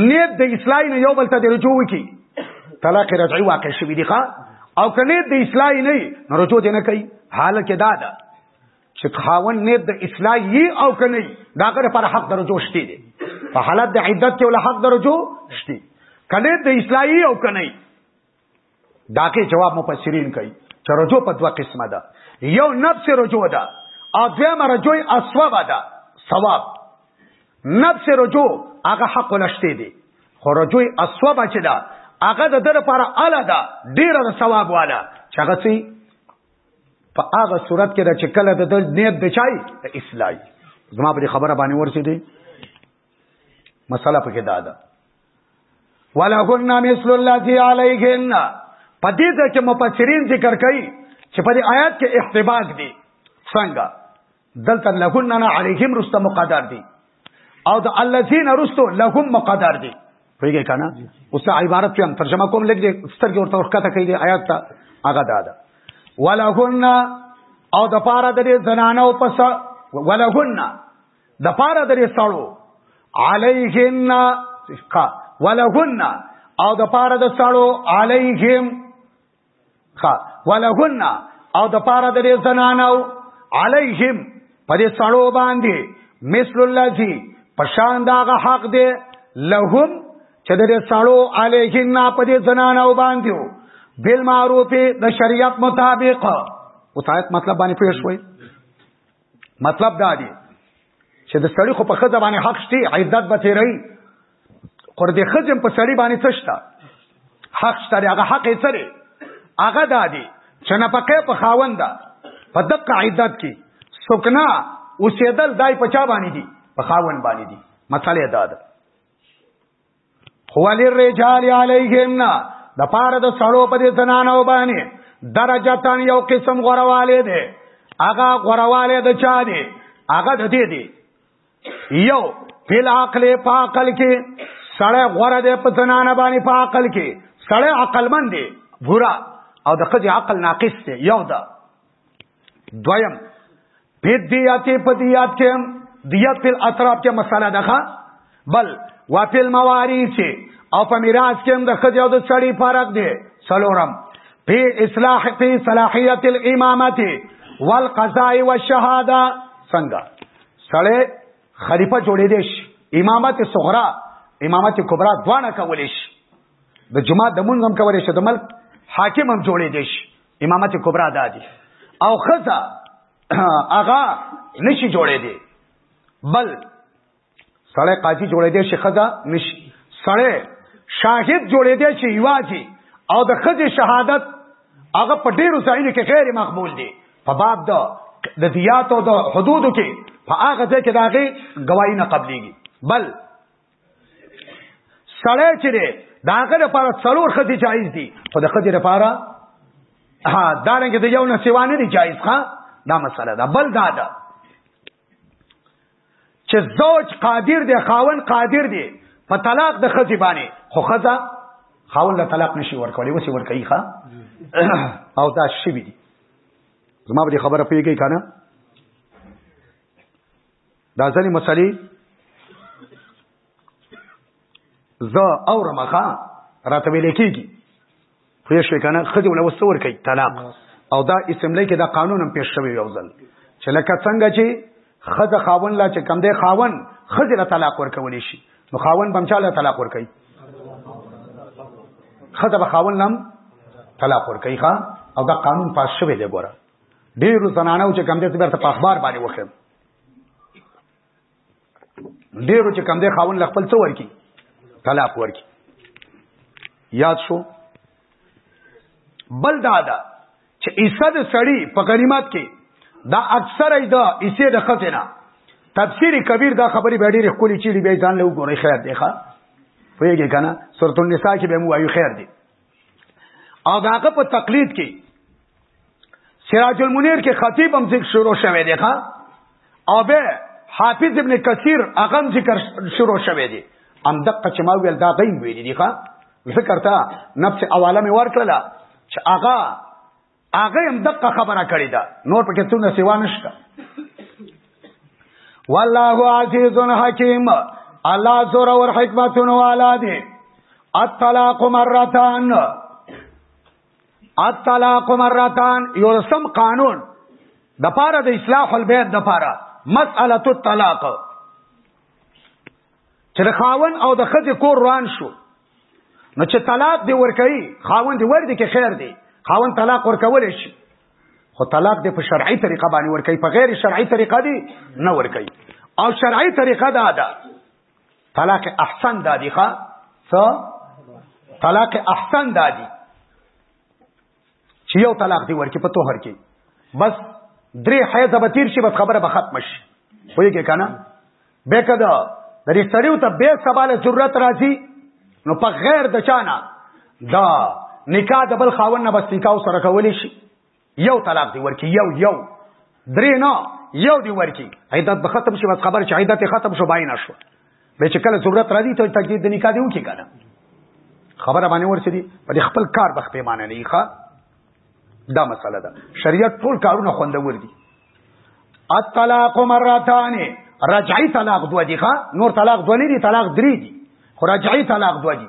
نیت د اصلاح نه یو بل ته د رجوع وکي طلاق رجعي واقع شوی دی او کنه د اصلاح نه نو رجوع دې نه کوي حال کې دا ده چې خاون نه د اصلاح یي او کنه دا غره پر حق درجو شته دي په حالت د عدت کې ول حق درجو شته کنه د اصلاح یي او کنه داګه جواب مفسرین کوي چې رجوع په دوه قسمه ده یو نفس رجوع ده او دویمه رجوع اسواب ده ثواب نفس رجوع هغه حق لشته دي خو رجوع اسواب چې ده هغه د در لپاره اعلی ده ډیره د ثواب والا چې هغه سي په هغه صورت کې چې کله د نیت بچای اصلاحي زما په خبره باندې ورسېدي مسله پکې دا ده ولهن مثل الذي عليهن په دې ځای کې مفسرین ذکر کوي چې په دې آیات کې احتباق دی څنګه دلته لهن نه عليهم رسته مقدر دی او د الذين رسته لهم مقدر دی ویګه کنه اوس عبارت په ترجمه کوم لګ دې سترګې ورته ورکته کوي دې آیات ته هغه دادا ولهن او د پاره د زنانو پس ولهن د پاره درې سړو علیهن کا ولهن او د پاره د سړو علیهم کا ولهن او د پاره د زنانو علیهم په دې سړو باندې مثل الذی پشان داغه حق دی لهم چې د دې سړو علیهم نه په دې زنانو باندې بل معروف د شریعت مطابق او تایت مطلب باندې پیښ وای مطلب دا دی چې د سړی خو په خځه باندې حق شته عدت به تیری خو د خځم په سړی باندې څه شته حق شته هغه حق یې سره هغه دا دی چې نه پکې په خاوند په دقه عدت کې سکنا اوسېدل دای په چا باندې دي په خاوند باندې دي مسله دا ده هو للرجال علیهن د پاره د سړو په دې زنانو باندې درجاتن یو قسم غورواله دي هغه غورواله د چا دي هغه د دې دي یو فل عقل په عقل کې سړی غوره دی په زنانه باندې په عقل کې سړی عقلمند دی ګورا او د خځې عقل ناقص دی یو ده دویم په دیات په دیات کې هم دیات په اطراف کې مساله ده بل واپل مواریث او په میراث کې هم د خځې او د سړي فرق دی څلورم په اصلاح په صلاحیت الامامت والقضاء والشهاده څنګه سړی خلیفہ جوړې دی شي امامت صغرا امامت کبرا دواړه کولې شي د جمعه د مونږ هم کولې شي د ملک حاکم هم جوړې دی شي امامت کبرا دا دي او خزا اغا نشي جوړې دي بل سړی قاضي جوړې دي شي خزا نشي سړی شاهد جوړې دي شي یوازي او د خزې شهادت هغه په ډیرو ځایونو کې غیر مقبول دي په باب د د دیات او د حدودو کې په هغه ځای کې داغه گواہی نه قبليږي بل سړی چې دی د هغه لپاره څلور ښځې جایز دي خو د ښځې لپاره ها دا رنګه د یو نه سیوا نه دي جایز ښه دا مسله ده بل دا ده چې زوج قادر دی خاون قادر دی په طلاق د ښځې باندې خو ښځه خاون له طلاق نشي ورکولی وسې ورکوي ښه او دا شوي دي زما به خبره پیږي که نه دا ځنې مسلې زه او رمخه راته ویل کېږي پوه شوې که نه ښځې وله وسه ورکوي طلاق او دا اسمبلۍ کې دا قانون هم پېښ شوی یو ځل چې لکه څنګه چې ښځه خاون لا چې کم دی خاون ښځې له طلاق ورکولی شي نو خاون به هم چا له طلاق ورکوي ښځه به خاون لم طلاق ورکوي ښه او دا قانون پاس شوی دی ګوره ډېرو زنانو چې کم دی ته بېرته په اخبار باندې وښیم ډیرو چې کم دی خاون ل خپل څو ورکی طلاق ورکی یاد شو بل دا دا چې عیسی د سړی په غنیمت کې دا اکثر ای دا عیسی د خزنه تفسیر کبیر دا خبرې به ډېرې خولي چیړي به ځان له وګوري خیر دی ښا پوهیږي کنه سورۃ النساء کې به مو وایو خیر دی او داغه په تقلید کې سراج المنیر کې خطیب هم ذکر شروع شوه دی ښا او به حافظ ابن کثیر هغه ذکر شروع شوه دی ام دقه چې ما ویل دا غیم ویل دی ښا ذکر تا نفس اواله می ورکړه چې هغه هغه هم دقه خبره کړې ده نور پکې څونه سیوا نشته والله عزیز حکیم الله زور او حکمتونو والا دی الطلاق مرتان الطلاق مرتان یو سم قانون د پاره د اصلاح البیت د پاره مسأله الطلاق چې خاون او د خځې کور روان شو نو چې طلاق دی ورکړي خاوند ور دي کې خیر دی خاوند طلاق ورکول شي خو طلاق دی په شرعي طریقه باندې ورکړي په غیر شرعي طریقه دی نه ورکړي او شرعي طریقه دا ده طلاق احسن دا دی ښا څه طلاق احسن دا دی چې یو طلاق دی ورکې په توهر کې بس درې حیض به تیر شي بس خبره به ختم شي وایي کې کنه به کده د دې سړیو ته به سباله ضرورت راځي نو په غیر د چانه دا نکاح د بل خاون نه بس نکاح سره کولی شي یو طلاق دی ورکې یو یو درې نه یو دی ورکی عیدت به ختم شي بس خبر چې عیدت ختم شو باین شو به چې کله ضرورت راځي ته تجدید د نکاح دی وکي کنه خبره باندې ورسې دي په خپل کار بخ پیمانه نه ښه دا مسله ده شریعت ټول کارونه خوندور دي الطلاق مرتان رجعي طلاق دوه دي ښه نور طلاق دوه نه دي طلاق درې دي خو رجعي طلاق دوه دي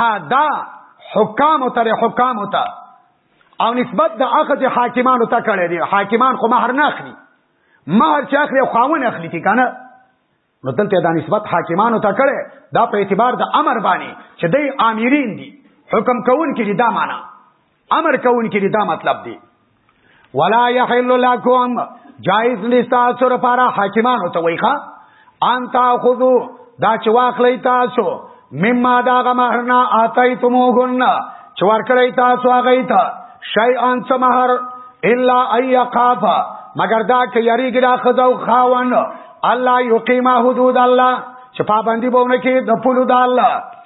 ها دا حکام ته حکام ته او نسبت د اخذ حاکمانو ته کړی دی حاکمان خو مہر نه اخلي مہر چې اخلي خاون اخلي کی کنه نو دلته دا نسبت حاکمانو ته کړي دا په اعتبار د امر باندې چې دوی آمیرین دي حکم کوون کې دا معنا امر کون کې دا مطلب دی ولا يحل لكم جائز لستا سره پارا حاکمانو ته وایخه ان تاخذو دا چې واخلې تاسو مما دا غمهرنا اتیتموهن چې ورکړې تاسو هغه ته شی ان سمهر الا ايقاف مگر دا کې یری ګرا خزو خاون الله یقیما حدود الله چې پابندي بونه کې د پلو د الله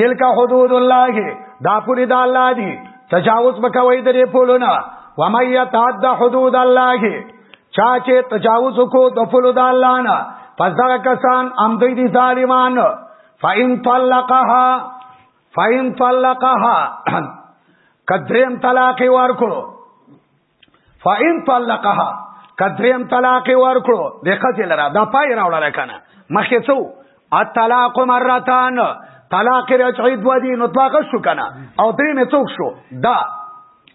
تلک حدود الله دا پوری دا الله دی تجاوز بکوي درې پولونه و مې يتعد حدود الله چا چې تجاوز کو د پولو د الله نه پس دا کسان ام دوی دي ظالمان فإن طلقها فإن طلقها کدریم طلاق ورکو فاین طلقها کدریم طلاق ورکړو د قتل را دا پای راوړل کنه مخکې څو الطلاق مرتان طلاق رجعی دو دی نو طلاق شو کنه او درې مې څوک شو دا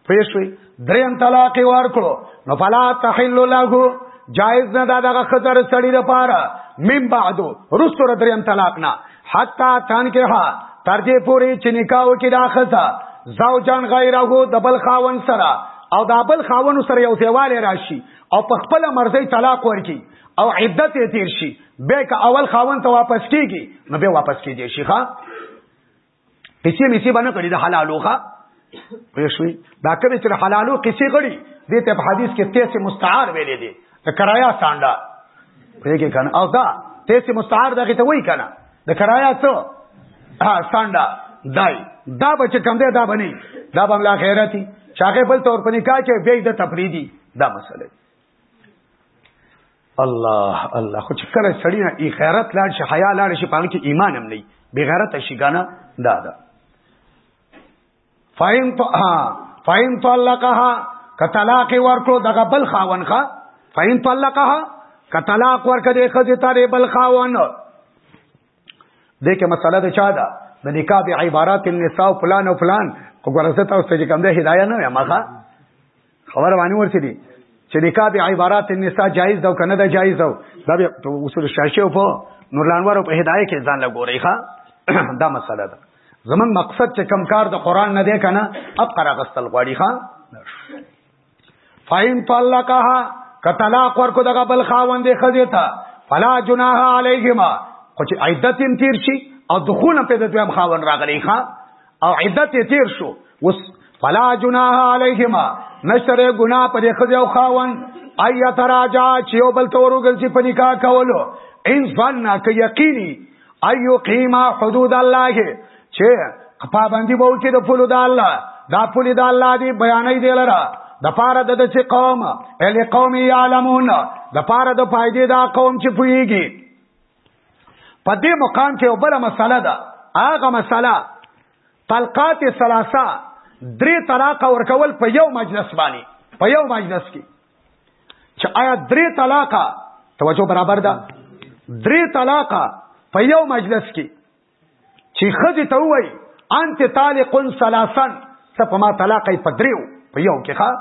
پېښوي دریم طلاق ورکړو نو فلا تحل له جائز نه دا دغه خزر سړی لپاره من بعدو رستور دریم طلاق نه حتا تنکه تر دې پوري چې نکاح کې دا خزا زوجان غیره د بل خاون سره او دا بل خاون سره یو سیواله راشي او په خپل مرزي طلاق ورکي او عدت یې تیر شي به که اول خاون ته واپس کیږي نو به واپس کیږي شيخه پیسې میسې باندې کړی د حلالو ښا پېښوي دا کوي چې حلالو قصې غړي دې ته په حدیث کې تیسه مستعار ویلې دي د کرایا سانډا پېګه کنه او دا تیسه مستعار دغه ته وای کنه د کرایا څو سانډا دای دا بچ کم دی دا بني دا بم لا خیرتی چاغه بل تور پني کا چې بیا د تفریدي دا مسله الله الله خو چې کله سړی نه ای غیرت لاړ شي حیا لاړ شي پاګه کې ایمان هم نه وي بی غیرت شي کنه دا دا فاین تو ها فاین تو الله کها کطلاق ورکو دغه بل خاون ښا فاین تو الله کها کطلاق ورکه دې خځه تارې بل خاون دې کې مسله ده چا ده د نکاح به عبارت النساء فلان او فلان کو ګورځه تاسو ته کوم ده هدايه نه مخه خبر باندې ورته دي چې د کابه عبارات النساء جایز ده او کنه ده جایز ده دا به اصول شاشي او په نورلانوار او په هدايه کې ځان لګوري ښا دا مسله ده زمون مقصد چې کم کار د قران نه دی کنه اب قرا غستل غواړي ښا فاین طلقها کطلاق ورکو دغه بل خاوند خزه تا فلا جناح علیهما خو چې عدت تیر شي او دخول په دې دویم خاوند راغلی ښا او عدت تیر شو وس فلا جناح علیهما نشره گناہ پر خځه او خاون ایا تراجا چې یو بل تورو ګرځي په نکاح کولو ان ظن ک یقینی ایو قیما حدود الله چې پابندی به وکړي د پلو د الله دا پلو د الله دی بیانې دی لره د پاره د چې قوم ال قوم یعلمون د پاره د فائدې دا قوم چې پويږي په دې مقام کې وبله مسله ده هغه مسله طلقات ثلاثه درې طلاق ورکول په یو مجلس باندې په یو مجلس کې چې آیا درې طلاق توجه برابر ده درې طلاق په یو مجلس کې چې خځه ته وای انت طالق ثلاثا ته په ما طلاق یې پدریو په یو کې ښا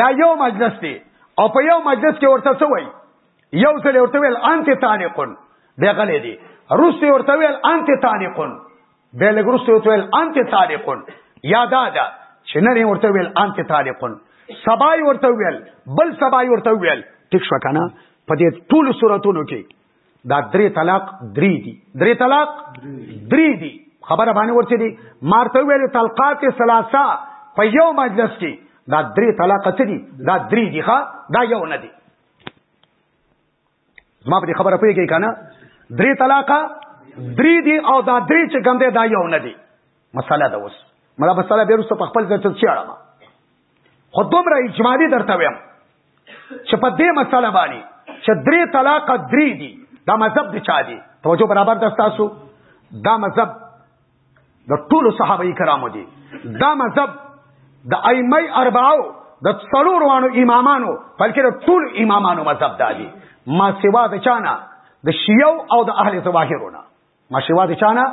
یا یو مجلس دی او په یو مجلس کې ورته څه وای یو ځل ورته ویل انت طالق بیا غلې دی روس ورته ویل انت طالق بیا لګ روس ورته ویل انت طالق یا دا دا چې نن ورته ویل انت طالق سبای ورته ویل بل سبای ورته ویل ټیک شو کنه په دې ټول صورتونو کې دا درې طلاق درې دي درې طلاق درې دي خبره باندې ورته دي مارته ویل طلقات ثلاثه په یو مجلس کې دا درې طلاق څه دي دا درې دي ښا دا یو نه دي ما په خبره پیږی کنه درې طلاق درې دي او دا درې چې ګم دي دا یو نه دي مسله ده اوس مله مسله به رسو په خپل ځای ته چیړم خو دومره اجمالی درته ویم چې په دې مسله باندې چې درې طلاق درې دي دا مذهب د چا دی توجه برابر ده تاسو دا مذهب د ټولو صحابه کرامو دی دا مذهب د ائمه اربعو د څلور وانو امامانو بلکې د ټول امامانو مذهب دی ما سوا د چانه د شیعو او د اهل ظواهرونه ما شوا دي چانه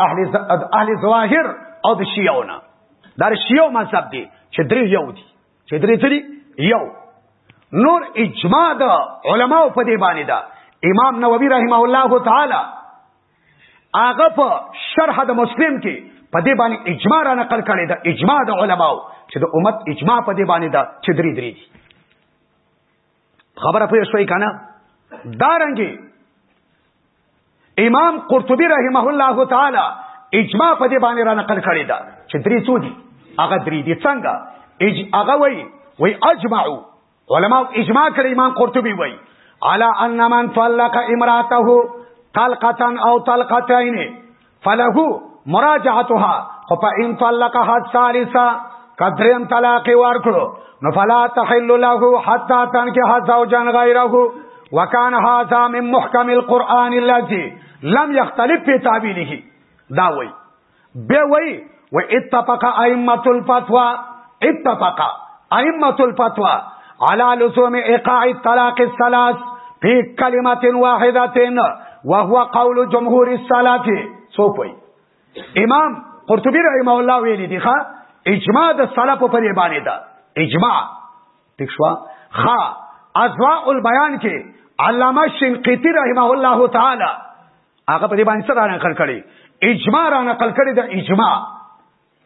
اهل اهل ظواهر او د شیعونه دا شیعو مذهب دی چې درې یو دي چې درې درې یو نور اجماع د علماو په دی باندې دا امام نووي رحمه الله تعالی هغه په شرح د مسلم کې په دی باندې اجماع را نقل کړي دا اجماع د علماو چې د امت اجماع په دی باندې دا چې درې درې دي خبره پوه شوي کنه دارنګي امام قرطبي رحمه الله تعالی اجماع په دې باندې را نقل کړی دا چې درې څو دي هغه درې دي څنګه اج هغه وای وای اجمعو علما اجماع کړی امام قرطبي وای على ان من طلق امراته طلقه او طلقتين فله مراجعتها فان طلقها الثالثه قدرم طلاق ورکړو نو فلا تحل له حتى تنكح زوجا غيره وکان هذا من محکم القرآن الذي لم يختلف في تعبيره دا وی به وی و اتفق ائمه الفتوا اتفق ائمه الفتوا على لزوم ايقاع الطلاق الثلاث في كلمه واحده وهو قول جمهور السلف سوپي امام قرطبي رحمه الله ویلي دي ښا اجماع د سلف په باندې ده اجماع تښوا خا ازواء البيان کې علامه شنقيطي رحمه الله تعالی هغه په دې باندې سره نقل کړي اجماع را نقل کړي د اجماع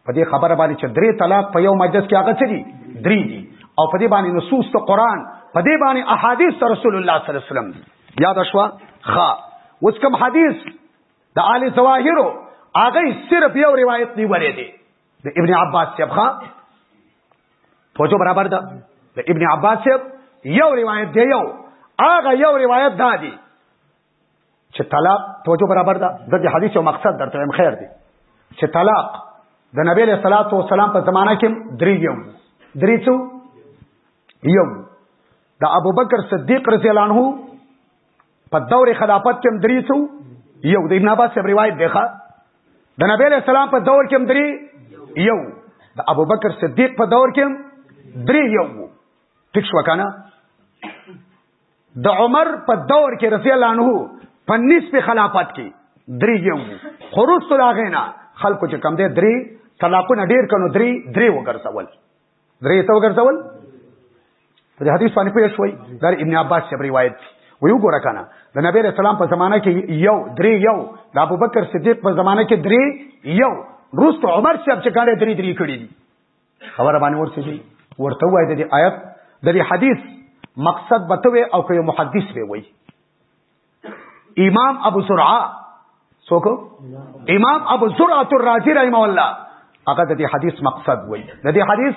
په دې خبره باندې چې درې طلاق په یو مجلس کې هغه چي درې دي او په دې باندې نصوص ته قران په دې باندې احادیث ته رسول الله صلی الله علیه وسلم یاد شوا خا اوس کوم حدیث د آل ظواهرو هغه صرف یو روایت دی ورې دي د ابن عباس سبخه پوجو برابر ده د ابن عباس یو روایت دی یو هغه یو روایت دا دی چې طلاق توجه برابر ده د دې حدیث یو مقصد درته هم خیر دی چې طلاق د نبی له صلوات و سلام په زمانہ کې درې یو درې څو یو د ابوبکر صدیق رضی الله عنه په دور خلافت کې درې څو یو د ابن عباس روایت دی ښا د نبی له سلام په دور کې درې یو د ابوبکر صدیق په دور کې درې یو ټیک شو کنه د عمر په دور کې رضی الله عنه په نصف خلافت کې درې یو خروج تل اغینا خلکو چې کم دې درې طلاقونه ډیر کنو درې درې وګرځول درې ته وګرځول د حدیث باندې پوه شوي دا ابن عباس څخه روایت دی ویو ګور کنه د نبی رسول الله په زمانه کې یو درې یو د ابوبکر صدیق په زمانه کې درې یو روس عمر صاحب چې کړه درې درې کړې دي خبره باندې ورسېږي ورته وای د دې آیت د دې حدیث مقصد به ته او که محدث به وای امام ابو زرعه څوک امام ابو زرعه الرازی رحمه الله هغه د دې حدیث مقصد وای د دې حدیث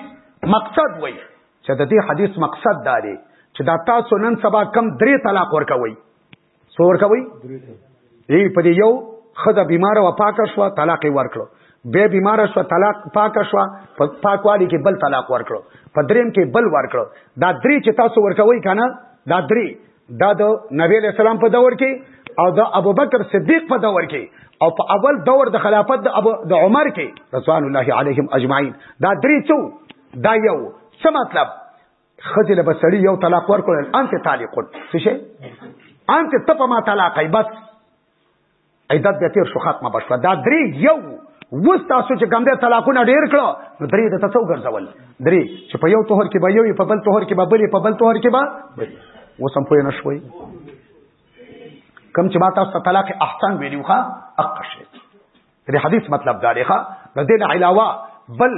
مقصد وای چې د دې حدیث مقصد دا دی چې دا تاسو نن سبا کم درې طلاق ورکوي څو ورکوي ای په دې یو خدای بیمار او پاک شو طلاق ورکړو به بیمار شو طلاق پاک شو په پاکوالي کې بل طلاق ورکړو په دریم کې بل ورکړو دا درې چې تاسو ورکوي کنه دا درې دا د نبی له سلام په دور کې او د ابوبکر صدیق په دور کې او په اول دور د خلافت د ابو د عمر کې رضوان الله علیهم اجمعین دا درې څو دا یو څه مطلب خځه له بسړي یو طلاق ورکول انت طالق څه شي انت ته په ما طلاق ای بس عیدت به تیر شو ختمه بشو دا درې یو وس تاسو چې ګنده طلاقونه ډیر کړو نو درې د تاسو ګرځول درې چې په یو توهر کې به یو په بل توهر کې به بلې په بل توهر کې به اوس هم پوه نه شوي کم چې ما تاسو طلاق احسان ویلو ښا اقشه دې حدیث مطلب دا دی ښا د دې نه علاوه بل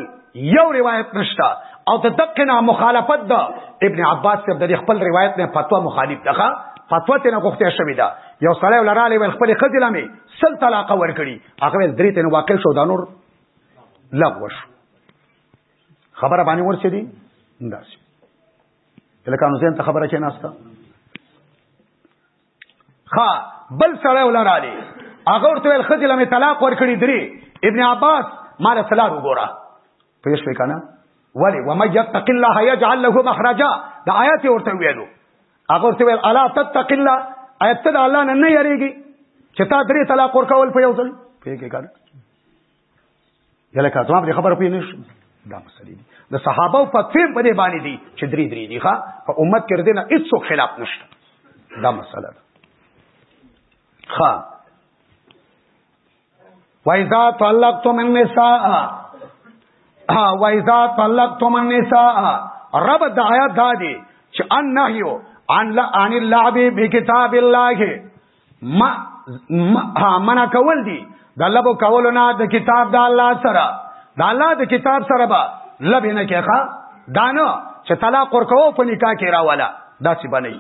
یو روایت نشته او د دقه نه مخالفت ده ابن عباس صاحب د خپل روایت نه فتوا مخالف ده فتوا ته نه غوښته شوې ده یو سړی ولراله ول خپل خځل می سل طلاق ور کړی هغه درې ته واقع شو دا نور لغوش خبره باندې ورسې دي انداز لکه نو زين ته خبره کې ناشته ښا بل سړی ولرالی هغه ورته ویل خځه لمه طلاق ورکړي دري ابن عباس مال سلار وګوره پوه شو کنه ولی ومن یتق الله یجعل له مخرجا دا آیات ورته ویلو هغه ورته ویل الا تتق الله آیات د الله نه نه یریږي چې تا درې طلاق ورکول په یو ځل پیګه کړه یلکه ځواب دې خبره پوه نه شو دا مسلې دي د صحابه او فتوی په دې باندې دي چې درې درې دي ښا په امت کې دې نه هیڅ خلاف نشته دا مسله ده ښا وایذا طلقتم النساء ها وایذا طلقتم النساء رب د آیات دا دي چې ان نهیو عن لعن اللعب بکتاب الله ما ها منع کول دي د لبو کولو نه د کتاب د الله سره د الله د کتاب سره به لب نه کېخه دانه چې طلاق ورکو په نکاح کې راواله داسې بنئ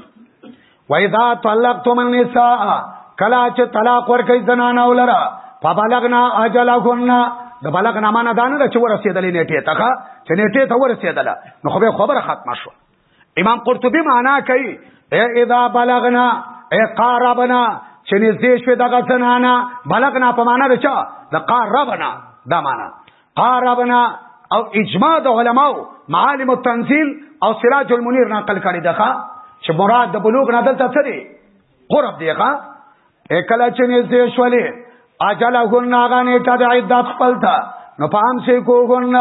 وایذا طلقتم النساء کلا چې طلاق ورکې زنانه ولرا فبلغنا اجلهن د بلغ نامه نه دانه چې ورسېدلې نیټه ته چې نیټه ته ورسېدله نو خو به خبره ختمه شوه امام قرطبي معنا کوي اذا بلغنا اقاربنا چې نږدې شوې دغه زنانا بلغنا په معنا د چا د قاربنا دا معنا قاربنا او اجماع د علماو معالم التنزيل او سراج المنير نقل کړي دغه چې مراد د بلوغ نه دلته څه دی قرب دی ښا اکلا چې نه زه شولې اجل هن هغه نه ته د عدت خپل تا نو پام سي کو هن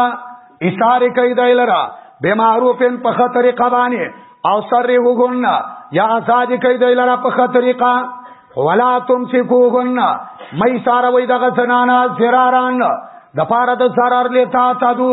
اشاره کوي دای لرا به معروفن په خه طریقه باندې او سر هن یا آزاد کوي دای لرا په خه طریقه ولا تم سي کو هن مې ساره وې دغه زنانا زراران د پاره د zarar لتا تا دو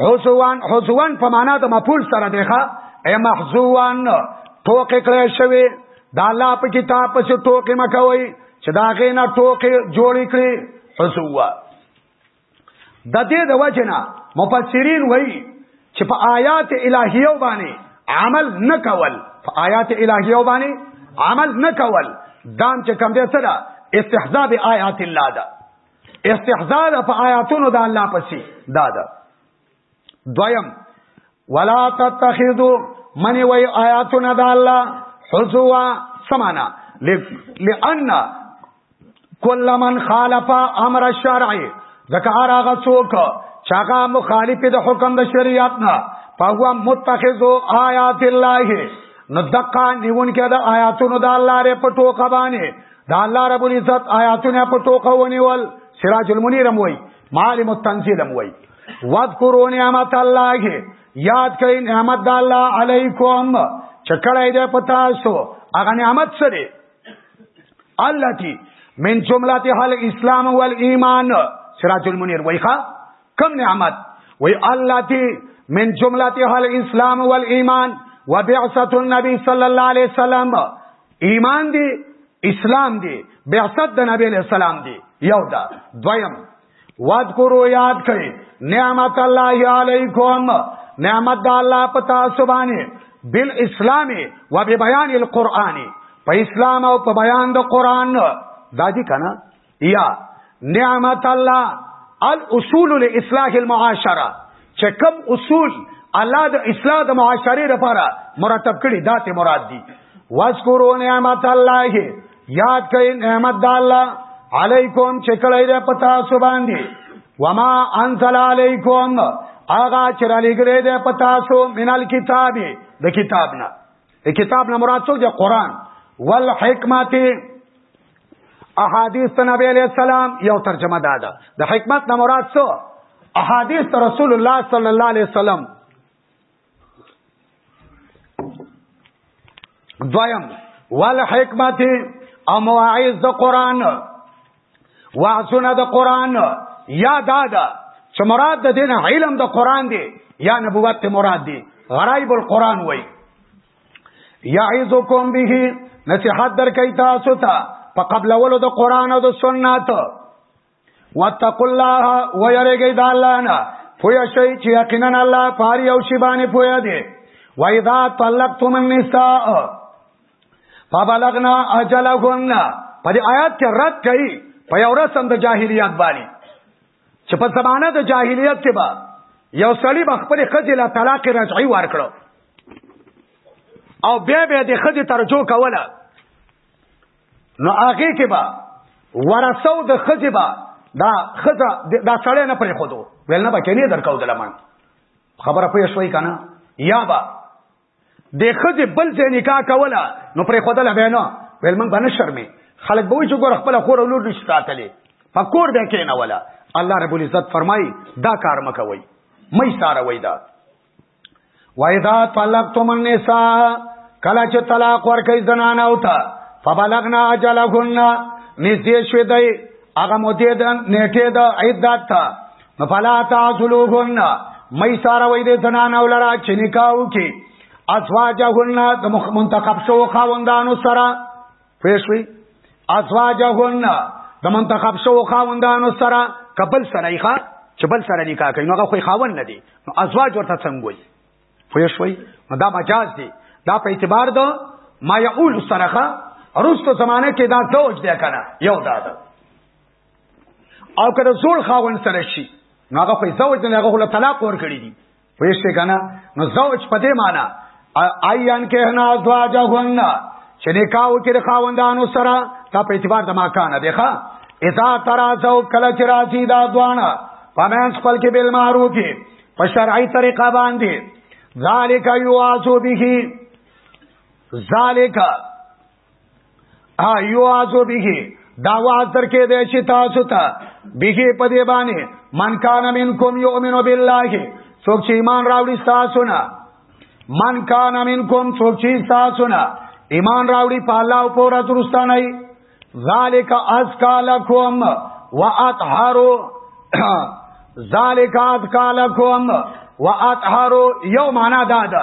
حسوان حسوان په معنا د مفعول سره دی ښا اے محزوان ټوکې کړې شوی دا لا په کتاب پسې ټوکې مکوي چې دا غې نه ټوکې جوړې کړې حسوا د دې د وجنا مفسرین وایي چې په آیات الهیو باندې عمل نه کول په آیات الهیو باندې عمل نه کول دام چې کم دې سره استحزاء آیات الله ده استحزاء ده په آیاتونو د الله پسې دا ده دویم ولا تتخذو من وی آیاتنا د الله حزوا سمانا لئن کل من خالف امر الشرع ځکه هغه څوک چې هغه مخالف د حکم د شریعت نه پاغوا متخذو آیات الله نو دقا نیون کې د آیاتونو د الله ر په ټوکه باندې دا الله رب العزت آیاتونه په ټوکه ونیول سراج المنیر موي معالم التنزيل موي واذکروا نعمت الله یاد کړئ نعمت د الله علیکم چکړای دې پتا سو هغه نعمت سره التي من جملتها الاسلام والايمان سراج المنير وایخه کم نعمت وی التي من جملتها الاسلام والايمان وبعثه النبي صلى الله عليه وسلم ایمان دی اسلام دی بعثت د نبی علیہ السلام دی یو دا دویم واد کورو یاد کړئ نعمت الله علیکم نعمت د الله پتا سبحانه بل اسلام و به بیان القرآن په اسلام او په بیان د قرآن دا دي کنه یا نعمت الله الاصول لاصلاح المعاشره چې کوم اصول الله د اصلاح د معاشره لپاره مرتب کړي دا ته مراد دي واذکروا نعمت الله یاد کړئ نعمت د الله علیکم چې کړی د پتا سو باندې وما انزل علیکم اغا چې را لګره د پتا سو مینال کتاب د کتاب نه د کتاب نه مراد څه د قران والحکمت احادیث ته نبی علیہ السلام یو ترجمه دا ده د حکمت نه مراد څه احادیث ته رسول الله صلی الله علیه وسلم دویم ول حکمت او مواعظ د قران وعظونه د قران یا دا ده چې مراد د دین علم د قران دی یا نبوت ته مراد دی غرایب القران وای یعظکم به نصیحت درکې تاسو ته په قبل ولو د قران او د سنت واتقوا الله ويرګي د الله نه پویا شي چې یقینا الله پاری او شی باندې پویا دی و اذا طلقتم النساء فبلغنا اجلهن په دې آیات کې رد کړي په یو رسم د جاهلیت باندې چې په زمانه د جاهلیت کې به یو سړی به خپل خځې له طلاق رجعي ورکړو او بیا بیا د خځې ترجو کوله نو هغه کې به ورثو د خځې به دا خځه دا سړی نه پرې خودو ویل نه به کې نه درکاو دلمان خبره پوه شوي کنه یا با د خځه بل ځای نکاح کوله نو پرې خدل به نه ویل من باندې شرمې خلک به چې ګور خپل خور ولور نشي ساتلې په کور به کې نه ولا الله رب العزت فرمای دا کار مکوي مې ساره وای دا وایدا طلاق تم النساء کله چې طلاق ورکې زنانه او تا فبلغنا اجلهن نږدې شوې دی هغه مودې د نیټه د عدت ته نو فلا تعذلوهن مې ساره وې د زنان او لرا چې نکاو کې ازواجهن د منتخب شو خاوندانو سره پېښوي ازواجهن د منتخب شو خاوندانو سره کبل سره یې ښا چې بل سره نکاح کوي نو هغه خو خاوند نه دی نو ازواج ورته څنګه وي پېښوي نو دا مجاز دی دا په اعتبار دو ما یقول سره ورستو زمانه کې دا زوج دی کنه یو دا ده او کله زول خاون سره شي نو هغه په زوج نه هغه له طلاق ور کړی دي وېشته کنه نو زوج په دې معنی ایان کې نه ازواج هون چې نکاح وکړي خاوندانو سره دا په اعتبار د ماکان دی ښا اذا ترازو کله چې راځي دا دوانه پمنس خپل کې بل معروفي په شرعي طریقه باندې ذالک یوازو به ذالک ا یو ازو به دا واز در کې دی چې تاسو ته به په دې باندې من کان منکم یؤمن بالله څوک چې ایمان راوړي تاسو نه من کان منکم څوک چې تاسو نه ایمان راوړي په الله او پر رسول نه ذالک ازکا لکم واطهرو ذالک ازکا لکم واطهرو یو معنا دا ده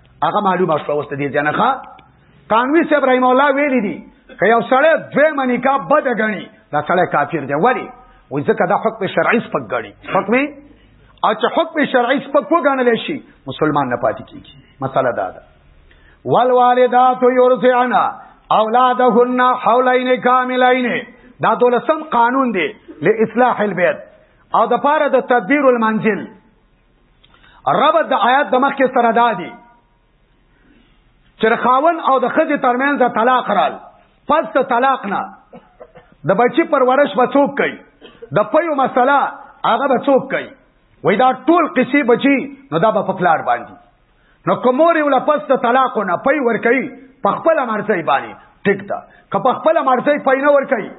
هغه معلومه شو اوس دې ځنه ښا قانوي صاحب رحم الله ویلي دي که یو سړی دوی منی کا بد غني دا سړی کافر دی ولی وای ځکه دا حکم شرعي سپک غړي حکم او چې حکم شرعي سپک وګڼل شي مسلمان نه پاتې کیږي مسله دا ده والوالدات یرضعن اولادهن حولین کاملین دا دولسم قانون دی لاصلاح البيت او د پاره د تدبیر المنزل رب د آیات د مخکې سره دا دی چې خاون او د خځې ترمنځ طلاق رال پس د طلاق نه د بچی پرورش به څوک کوي د پيو مسله هغه به څوک کوي وای دا ټول قصې بچي نو دا به په پلار باندې نو کوموري ولا پس د طلاق نه پي ور کوي په خپل مرزي باندې ټیک ده که په خپل مرزي پي نه ور کوي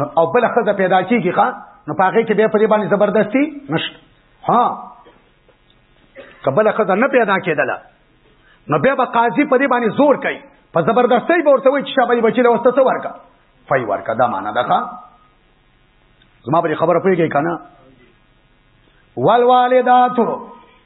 نو او بل خزه پیدا کیږي ښا نو پاګه کې به په دې باندې زبردستی نشته ها کبل خزه نه پیدا کېدله نو به به قاضي په دې باندې زور کوي په زبردستۍ به ورته وایي چې شابه بچی له وسته څه ورکا فای ورکا دا معنا ده ښا زما په خبره پوهیږئ کنه والوالداتو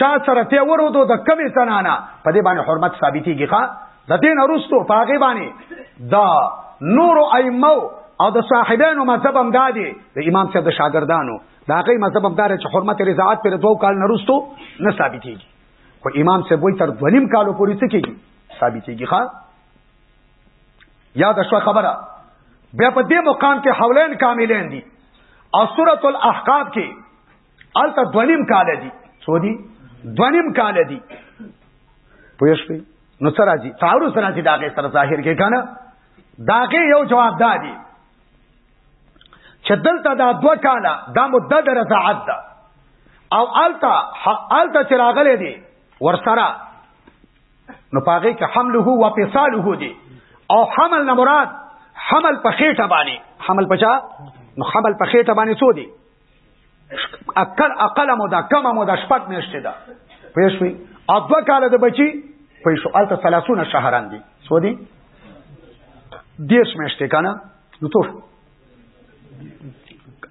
چا سره ته ورودو د کمی زنانا په دې باندې حرمت ثابتېږي ښا د دین ارستو په هغه باندې دا نور ائمه او د صاحبانو مذهب هم دادي د امام صاحب د شاګردانو دا غي مذهب هم دار چې حرمت رضاعت پر دوو کال نرستو نه ثابتېږي خو امام صاحب وایي تر دونیم کالو پورې څه کېږي ثابتېږي ښا یاد شو خبره بیا په دې مقام کې حولین کاملین دي او سورۃ الاحقاف کې الته دونیم کال دی څو دی دونیم کال دی پوه شئ نو سره راځي تعارض راځي دا غي سره ظاهر کې کنه دا غي یو جواب دادی چې دلته دا دوه کاله دا مدد رضاعت ده او التا التا چې راغلي دي ورسره نو پاغه کې حمله او فصاله دي او حمل نه مراد حمل په خېټه باندې حمل پچا نو حمل په خېټه باندې څو دي اکل اقل مو دا کم مو دا شپږ میاشتې ده پوه شوي او دوه کاله د بچي پوه شو هلته ثلاثونه شهران دي څو دي دېرش میاشتې که نه نو څو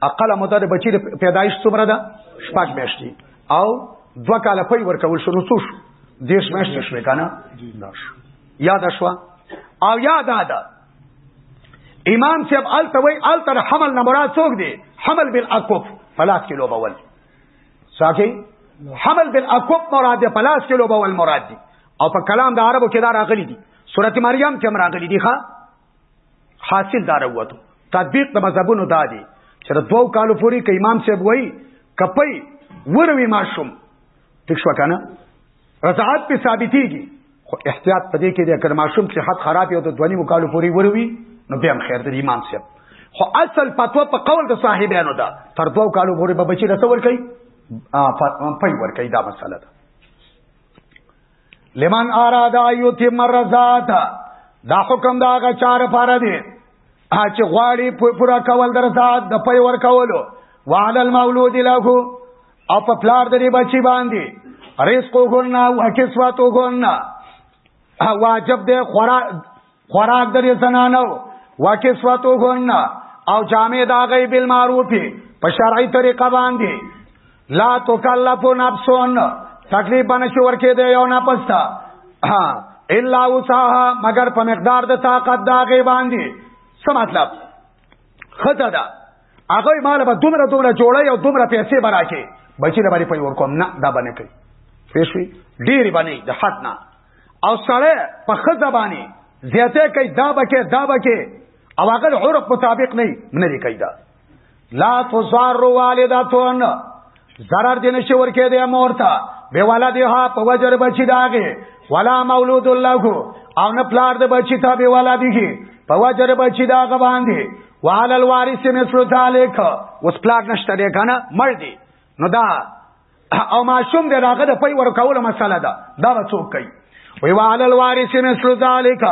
اقل مو دا د بچي د پیدایش څومره ده شپږ میاشتې او دوه کاله پی ورکول شو نو څو شو دېرش میاشتې شوې که نه یاده شوه او یاده ده امام صاحب الته وای الته حمل نه مراد څوک دی حمل بالاکف فلاس کې لوبول ساکي حمل بالاکف مراد دی فلاس کې لوبول مراد دی او په کلام د عربو کې دا راغلي دي سورته مریم کې راغلي دي ښا حاصل دار وته تطبیق د مذهبونو دا دی چې د دوو کالو پورې کې امام صاحب وای کپي وروي ماشوم ټیک شو کنه رضاعت په ثابتيږي خو احتیاط پدې کې دی کله ماشوم چې حد خراب یو د دونی مقالو پوری وروي نو بیا خیر دی امام صاحب خو اصل پتو په قول د صاحبانو دا تر دوه کالو پوری به بچی رسول کوي پي ور کوي دا مسله ده لمن اراد ایوتی مرزات دا حکم دا غا چار پاره دی چې غواړي پورا کول درزاد د پي ور کولو وعلى المولود له او په پلار د دې بچی باندې رزق وګورنا او کسوت وګورنا واجب دې خوراک خوراک د دې زنانو وکسوت وګورنا او جامع دا غي بل معروفي په شرعي طریقه باندې لا تکلف نفسون تکلیف بنشي ورکه دی یو نه پستا الا وسعها مگر په مقدار د طاقت دا غي باندې څه مطلب خدای دا هغه مال به دومره دومره جوړي او دومره پیسې به راکې بچی له باندې پي ورکوم نه دا باندې کوي پېښوي ډېری باندې د حد نه او سړی په خزه باندې زیاته کوي دا بکې دا بکې او هغه عرف مطابق نه نه کوي دا لا تزار والداتون zarar دې نشي ورکې دې مورتا به والا دې ها په وجر بچی داغه ولا مولود الله او نه پلار دې بچی ته به والا دې په وجر بچی داغه باندې وعلى الوارث مثل ذلك اوس پلار نشته دې کنه مړ دې نو دا او ماشوم دې راغه د پي ورکول مسله ده دا به څوک کوي وی وعلى الوارث مثل ذلك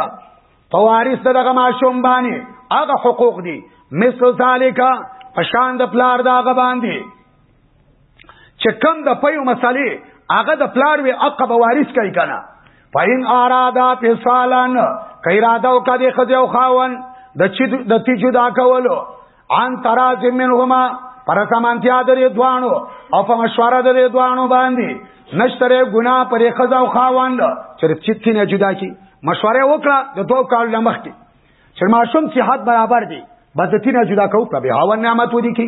فوارث دغه ماشوم باندې هغه حقوق دي مثل ذالک پشان د پلار دا غ باندې چې کم د پيو مسلې هغه د پلار وی عقب وارث کوي کنه فین ارادا فسالن کای اراده او کدی خځه او خاون د چې د تی جدا کولو ان تراز منهما پر سمانتیا درې دوانو او په مشوره درې دوانو باندې نشتره ګنا پرې خزا او خاوند چې چیت کې نه جدا کی مشوره وکړه د دوه کال لمخ کې چې ماشوم صحت برابر دی بس دې نه جدا کو په هاو نعمت ودی کی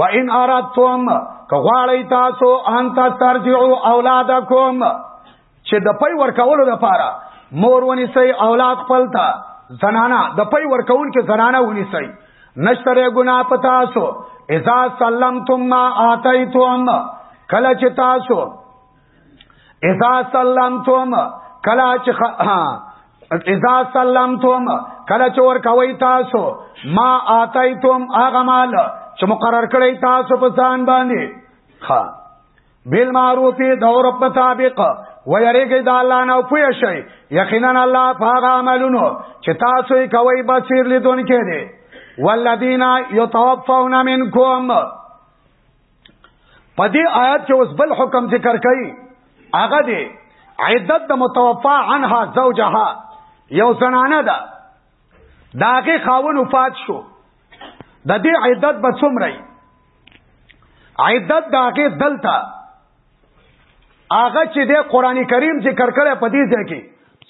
و ان ارادتم که غواړی تاسو ان تاسو ترجعوا اولادکم چې د پي ورکولو لپاره مور ونیسي اولاد خپل ته زنانا د پي ورکول کې زنانا ونیسي نشتره ګنا پتا سو اذا سلمتم ما اتیتم کله چې تاسو اذا سلمتم کله چې اذا سلمتم کله چې ور کوي تاسو ما اتیتم هغه مال چې مقرر کړی تاسو په ځان باندې ها بالمعروف دور په مطابق ويریږي د الله نه پوي شي یقینا الله پاک عملونو چې تاسو یې کوي بصیر لیدون کې دي والذین یتوفون منکم په دې آیات کې اوس بل حکم ذکر کړي هغه دی عدت د متوفا عنها زوجها یو زنانه ده داغه خاون وفات شو د دې عدت به څومره عدت داغه دلته هغه چې د قران کریم ذکر کړه په دې ځای کې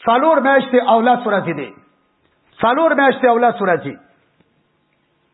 څلور میاشتې اولا سورته دي څلور میاشتې اولا سورته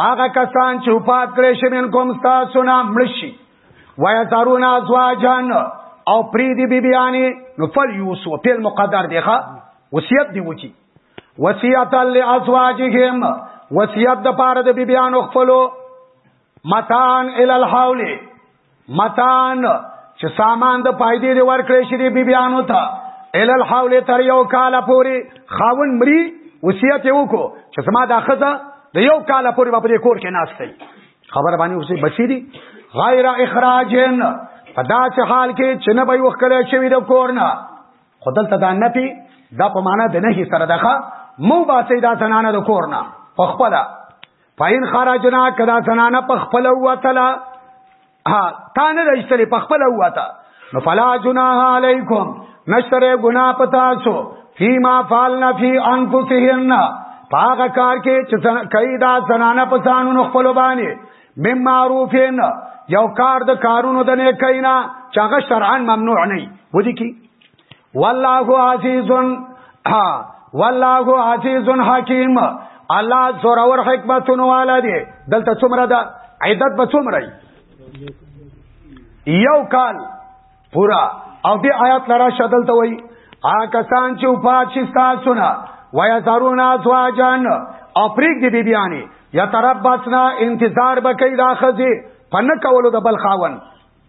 هغه کسان چې وفات کړي شي من کوم تاسو نه مړشي وای زارون ازواجان او پری دی بیبیانی نو فل یوسو پیل مقدر دی ښا وصیت دی وچی وصیت لازواجهم وصیت د پاره د بیبیانو خپلو متان ال الحول متان چې سامان د پایدې دی ورکړې شي دی بیبيانو ته ال الحول تر یو کال پوري خاون مري وصیت یو کو چې زما دا خزه د یو کال پوري په کور کې ناشته خبر باندې اوسې بچی دي غیر اخراجن په داسې حال کې چې نه به وکړی شوی د کور نه خدل ته دا نه پی دا په معنا د نه سره دغه مو باسي دا زنانه د کور نه په خپل فاین خرجنا کدا زنانه په خپل وتلا ها تا نه رښتلې په خپل وتا نو فلا جناح علیکم نشتره گنا پتا سو فیما فعلنا فی انفسهن پاګه کار کې چې کای دا زنانه په ځانونو خپل باندې مم معروفین یو کار د کارونو د نه کینا چې هغه شرعاً ممنوع نه ودی کی والله عزیز ها والله عزیز حکیم الله زورور حکمتونو والا دی دلته څومره ده عیدت به څومره یو کال پورا او دې آیات لرا شدل ته وای آ کسان چې وفات شي تاسو نه ویا زارون ازواجن او پریک دی بیبیانی یا تربصنا انتظار بکې دا خزي پنه کولو د بل خاون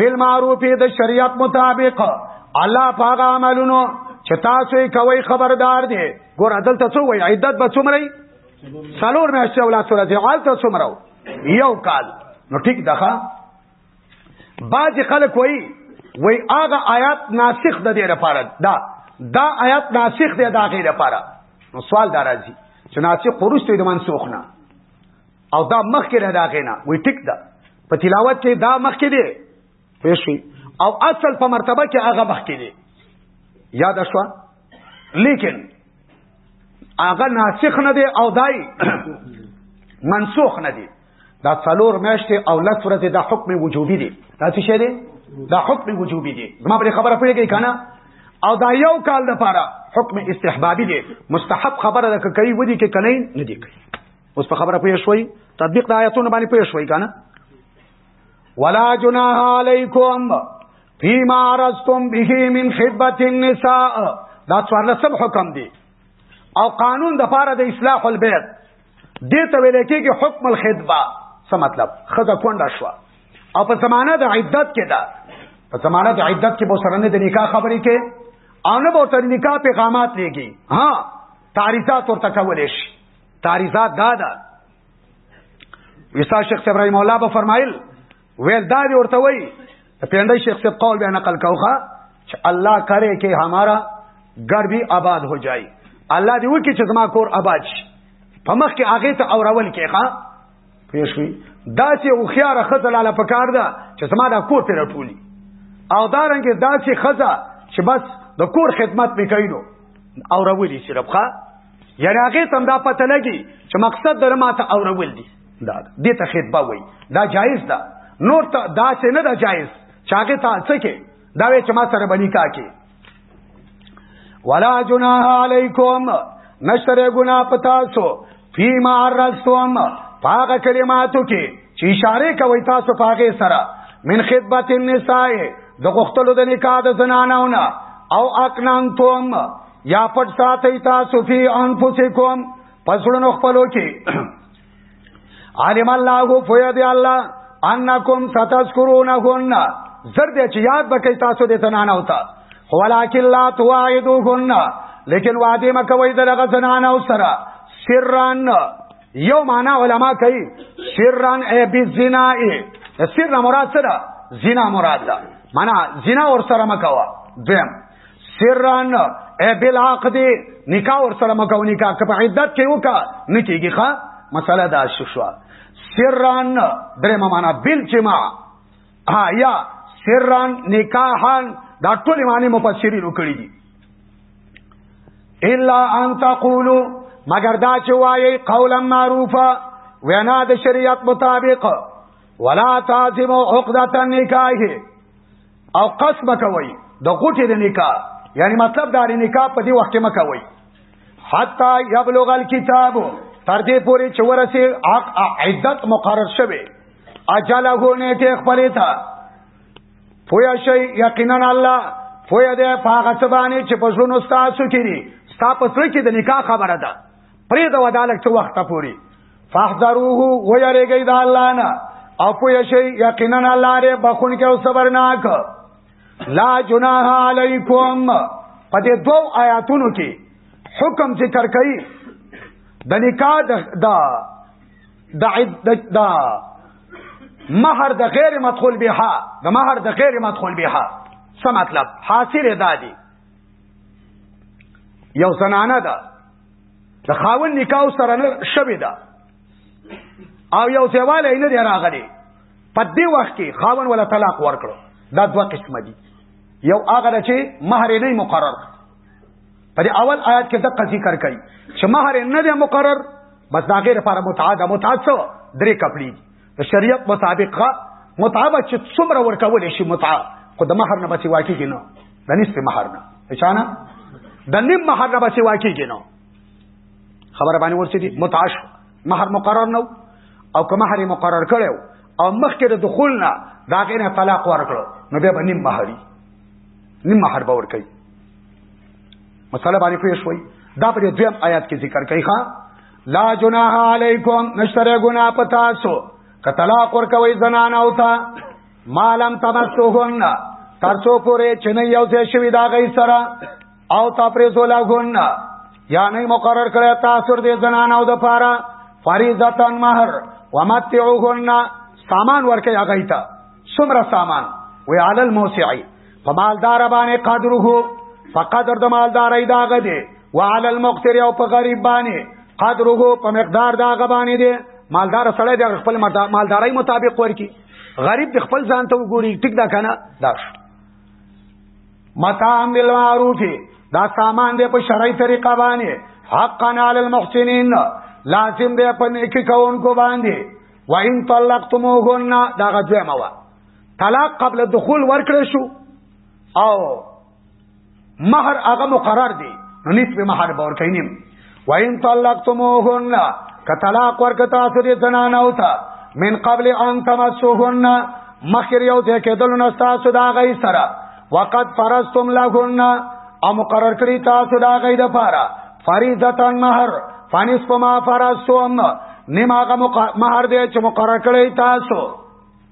بالمعروف د شریعت مطابق الله پاک عملونو چې تاسو یې کوي خبردار دي ګور عدالت څو وي عدت به څومره سلور مې اشته ولا سره دي عدالت څومره یو کال نو ټیک دغه باج خلک وای وای هغه آیات ناسخ د دې لپاره دا دا آیات ناسخ دی دا غیر لپاره نو سوال دا راځي چې ناسخ خروج ته د منسوخ نه او دا مخکې نه دا غینا وی ټیک ده په تلاوت کې دا مخکې دی پېښوي او اصل په مرتبه کې هغه مخکې دی یاد شو لیکن هغه ناسخ نه دی او دای منسوخ نه دی دا څلور میاشتې او لس ورځې دا حکم وجوبي دی دا څه شی دی دا حکم وجوبي دی زما په خبره پوهېږئ که نه او دا یو کال لپاره حکم استحبابي دی مستحب خبره ده که کوي ودي که کنه نه دی کوي اوس په خبره پوه شوي تطبیق د آیتونو باندې پوه شوي کنه ولا جناح علیکم فيما عرضتم به من خدمت النساء دا څوارلسم حکم دی او قانون د پاره د اصلاح البيت دې ته ویل کېږي حکم الخدمه څه مطلب خزه کونډه شو او په زمانه د عدت کې ده په زمانه د عدت کې به سره نه د نکاح خبرې کې او نه به تر نکاح پیغامات لګي ها تعریفات ورته کولې شي تعریضات دا ده وستا شیخ صاحب رحم الله به فرمایل ویل دا دی ورته وای پیندای شیخ صاحب قول به نقل کاوخه چې الله کرے کې ہمارا گھر بھی آباد ہو جائے الله دې وکړي چې زما کور آباد شي په مخ کې هغه ته اورول کې ښا پېښوي دا چې او خيار خزل علا پکار ده چې زما دا کور ته راټولي او دا رنګ دا چې خزا چې بس د کور خدمت میکاینو اورولې چې ربخه یعنی هغه تم دا پته لګي چې مقصد در ماته اورول دي دا دې ته خطبه وای دا جایز ده نور ته دا څه نه ده جایز چاګه ته څه کې دا وې چې ما سره بنی کا کې ولا جناح علیکم نشتر گنا پتا سو فی ما رستم پاغ کلماتو کې چې اشاره کوي تاسو پاغه سره من خدمت النساء د غختلو د نکاح د زنانونه او اقنان توم یا پټ ساتي تاسو فی انفسکم پسړونو خپلو کې عالم الله فیاد الله انکم ستذکرونهن زر دې چې یاد بکې تاسو دې تنانه وتا ولکن لا تواعدوهن لیکن وعده مکوي دغه زنانه او سره سران یو معنا علما کوي سران ای بی زنا ای سر مراد سره زنا مراد ده معنا زنا ور سره مکوا دیم سران ای بل عقد نکاح ور سره مکو نکاح که په عدت کې وکا نه کیږي ښا مسله دا شو شو سران درې معنا بل جما ها یا سران نکاحان دا ټول معنی مفسرین وکړي دي الا ان تقولوا مگر دا چې وایي قولا معروفا وینا د شریعت مطابق ولا تعظموا عقدة النکاح او قسم کوي د غټې د نکاح یعنی مطلب دا د نکاح په دې وخت کې مکوي حتا یبلغ الكتاب تر دې پورې چې ورسه عدت مقرر شوه اجل غونه ته خپلې تا پویا شي یقینا الله پویا دې پاغه سبانه چې په ژوند تاسو کې دي تاسو سره کې د نکاح خبره ده پرې دا ودالک څو وخت پوري فاحذروه ويرګي دا الله نه او پوه شي یقینا الله دې بخون کې او صبرناک لا جناح علیکم په دې دوو آیاتونو کې حکم ذکر کړي د نکاح د د د مہر د غیر مدخول بها د مہر د غیر مدخول بها څه مطلب حاصل دادی یو زنانه ده د خاون نکاح سره نه شوی دا او یو ځواله نه دی راغلی په دې وخت کې خاون ولا طلاق ورکړو دا دوه قسم دي یو هغه چې مہر نه مقرر په دې اول آیات کې د قضیه کار کوي چې مہر نه دی مقرر بس دا غیر لپاره متعاد متعاد څه درې کپلی د شریعت مطابق متعه به چې څومره ورکول شي متعه خو د مہر نه بچي واکیږي نو د نصف مہر نه اچانه د نیم مہر نه بچي واکیږي نو خبره باندې ورسې دي متعه شو مہر مقرر نو او که مہر مقرر کړو او مخکې د دخول نه دا غینه طلاق ورکړو نو بیا به نیم مہري نیم مہر به ورکړي مسله باندې پوه شوي دا په دویم آیات کې ذکر کوي ښا لا جناح علیکم نشتره گناہ پتاسو که طلاق ورکوي زنان او تا مالم تمسوهن ترسو پورې چنه یو ځای شوی دا غي سره او تا پرې زولا غون یا نه مقرر کړی تاسو دې زنان او د پاره فریضتن مہر ومتعوهن سامان ورکه هغه ته سمره سامان وی علی الموسعی په مالدار باندې قدره په قدر د مالداري داغه دی وعلى المقتر او په غریب باندې قدره په مقدار داغه باندې دی مالدار سړی د خپل مالداري مطابق ورکی غریب د خپل ځان ته وګوري ټیک دا کنه دا متام بالمعروف دا سامان دی په شرعي طریقه باندې حقا علی المحسنین لازم دی په نیکی کوونکو باندې وان طلقتموهن دا غځه موا طلاق قبل دخول ورکړې شو او مہر هغه مقرر دی نو نسب مہر باور کینیم وین طلقتموهن ک طلاق ورک تاسو دې زنان او تا من قبل ان تمسوهن مخیر یو ځای کېدل نو تاسو دا غي سره وقد فرضتم لهن او مقرر کړی تاسو دا غي د پاره فریضه مہر فنصف ما فرضتم نیمه مہر دې چې مقرر کړی تاسو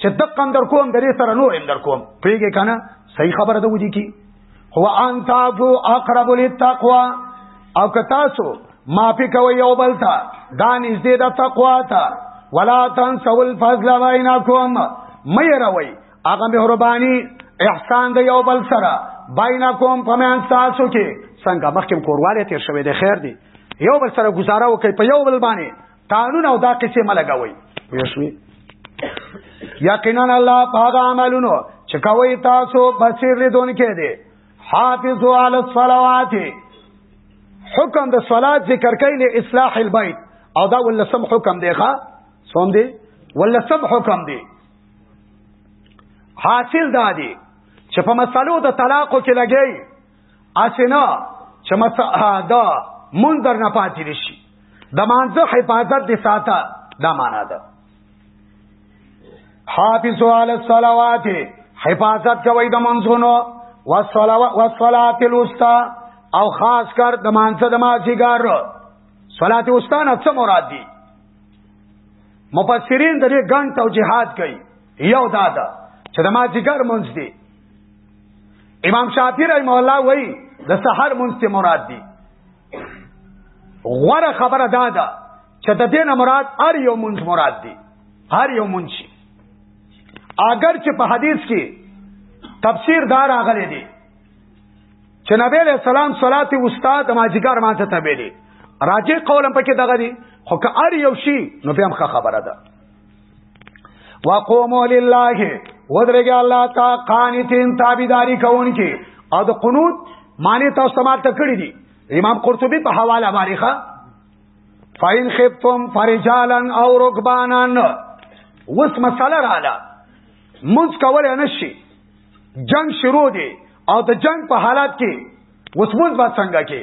چې دقه هم در کوم درې سره نور هم در کوم پوهېږې که نه صحیح خبره ده ودي کی هو ان تعفو اقرب للتقوا او که تاسو معافي کوئ یو بل ته دا نږدې ده تقوا ته ولا تنسوا الفضل بینکم مه یېروئ هغه مهرباني احسان د یو بل سره بینکم په منځ تاسو کې څنګه مخکې کوروالی تېر شوی دی خیر دی یو بل سره ګزاره وکړئ په یو بل باندې قانون او دا قصې ملګوي ویشوي یقینا الله پاک عملونو چې کوي تاسو بصیر لیدون کې دي حافظو علی الصلوات حکم د صلات ذکر کوي له اصلاح البيت او دا ولسم حکم دی ښا سوم دی ولسم حکم دی حاصل دا دی چې په مسلو د طلاق کې لګي اسنه چې مسعاده مون در نه پاتې شي د مانځه حفاظت دې ساته دا معنا ده حافظو علی الصلوات حفاظت کوي د منځونو والصلاه الوسطى او خاص کر د مانځه د ماځګار صلات وسطا نه څه مراد دي مفسرین د دې ګڼ توجيهات کوي یو دا ده چې د ماځګار منځ دي امام شافعی رحم الله وای د سحر مونږ ته مراد دی غوره خبره دا ده چې د دین مراد هر یو مونږ مراد دی هر یو مونږ شي اگر چې په حدیث کې تفسیر دار اغلی دی چې نبی علیہ السلام صلات استاد ماجیګر مانته ته ویلي راجع قولم پکې دغه دی خو که هر یو شي نو بیا هم خبره ده وقوموا لله ودرګه الله تا قانتين تابعداري کوونکي او د قنوت معنی تاسو سمات کړی دي امام قرطبي په حواله باندې ښا فاین خفتم فرجالا او رکبانا وس مساله رااله موږ کولای نشي جنگ شروع دی او د جنگ په حالت کې وس موږ با څنګه کې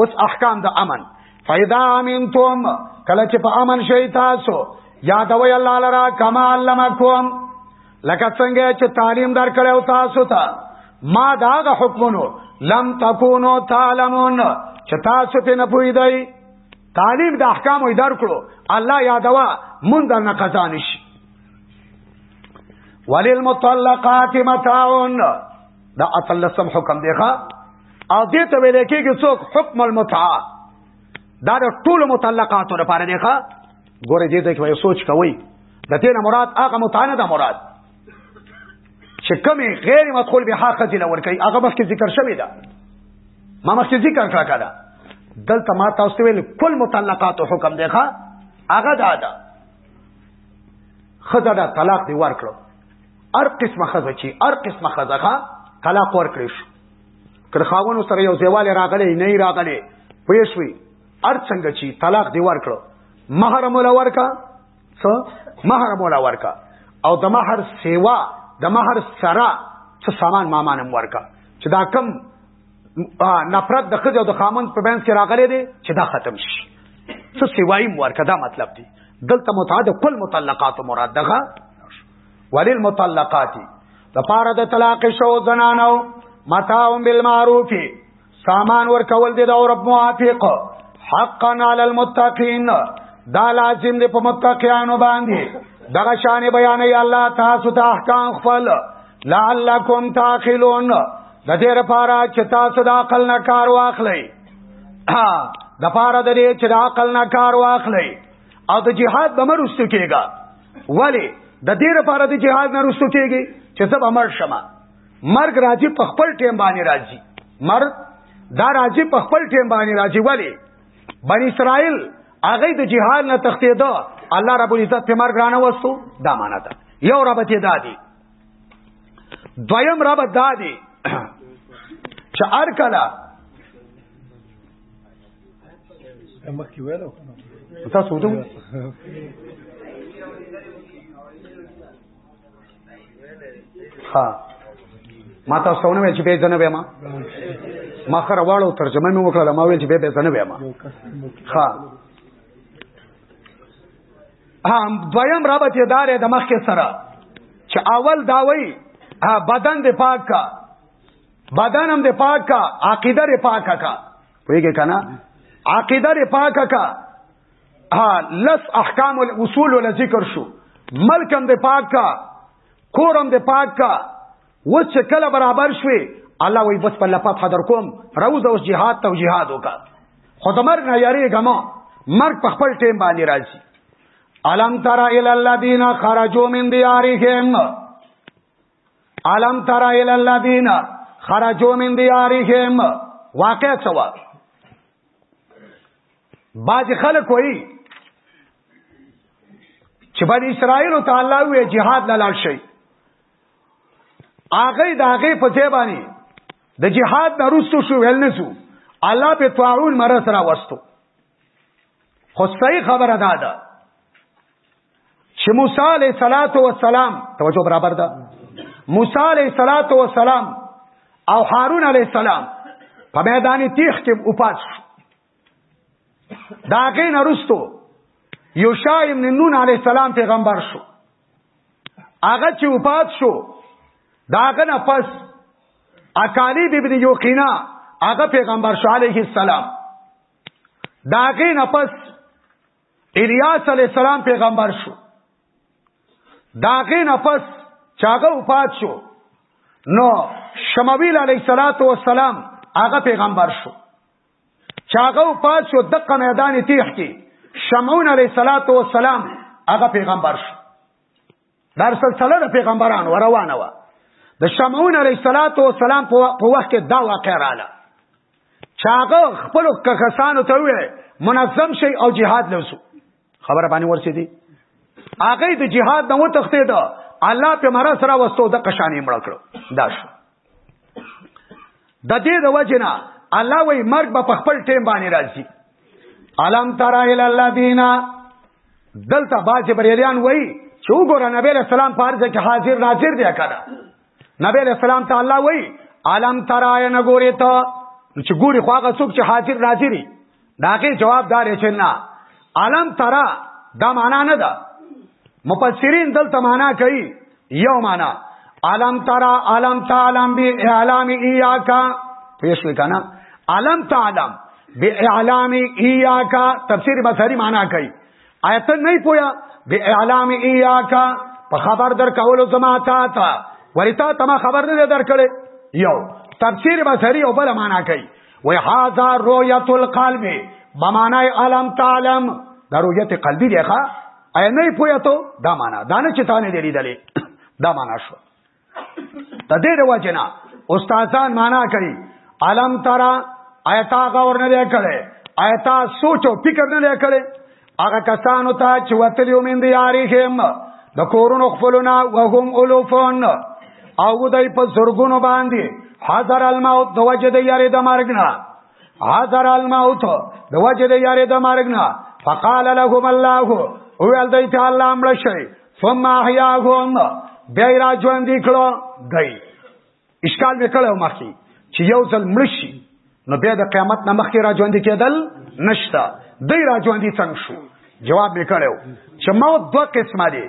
وس احکام د امن فاذا امنتم کله چې په امن شئ تاسو یادوي الله لرا کما علمکم لکه څنګه چې تعلیم درکړیو تاسو ته ما داغه حکمونو لم تکونو تعلمون چې تاسو په نه پویدای تعلیم د احکامو درکړو الله یادوا مونږ درنه قضا نشي وللمطلقات متاعون دا اتلسم حکم دی ښا او دې ته ویل کېږي څوک حکم المتعه دا د ټولو متعلقاتو لپاره دی ښا ګوره دې ته کوي سوچ کوي د دې نه مراد هغه متعه نه ده مراد چې کمی غیر مدخول به حق ځل ور کوي هغه مخکې ذکر شوی دا ما مخکې ذکر کړا کړا دلته ما تاسو ویل کل متعلقات حکم دی ښا هغه دا ده خزه دا طلاق دی ور کړو هر قسمه خزه چې هر قسمه خزه ښا طلاق ورکړې شو کله خاونو سره یو ځایواله راغلی نه راغلی پوه شوي هر څنګه چې طلاق دی ورکړو مہر مولا ورکا څه مہر مولا ورکا او د مہر سیوا د مہر سره څه سامان مامانم ورکا چې دا کم نفرت د خځه او د خامن په بینس کې راغلي دي چې دا ختم شي څه سیوایم ورکا دا مطلب دی دلته متعاد کل مطلقات مراد دغه وللمطلقات د پاره د طلاق شو زنانو متاعم بالمعروف سامان ور کول دي د اورب موافق حقا علی المتقین دا لازم دی په متقیانو باندې دغه شان بیان ای الله تاسو ته احکام خپل لعلکم تاخلون د دې لپاره چې تاسو د عقل نه کار واخلئ د پاره د دې چې د عقل نه کار واخلئ او د جهاد بمرستو کېږي ولی د دې لپاره د جهاد نه رسو کېږي چې زب امر شمه مرګ راځي په خپل ټیم باندې راځي مرګ دا راځي په خپل ټیم باندې راځي ولی بنی اسرائیل هغه د جهاد نه تختیدا الله رب العزت په مرګ رانه وستو دا معنا ده یو رب ته دادی دویم رب دادی چې ارکلا مخکې ویلو تاسو ودو ها ما تاسو ته ونه چې به ځنه به ما ما خره واړو ترجمه مې وکړه ما ویل چې به به ځنه به ما ها هم دویم رابط یې دارې د مخکې سره چې اول داوي بدن د پاک کا بدن هم د پاک کا عقیده ر پاک کا ویګه کنه عقیده ر پاک کا ها لس احکام الاصول ول ذکر شو ملک هم د پاک کا کور هم د پاک کا و چې کله برابر شوي الله وی بس په لپات حاضر کوم روز اوس jihad ته jihad وکا خود مرګ نه یاري غما مرګ په خپل ټیم باندې راځي الم ترى الى الذين خرجوا من ديارهم علم تر الى الذين خرجوا من ديارهم واقع سوا باج خلک وایي چې بن اسرائیل تعالی وی jihad لاله شي هغه د هغه په ځای باندې د جهاد نه رسو شو ویل نه شو الله په طاعون مرز را وستو خو صحیح خبره ده چې موسی علیه صلوات و سلام توجه برابر ده موسی علیه صلوات و سلام او هارون علیه السلام په میدان تیخ کې اوپات دا غین ارستو یوشع ابن نون علیه السلام پیغمبر شو هغه چې اوپات شو دا غنه پس اکالیب ابن یوقینا هغه پیغمبر شو علیه السلام دا غین پس الیاس علی السلام پیغمبر شو داغه نفس چاغه وفات شو نو شمویل علی صلوات و سلام هغه پیغمبر شو چاغه وفات شو دغه میدان تیخ کې شمعون علی صلوات و سلام هغه پیغمبر شو دا سلسله د پیغمبرانو روانه و د شمعون علیه الصلاۃ والسلام په وخت کې دا واقع رااله چاغه خپل کسانو ته وی منظم شي او جهاد لوسو خبره باندې ورسېدي هغه د جهاد نو تختې ده الله په مرا سره وستو د قشانې مړ کړو دا شو د دې د وجنه الله وی مرګ به په خپل ټیم باندې راځي علم ترى الى الذين دلته باج بریلیان وی چې وګوره نبی له سلام پارځ کې حاضر ناظر دی کړه نبی له سلام ته الله وی علم ترى نه ګوري ته چې ګوري خو هغه څوک چې حاضر ناظری داغه جواب دار چې نه علم ترا دا معنا نه ده مفسرین دلته معنا کوي یو معنا علم ترا علم تعلم بی اعلام ایاکا پیش لکنا علم تعلم بی اعلام ایاکا تفسیر بصری معنا کوي آیت نه پویا بی اعلام ایاکا په خبر در کولو زما تا تا ورته تما خبر نه در کړي یو تفسیر بصری او بل معنا کوي و هاذا رؤیت القلب ما معنی علم تعلم دا رؤیت قلبی دی ښا ایا نه پوهه ته دا معنا دا نه چې تا نه دی لیدلې دا معنا شو د دې د وجنا استادان معنا کوي علم ترا آیتا غور نه کړي آیتا سوچ او فکر نه کړي هغه کسانو ته چې وتلی ومن دیارهم د کورونو خپلونه وهم الوفون او دای په زرګونو باندې حذر الموت د وجه د یاري د مرګ نه حذر الموت د وجه د یاري د مرګ نه فقال لهم الله او ول دای ته الله امر شي ثم احیاهم بیا را ژوند کړو دای اشکال به کړو مخکي چې یو ځل مړ شي نو بیا د قیامت نه مخکې را ژوند کېدل نشته دی را ژوند څنګه شو جواب به کړو چې موت دوه قسمه دي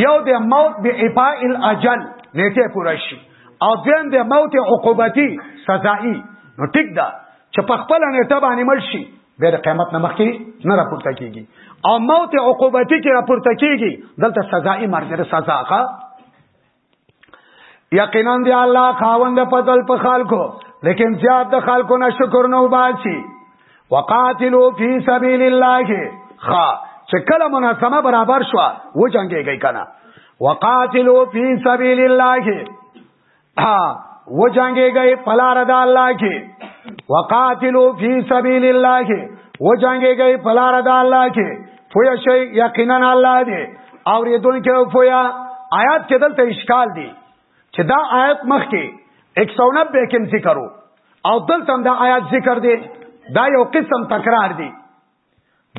یو د موت به افاء الاجل نیټه پوره شي او دویم د موت عقوبتي سزائي نو ټیک ده چې په خپل نیټه باندې مړ شي بیا د قیامت نه مخکې نه راپورته کیږي او موت عقوبتي کې راپورته کیږي دلته سزائي مرګ سزا ښه یقینا دی الله خاوند په دل په خلکو لیکن زیاد د خلکو نه شکر نه وباسي وقاتلوا فی سبیل الله خا چې کله مناسبه برابر شو و جنگيږي کنه وقاتلوا فی سبیل الله ها و جنگيږي پلار د الله کې وقاتلوا فی سبیل الله و جنگيږي پلار د الله کې پویا شي یقینا الله دی او ریدون کې پویا آیات کې دلته اشکال دی چې دا آیات مخ کې 190 کې ذکر وو او دلته دا آیات ذکر دی دا یو قسم تکرار دی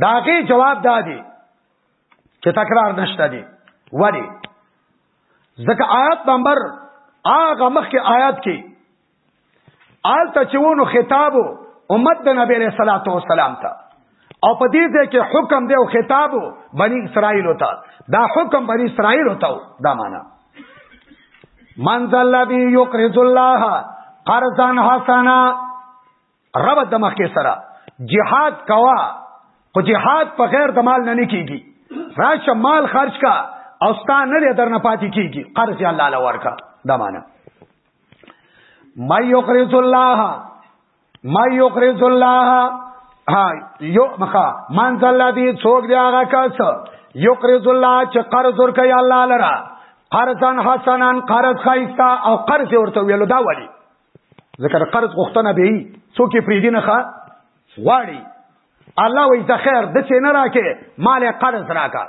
داغه جواب دا دی چې تکرار نشته دی ولی ځکه آیات نمبر هغه مخکې آیات کې آل ته چې ونو خطابو امت د نبی علیہ الصلوۃ والسلام ته او په دې ځای کې حکم دی او خطابو بنی اسرائیل ته دا حکم بنی اسرائیل ته دا معنا من ذا الذی یقرض الله قرضا حسنا رب د مخکې سره جهاد کوا خو جهاد په غیر د مال نه نه کیږي راشه مال خرج کا او ستا نه لري درنه پاتې کیږي قرض الله له ورکا دا معنا ما یقرض الله ما یقرض الله ها یو مخا من ذل الذی څوک دی هغه کس یقرض الله چې قرض ورکړي الله لرا قرضن حسنن قرض خیستا او قرض ورته ویلو دا ولی ځکه د قرض غوښتنه به وي څوک یې پرې دینه ښه غواړي الله وایي ته خیر د څه نه راکې مال قرض راکا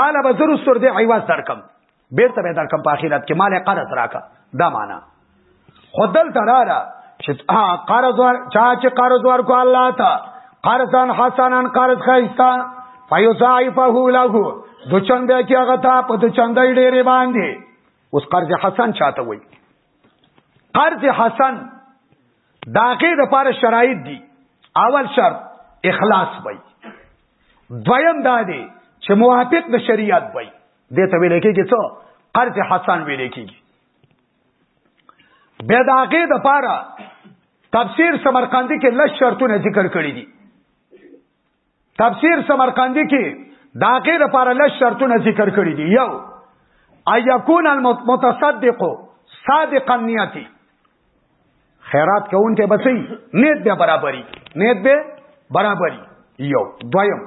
طالب زرو سر دې عیواز درکم بیرته به درکم په آخرت کې مال قرض راکا دا معنا خدل تراره چې قرض ور چا چې قرض ورکو الله ته قرضان حسنان قرض خیستا فیضاعفه له دو چنده کې هغه ته په دو چنده ډېرې باندې اوس قرض حسن چاته وایي قرض حسن داغه د پاره شرایط دي اول شرط اخلاص وي دویم دا دی چې موافق د شریعت وي دې ته ویل کېږي څه قرض حسن ویل کېږي به داغه د پاره تفسیر سمرقندی کې لږ شرطونه ذکر کړی دي تفسیر سمرقندی کې دا کې د پاره لږ شرطونه ذکر کړی دي یو ايكون المتصدق صادقا نیتی خیرات کوونکې بچي نیت به برابرۍ نیت به برابرۍ یو دویم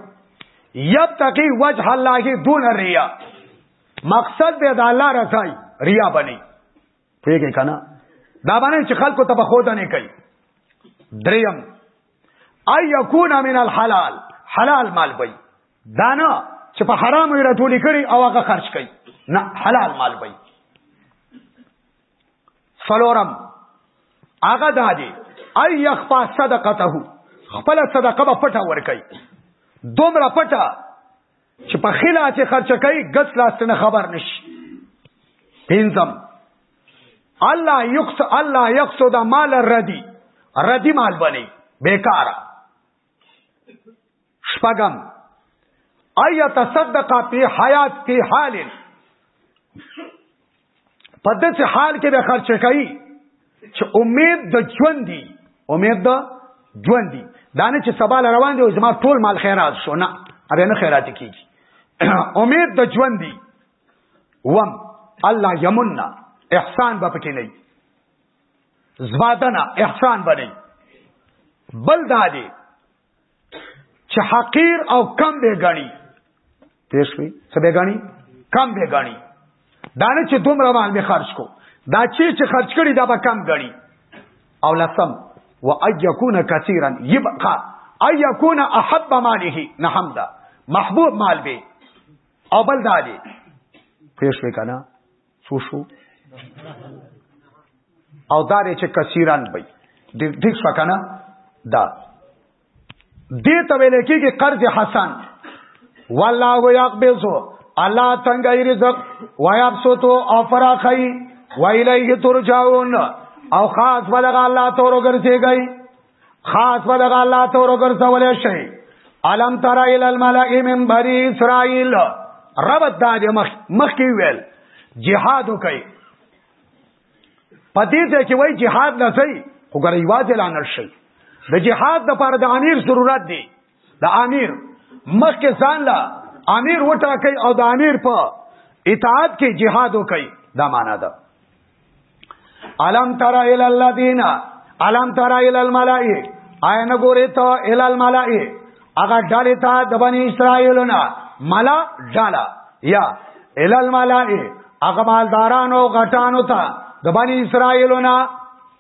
یبتقی وجه الله دون ریا مقصد به د الله رضای ریا بنی پوهیږئ که نه دا باندې چې خلکو ته به خود نه کوي دریم ای یکون من الحلال حلال مال وي دا نه چې په حرام یې راټولې کړي او هغه خرج کړي نه حلال مال وي سلورم هغه دا دی ای یخفا صدقته خپل صدقه په پټه ور کوي دومره پټه چې په خلا چې خرچ کوي ګس لاس نه خبر نشي پینځم الله یقص الله یقصد مال الردی ردی مال بنی بیکار شپغم ایا تصدق فی حیات فی حال په داسې حال کې به خرچ کوي چې امید د ژوند دی امید د ژوند دی دا نه چې سبا روان دی او زما ټول مال خیرات شو نه ابه نه خیرات کیږي امید د ژوند دی وم الله یمنا احسان به پکې نه زوادنا احسان به نه بل دا دی چې حقیر او کم به غني پېښ وي څه به غني کم به غني دا نه چې دومره مال به خرج کو دا چې چې خرج کړي دا به کم غني او لسم وايكون كثيرا يبقى اي يكون احب ماله نحم دا محبوب مال به او بل دا دی پېښ وي کنه څو شو او دا دی چې کثیران وي ډېر څه کنه دا دې ته ویل کېږي قرض حسن والله یقبضو الله څنګه رزق ويبسطو او فراخي ویلیه ترجعون او خاص بلغ الله تورو ګرځيږي خاص په دغه الله تور وګرځولې شي علم تر ال الملئ من بني اسرائيل رب د مخ مخ کی ویل جهاد وکي پدې ته چې وای جهاد نه صحیح وګورئ واځل انر شي د جهاد د پر د امیر ضرورت دی د امیر مخکې ځان لا امیر وټاکي او د امیر په اطاعت کې جهاد وکړي دا معنا ده علم ترى الى الذين علم ترى الى الملائکه آیا نه ګورې ته الى الملائکه هغه ډلې ته د بنی اسرائیلونه ملا ډالا یا الى الملائکه هغه مالدارانو غټانو ته د بنی اسرائیلونه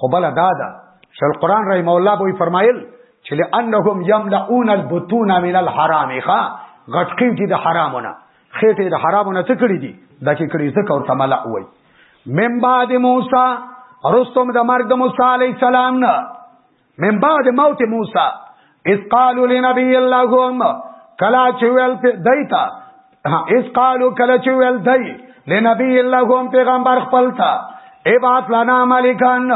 خو بل دا ده چې القرآن رحم الله به فرمایل چې لانهم یملؤون البطون من الحرام ښا غټکی دي د حرامونه خېټه د حرامونه څه کړی دي دا کې کړی ځکه ورته ملأ وای من بعد موسی رستم د مرګ د موسی علی السلام نه من بعد موت موسی اذ قالوا لنبي اللهم کلا چې ویل دایتا اذ قالوا کلا چې ویل دای لنبي اللهم پیغمبر خپل تا ابعث لنا ملکان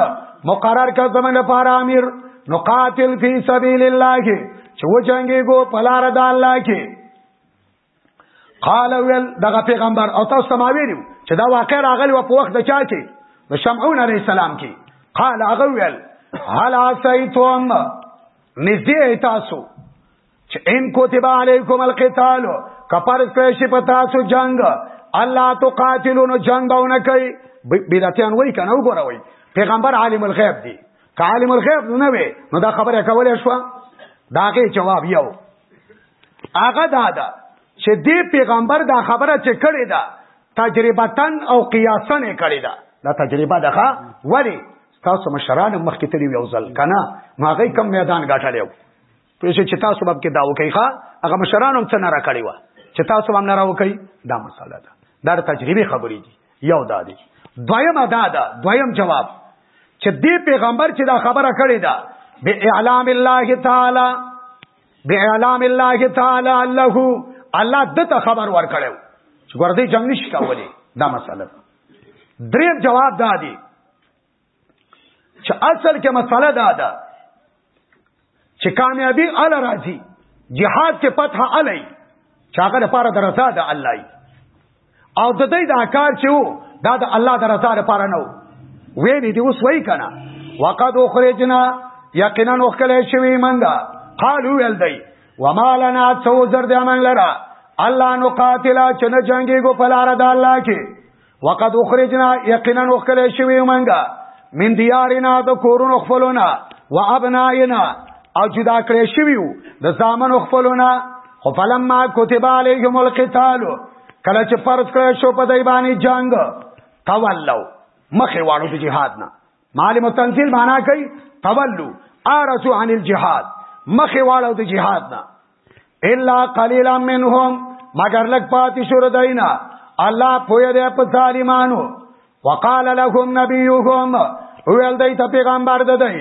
مقرر کا زمن لپاره امیر نقاتل فی سبیل الله چې وجنګي ګو پلار د الله کې قال ویل دغه پیغمبر او تاسو ما ویلو چې دا واقع راغلی و په وخت د چا کې د شمعون علی السلام کې قال هغه ویل هل عسیتم نږدې تاسو چې ان کوتب علیکم القتال کپر کړی شي په تاسو جنگ الله تو قاتلونو جنگ باونه کوي بیراتیان وای کنه وګوره وای پیغمبر عالم الغیب دی که عالم الغیب نه وي نو دا خبره کولای شو داګه جواب یو هغه دا ده چې دی پیغمبر دا خبره چې کړې ده تجربتن او قیاسا یې کړې ده دا تجربه ده ښه ولې تاسو مشران مخکې تللی یو ځل که نه نو هغوی کم میدان ګټلی و پوه چې تاسو به کې دا وکړئ ښه هغه مشرانو هم څه نه راکړې وه چې تاسو به هم نه راوکړئ دا مسله ده دا د تجربې خبرې دي یو دا دی دویمه دا ده دویم جواب چې دې پیغمبر چې دا خبره کړې ده به اعلام الله تعالی بعلام الله تعالی له الله دته خبر ورکړو چې ګردې جنگ نشي کولای دا مسله دریم جواب دا دی چې اصل کې مسله دا ده چې کامیابی ال راځي jihad کې فتح علی چاګه لپاره درزا ده الله او د دې دا کار چې وو دا د الله د رضا لپاره نه وو ویلې دی اوس وای کنه وقد اخرجنا یقینا وکړې شوی منګه قالو ول دی وما لنا څو زر د امن لرا الله نو قاتل چې نه جنگي ګو پلار د الله کې وقد اخرجنا یقینا وکړې شوی منګه من دیارنا د کورونو خپلونه و ابناینا او جدا کړې شویو د زامن خپلونه خو فلما كتب عليهم القتال کله چې فرض کړی شو په دای باندې جنگ تولو مخې واړو د جهاد نه معلم تنزيل معنا کوي تولو ارسو عن الجهاد مخې واړو د جهاد نه الا قليلا منهم مگر لګ پاتې شو ردینا الله پوهه دې په ظالمانو وقال لهم نبيهم ویل دای ته پیغمبر ددای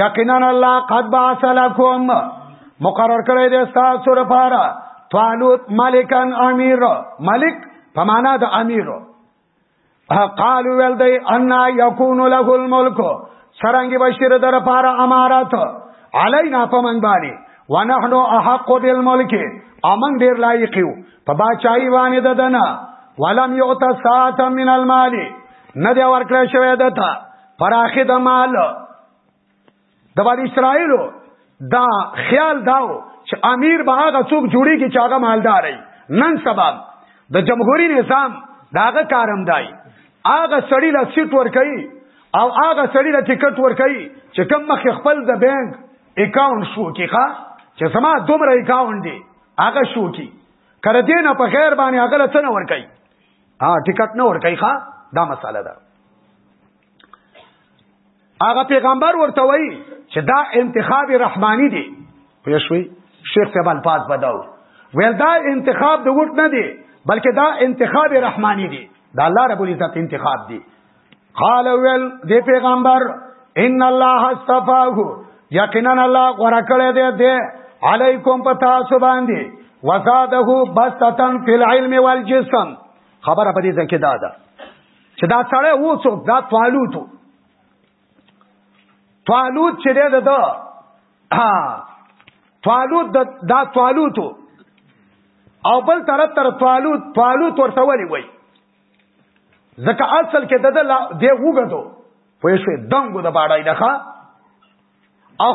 یقینا الله قد بعث لكم مقرر کړی دی تاسو لپاره طالوت ملکن امیر ملک په معنا د امیر قالو ول دی ان یکون له الملک سرنګي بشیر در لپاره امارات علینا پمن باندې ونحن احق بالملک امن ډیر لایق یو په باچای باندې ددنه ولم یعت ساعه من المال نه دی ورکړی شوی دته فراخه د مال د بنی اسرائیل دا خیال داو چې امیر به هغه څوک جوړیږي چې هغه مالدار وي نن سبا د جمهوریت نظام داغه کارم دی هغه سړی له سیټ ور کوي او هغه سړی له ټیکټ ور کوي چې کم مخ خپل د بانک اکاونټ شو کیخه چې زما دومره اکاونټ دی هغه شو کی کړه دې نه په خیر باندې هغه له څنګه ور کوي ها ټیکټ نه ورکای ښا دا مساله ده هغه پیغمبر ورته وای چې دا انتخاب رحمانی دی پوه شوي شیخ صاحب الفاظ بداو ویل دا انتخاب د وټ نه دی بلکې دا انتخاب رحمانی دی دا الله رب العزت انتخاب دی قال ویل دی پیغمبر ان الله استفاه یقینا الله غره کړی دی دی علیکم پتا سو باندې وزاده بسطن فی العلم والجسم خبره په دې ځکه دا ده چې دا سړی و څوک دا طالوت طالوت چې دی دا طالوت دا طالوت او بل طرف تر طالوت طالوت ورته ولي وای ځکه اصل کې د دلا دی وګدو پوه شو دنګو د باړای دخه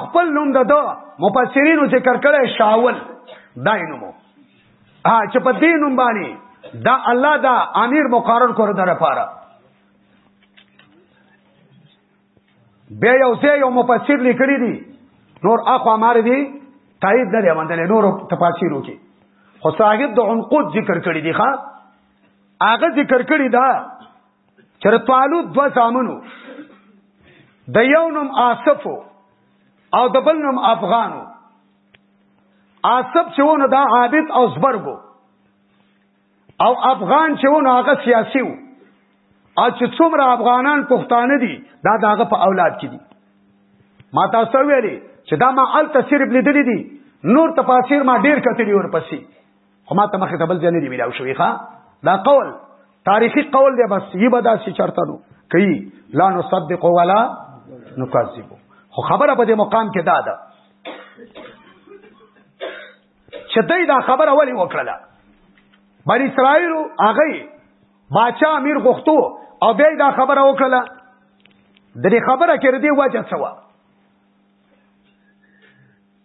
خپل نوم د دو مفسرینو ذکر کړي شاول دای نومو ها چې په دې نوم باندې دا الله دا امیر مقرر کړ دره پاره بیا یو ځای یو مفسر لیکلی دی نور اخو امر دی تایید نه دی باندې نور تفاسیرو کې خو صاحب د عنقود ذکر کړی دی ښا هغه ذکر کړی دا چر طالوت دو زامنو د یو نوم آصفو او د بل نوم افغانو آصف چې ونه دا عابد او زبرګو او افغان چې ونه هغه سیاسي وو او چې څومره افغانان پښتانه دي دا داغه په اولاد کې دي ما تاسو ویلي چې دا ما ال تفسیر لیدلې دي نور تفاسیر ما ډیر کتلی ورپسې خو ما ته مخه ته بل ځای نه دی ملاو شوی ښا دا قول تاریخي قول دی بس یی بدا شي چرته نو کوي لا نصدق ولا نکذب خو خبره په دې مقام کې دا ده چې دوی دا خبره ولې وکړله بر اسرائیل هغه باچا امیر غوښتو او بیا دا خبره وکړله د دې خبره کې ردی وجه سوا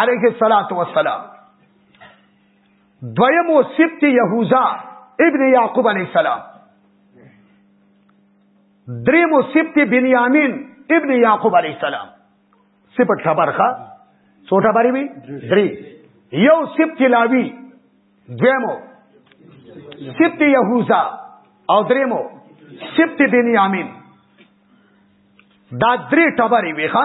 علیه الصلاۃ والسلام دویم و سبت یهوذا ابن یعقوب علیه السلام دریم و سبت بنیامین ابن یعقوب علیه السلام سپټ خبرخه څوټه بری وی درې یو سبت لاوی دویمو سبت یهوذا او دریمو سبت بنیامین دا درې ټبرې ویخه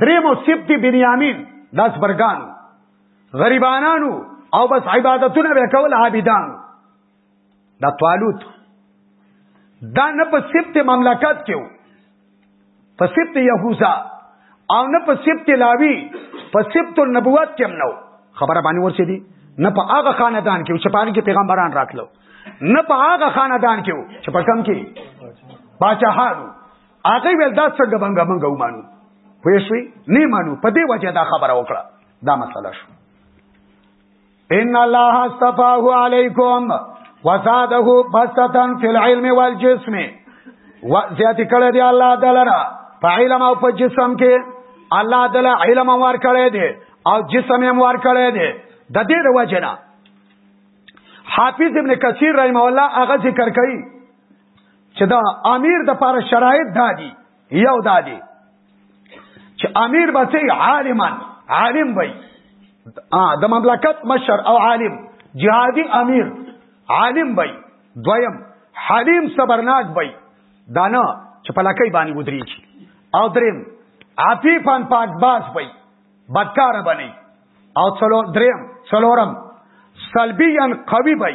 دریم سبت بنیامین داس برګان غریبانانو او بس عبادتونه به کول عابدان دا طالوت دا نه په سبت مملکت کې په سبت یهوزا او نه په سبت لاوی په سبت النبوت کې نو خبره باندې ورسې دي نه په هغه خاندان کې چې پاره کې پیغمبران راتلو نه په هغه خاندان کې چې په کم کې باچاهانو هغه ویل دا څنګه بنګ منګ ومانو پوه شوي نه مانو په دې وجه دا خبره وکړه دا مسله شو ان الله استفاه علیکم وزاده بسطا فی العلم والجسم زیات کړه دی الله دلرا په علم او په جسم کې الله دل علم ور کړی دی او جسم یې ور کړی دی د دې د وجنه حافظ ابن کثیر رحم الله هغه ذکر کوي چې دا امیر د پاره شرایط دادي یو دادي چې امیر به سي عالمان عالم وي د مملکت مشر او عالم جهادي امیر عالم وي دویم حلیم صبرناک وي دانا چې پلاکۍ باندې ودرېږي او دریم عفیفان پاک باز وي بدکار بني او څلور دریم څلورم سلبیان قوی وي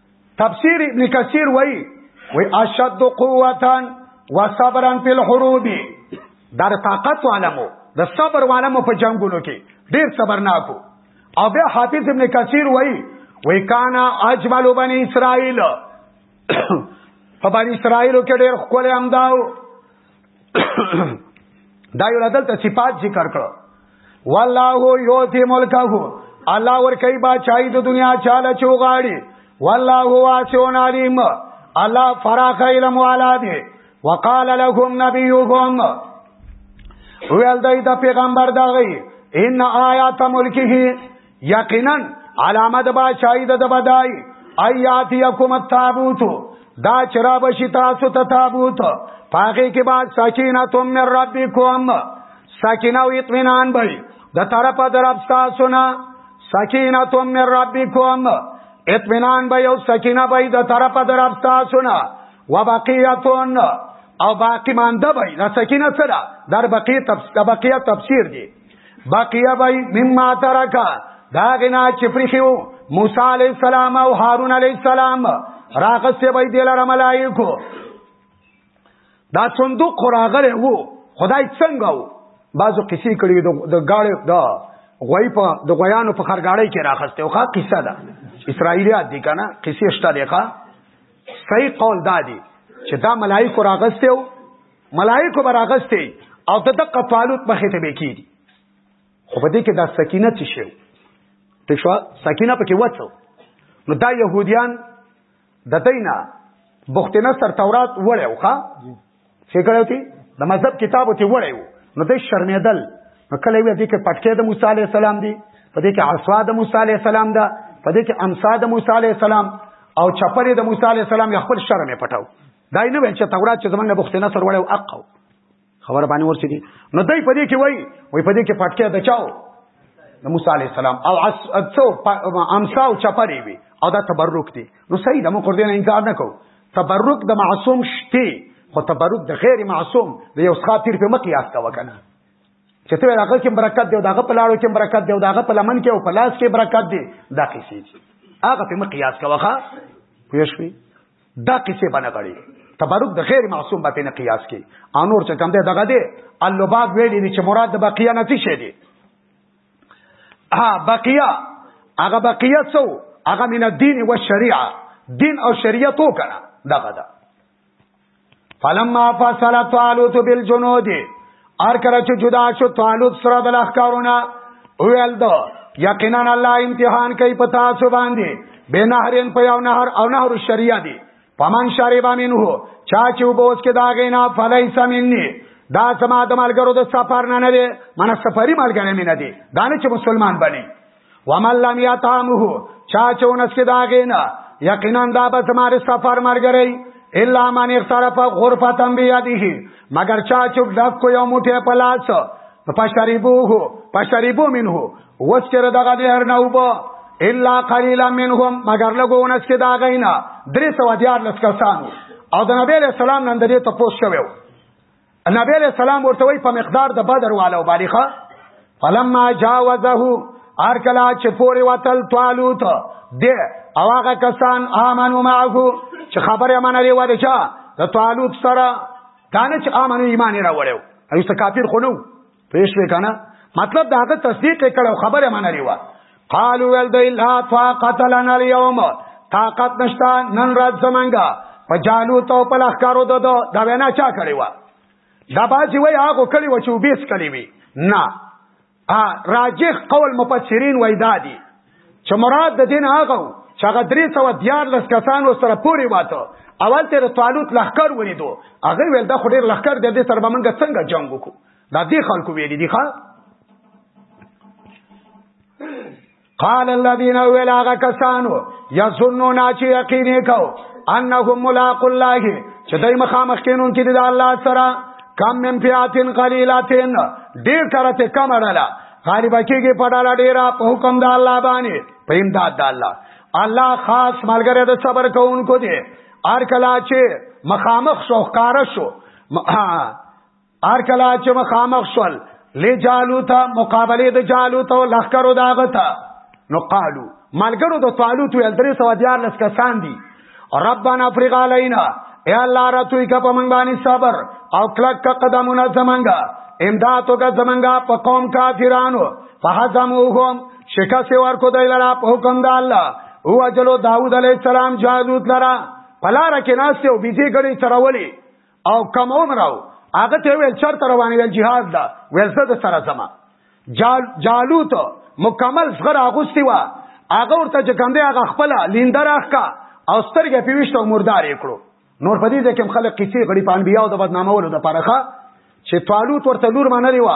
تفسیر ابن کثیر وای وای اشد قوتا وصبرا فی الحروب در طاقت علمو د صبر علمو په جنگونو کې ډیر صبرناکو او بیا حافظ ابن کثیر وای وای کانا اجمل بنی اسرائیل په بنی اسرائیل کې ډیر خپل امداو دا یو دلته صفات ذکر کړو والله یوتی ملکه الله ور کوي بادشاہي د دنیا چاله چوغاړي والله واسعون علیم الله فراخ علم والا دی وقال لهم نبيهم ویل دای د پیغمبر دغه ان آیات ملکه یقینا علامه د بادشاہي د بدای ایات یکم التابوت دا چرا بشی تاسو ته تابوت پاګه کې بعد سکینه تم من ربکم سکینه او اطمینان به د طرف درب تاسو نه سکینه تم من ربکم اطمینان به او سکینه به د طرف درب تاسو نه وبقیتون او باقی مانده به د سکینه سره در بقیه تفسیر بقیه تفسیر دی بقیه بای مما ترکا دا غنا چې پرخیو موسی علی السلام او هارون علی السلام راغسته بای دی لره ملائکو دا صندوق راغله وو خدای څنګه وو بعضو قصې کړي د غاړې دا غوی په د غویانو په خرګاړې کې راخسته او ښه قصه ده اسرایلیات دي کنه قصې شته ده ښه صحیح قول دادی چې دا ملائکه راغسته ملائکه براغسته او د دقه طالوت مخې ته بکیږي خو په دې کې دا سکینه څه شو ته شو سکینه پکې وڅو نو دا يهوديان د دینا بخت نصر تورات وړیو ښا څه کړو تی د مذهب کتابو ته وړیو نو د شرمېدل نو کله وی دې کې پټکې د موسی عليه السلام دی په دې کې عصا د موسی عليه السلام ده په دې کې امسا د موسی عليه السلام او چپرې د موسی عليه السلام خپل شرم پټاو دا نه ویل چې تورات چې زمونږ بوخت نصر وړو اقو خبر باندې ورسې دي نو دای په دې کې وای وای په دې کې پټکه د چاو د موسی علی السلام او اسو امسا او چپری وي او دا تبرک دي نو صحیح د مو قرده نه انکار نه کو تبرک د معصوم شته خو تبرک د غیر معصوم د یو خاطر په مقیاس کا وکنه چې ته هغه کې برکت دی او داغه په لاړو کې برکت دی او داغه په لمن کې او په لاس کې برکت دی دا قصې دي هغه په مقیاس کا وخه پوه شئ دا کیسه باندې غړي تبرک د غیر معصوم باندې نه قیاس کی انور چې کوم دی دغه دی اللباب ویلی دی چې مراد د بقیه نه څه شي دی ها بقیه هغه بقیه څو هغه من الدین و شریعه دین او شریعت وکړه دغه دا فلما فصل طالوت بالجنود ار کله چې جدا شو طالوت سره د لخکارونه ویل دا یقینا الله امتحان کوي په تاسو باندې به نهرین په یو نهر او نهر شریعه دی پمن شریبا منه چا چې وبوس کې داغې نه فلیس مني دا سما د ملګرو د سفر نه نه دی من سفری ملګری مې نه دی دا نه چې مسلمان بني ومن لم یطعمه چا چونس کې دا غینا یقینا دا به زماره سفر مرګري الا من اخترف غرفه بیاده مگر چا چوک ډک کو یو موټه پلاس پشریبوه پشریبو منه وس کړه دغه نهر نه وبو الا قليلا منهم مگر لګونس کې دا غینا درې سو دیار لس کسانو او د نبی له سلام نن درې ته پوښ شوو نبی علیہ السلام ورته وی په مقدار د بدر والو باندې ښه فلما جاوزه ار کلا چې پوری وتل طالوت د او هغه کسان امنو معه چې خبره منه لري وده چا د طالوت سره دانه چې امنو ایمان راوړیو ایسته کافر خو نو پېښ وکنه مطلب دا هغه تصدیق کړو خبره مانه ریوا قالو ول د لا طاقت لنا اليوم طاقت نشتا نن رات زمنګا په جالو تو په لخرو دو دا وینا چا کړی و دا باجی وای هغه کړی و چې وبېس کړی وی نه ا راجح قول مفسرین وای دادی چې مراد د دین هغه چې هغه درې سو دیار لس کسانو سره پوری واته اول تیر طالوت لخر ولیدو هغه ول دا خډیر لخر د دې سره بمنګ څنګه جنگ وکړو دا دې خلکو ویلي دي ښا قال الذين ویل هغه کسانو یظنون چې یقین کو انهم ملاق الله چې دای مخامخ کینون کې د الله سره کم من فیاتن قلیلاتن ډیر کرته کم اړه غالب کېږي په ډاله ډیره په حکم د الله باندې په امداد د الله الله خاص ملګری د صبر کوونکو دی ار کلا چې مخامخ شو ښکارا شو ار کلا چې مخامخ شول لجالوت مقابله د جالوت او لخرو داغتا نو قالو ملګرو د طالوت ویل درې سو دیار لس کسان دي ربنا افرغ علینا اے الله را توي کا په من باندې صبر او کلک کا قدمونه زمنګا امدادو کا زمنګا په قوم کافرانو فهزموهم شکست ورکو دی لرا په حکم د الله او اجلو داوود علیہ السلام جالوت لرا پلار کې ناشته او بيځي غړي ترولي او کم عمر او هغه ته ویل چرته روانې ویل جهاد دا ویل زه د سره زما جال جالوت مکمل صغر اغوستي وا هغه ورته چې کم دی هغه خپل لیندر اخکا او سترګې پیوشت او مردار یې کړو نور په دې ځکه هم خلک قصې غړي په انبیا او د بدنامولو د پرخه چې طالوت ورته لور منلې و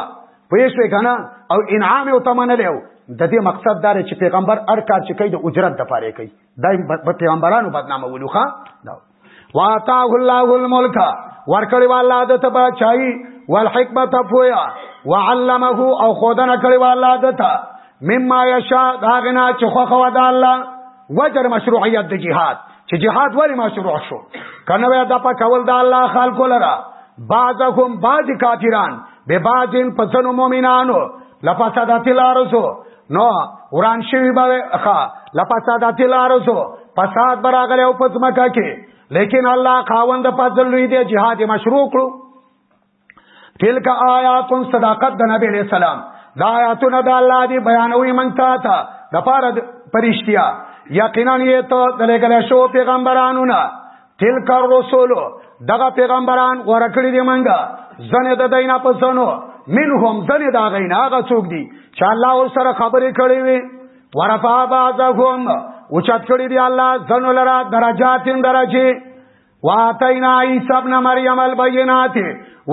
پوه شوې کنه او انعام او تمنلې و د دې مقصد دا چې پیغمبر هر کار چې کوي د اجرت د پاره کوي دا په پیغمبرانو بدنامولو ښا دا واتاه الله الملک ورکړی والله د تبا چای والحکمت فویا وعلمه او خودنه کړی والله دتا مما یشا داغنا چې خو خو د الله وجر مشروعیت د جهاد چې جهاد ولی مشروع شو کنه ویا د په کول د الله خلق لرا بعضهم بعض کافران به بعضن پسنو مؤمنانو لفسدت الارض نو وران شوی به ښا لپسادات الارض فساد براغله او پزماکه کې لیکن الله خاوند فضل لوی دی jihad مشروع کړو تلک آیات صداقت د نبی علیہ السلام دا آیاتونه د الله دی بیانوي مونږ ته تا د پاره پرشتیا یقینا یې ته د لګل شو پیغمبرانو نه تلک الرسول دغه پیغمبران غوړه کړی دی منګه زنه د دینه په زنو منهم زنه دا غین هغه څوک دی چې الله ور سره خبرې کړې وي ورفع بعضهم او چت کړی دی الله زنو لرا درجاتین درجه واتینا عیسی ابن مریم البینات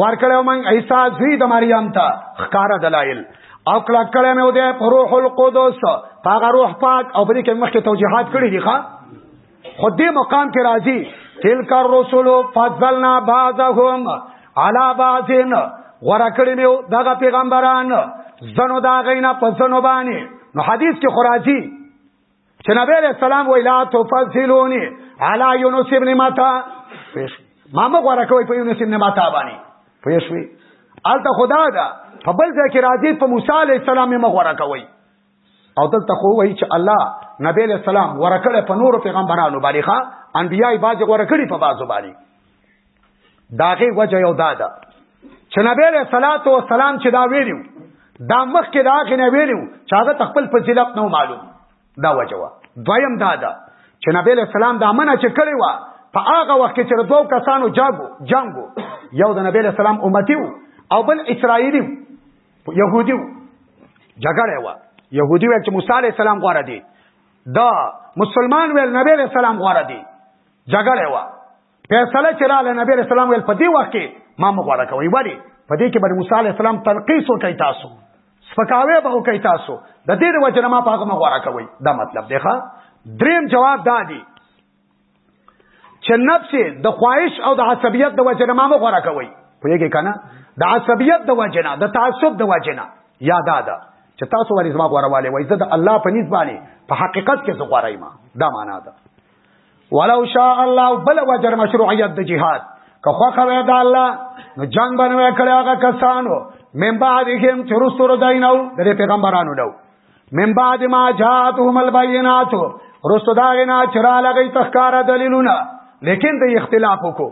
ورکړو من عیسی زوی د مریم ته خکار دلایل او کله کله مې ودې روح القدس هغه روح پاک او بری کې مخکې توجيهات کړې دي ښا خو دې مقام کې راځي تلک الرسل فضلنا بعضهم على بعض ورکړې میو دغه پیغمبران زنو دا غینا په زنو باندې نو حدیث کې خراجي چې نبی علیہ السلام ویلا تفضلونی علی یونس ابن متا ما مغه ورکوي په یونس ابن متا باندې پېښوي الته خدا دا په بل ځای کې راځي په موسی علیہ السلام مغه ورکوي او دلته خو وایي چې الله نبی له سلام ورکړې په نورو پیغمبرانو باندې ښا انبیای باج ورکړي په بازو باندې داغه وجه یو دادا چې نبی له صلوات و سلام چې دا ویلو دا مخ کې داغه نه ویلو چې هغه تخپل فضیلت نو معلوم دا وجه وا دویم دادا چې نبی له سلام دا منه چې کړی و په هغه وخت کې چې دوه کسانو جاګو جنگو یو د نبی له سلام امتی او بل اسرایلی يهودي جګړه و يهودي ویل چې موسی عليه السلام غواره دي دا مسلمان ویل نبی عليه السلام غواره دي جګړه و فیصله چې رااله نبی عليه السلام ویل په دې وخت کې ما مغواره کوي ولی په دې کې باندې موسی عليه السلام تنقیس وکړي تاسو سپکاوی به وکړي تاسو د دې وجه ما پاګه مغواره کوي دا مطلب دی ښا دریم جواب دا دی چې نفس د خواهش او د عصبیت د وجنه ما مغره کوي پوهیږي کنه د عصبیت د وجنه د تعصب د وجنه یاد ده چې تاسو ورې زما غوړواله وای زه د الله په نسبت باندې په حقیقت کې زه غوړای ما دا معنا ده ولو شاء الله بل وجر مشروعیت د جهاد که خو خو دا الله نو جنگ باندې کړه هغه کسانو مې بعد یې هم چرستور داینو د پیغمبرانو نو من بعد ما جاءتهم البينات رستو داغنا چرا لګی تخکارا دلیلونه لیکن د اختلاف وکړو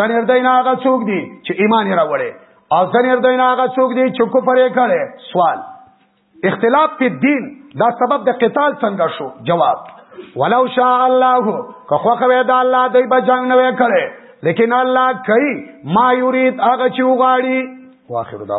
ځنیر دینا هغه څوک دي چې ایمان یې راوړي او ځنیر دینا هغه څوک دي چې کو پرې کړي سوال اختلاف په دین دا سبب د قتال څنګه شو جواب ولو شاء الله که خو خو دا الله دای به جنگ نه وکړي لیکن الله کوي ما یرید هغه چې وغاړي واخر دا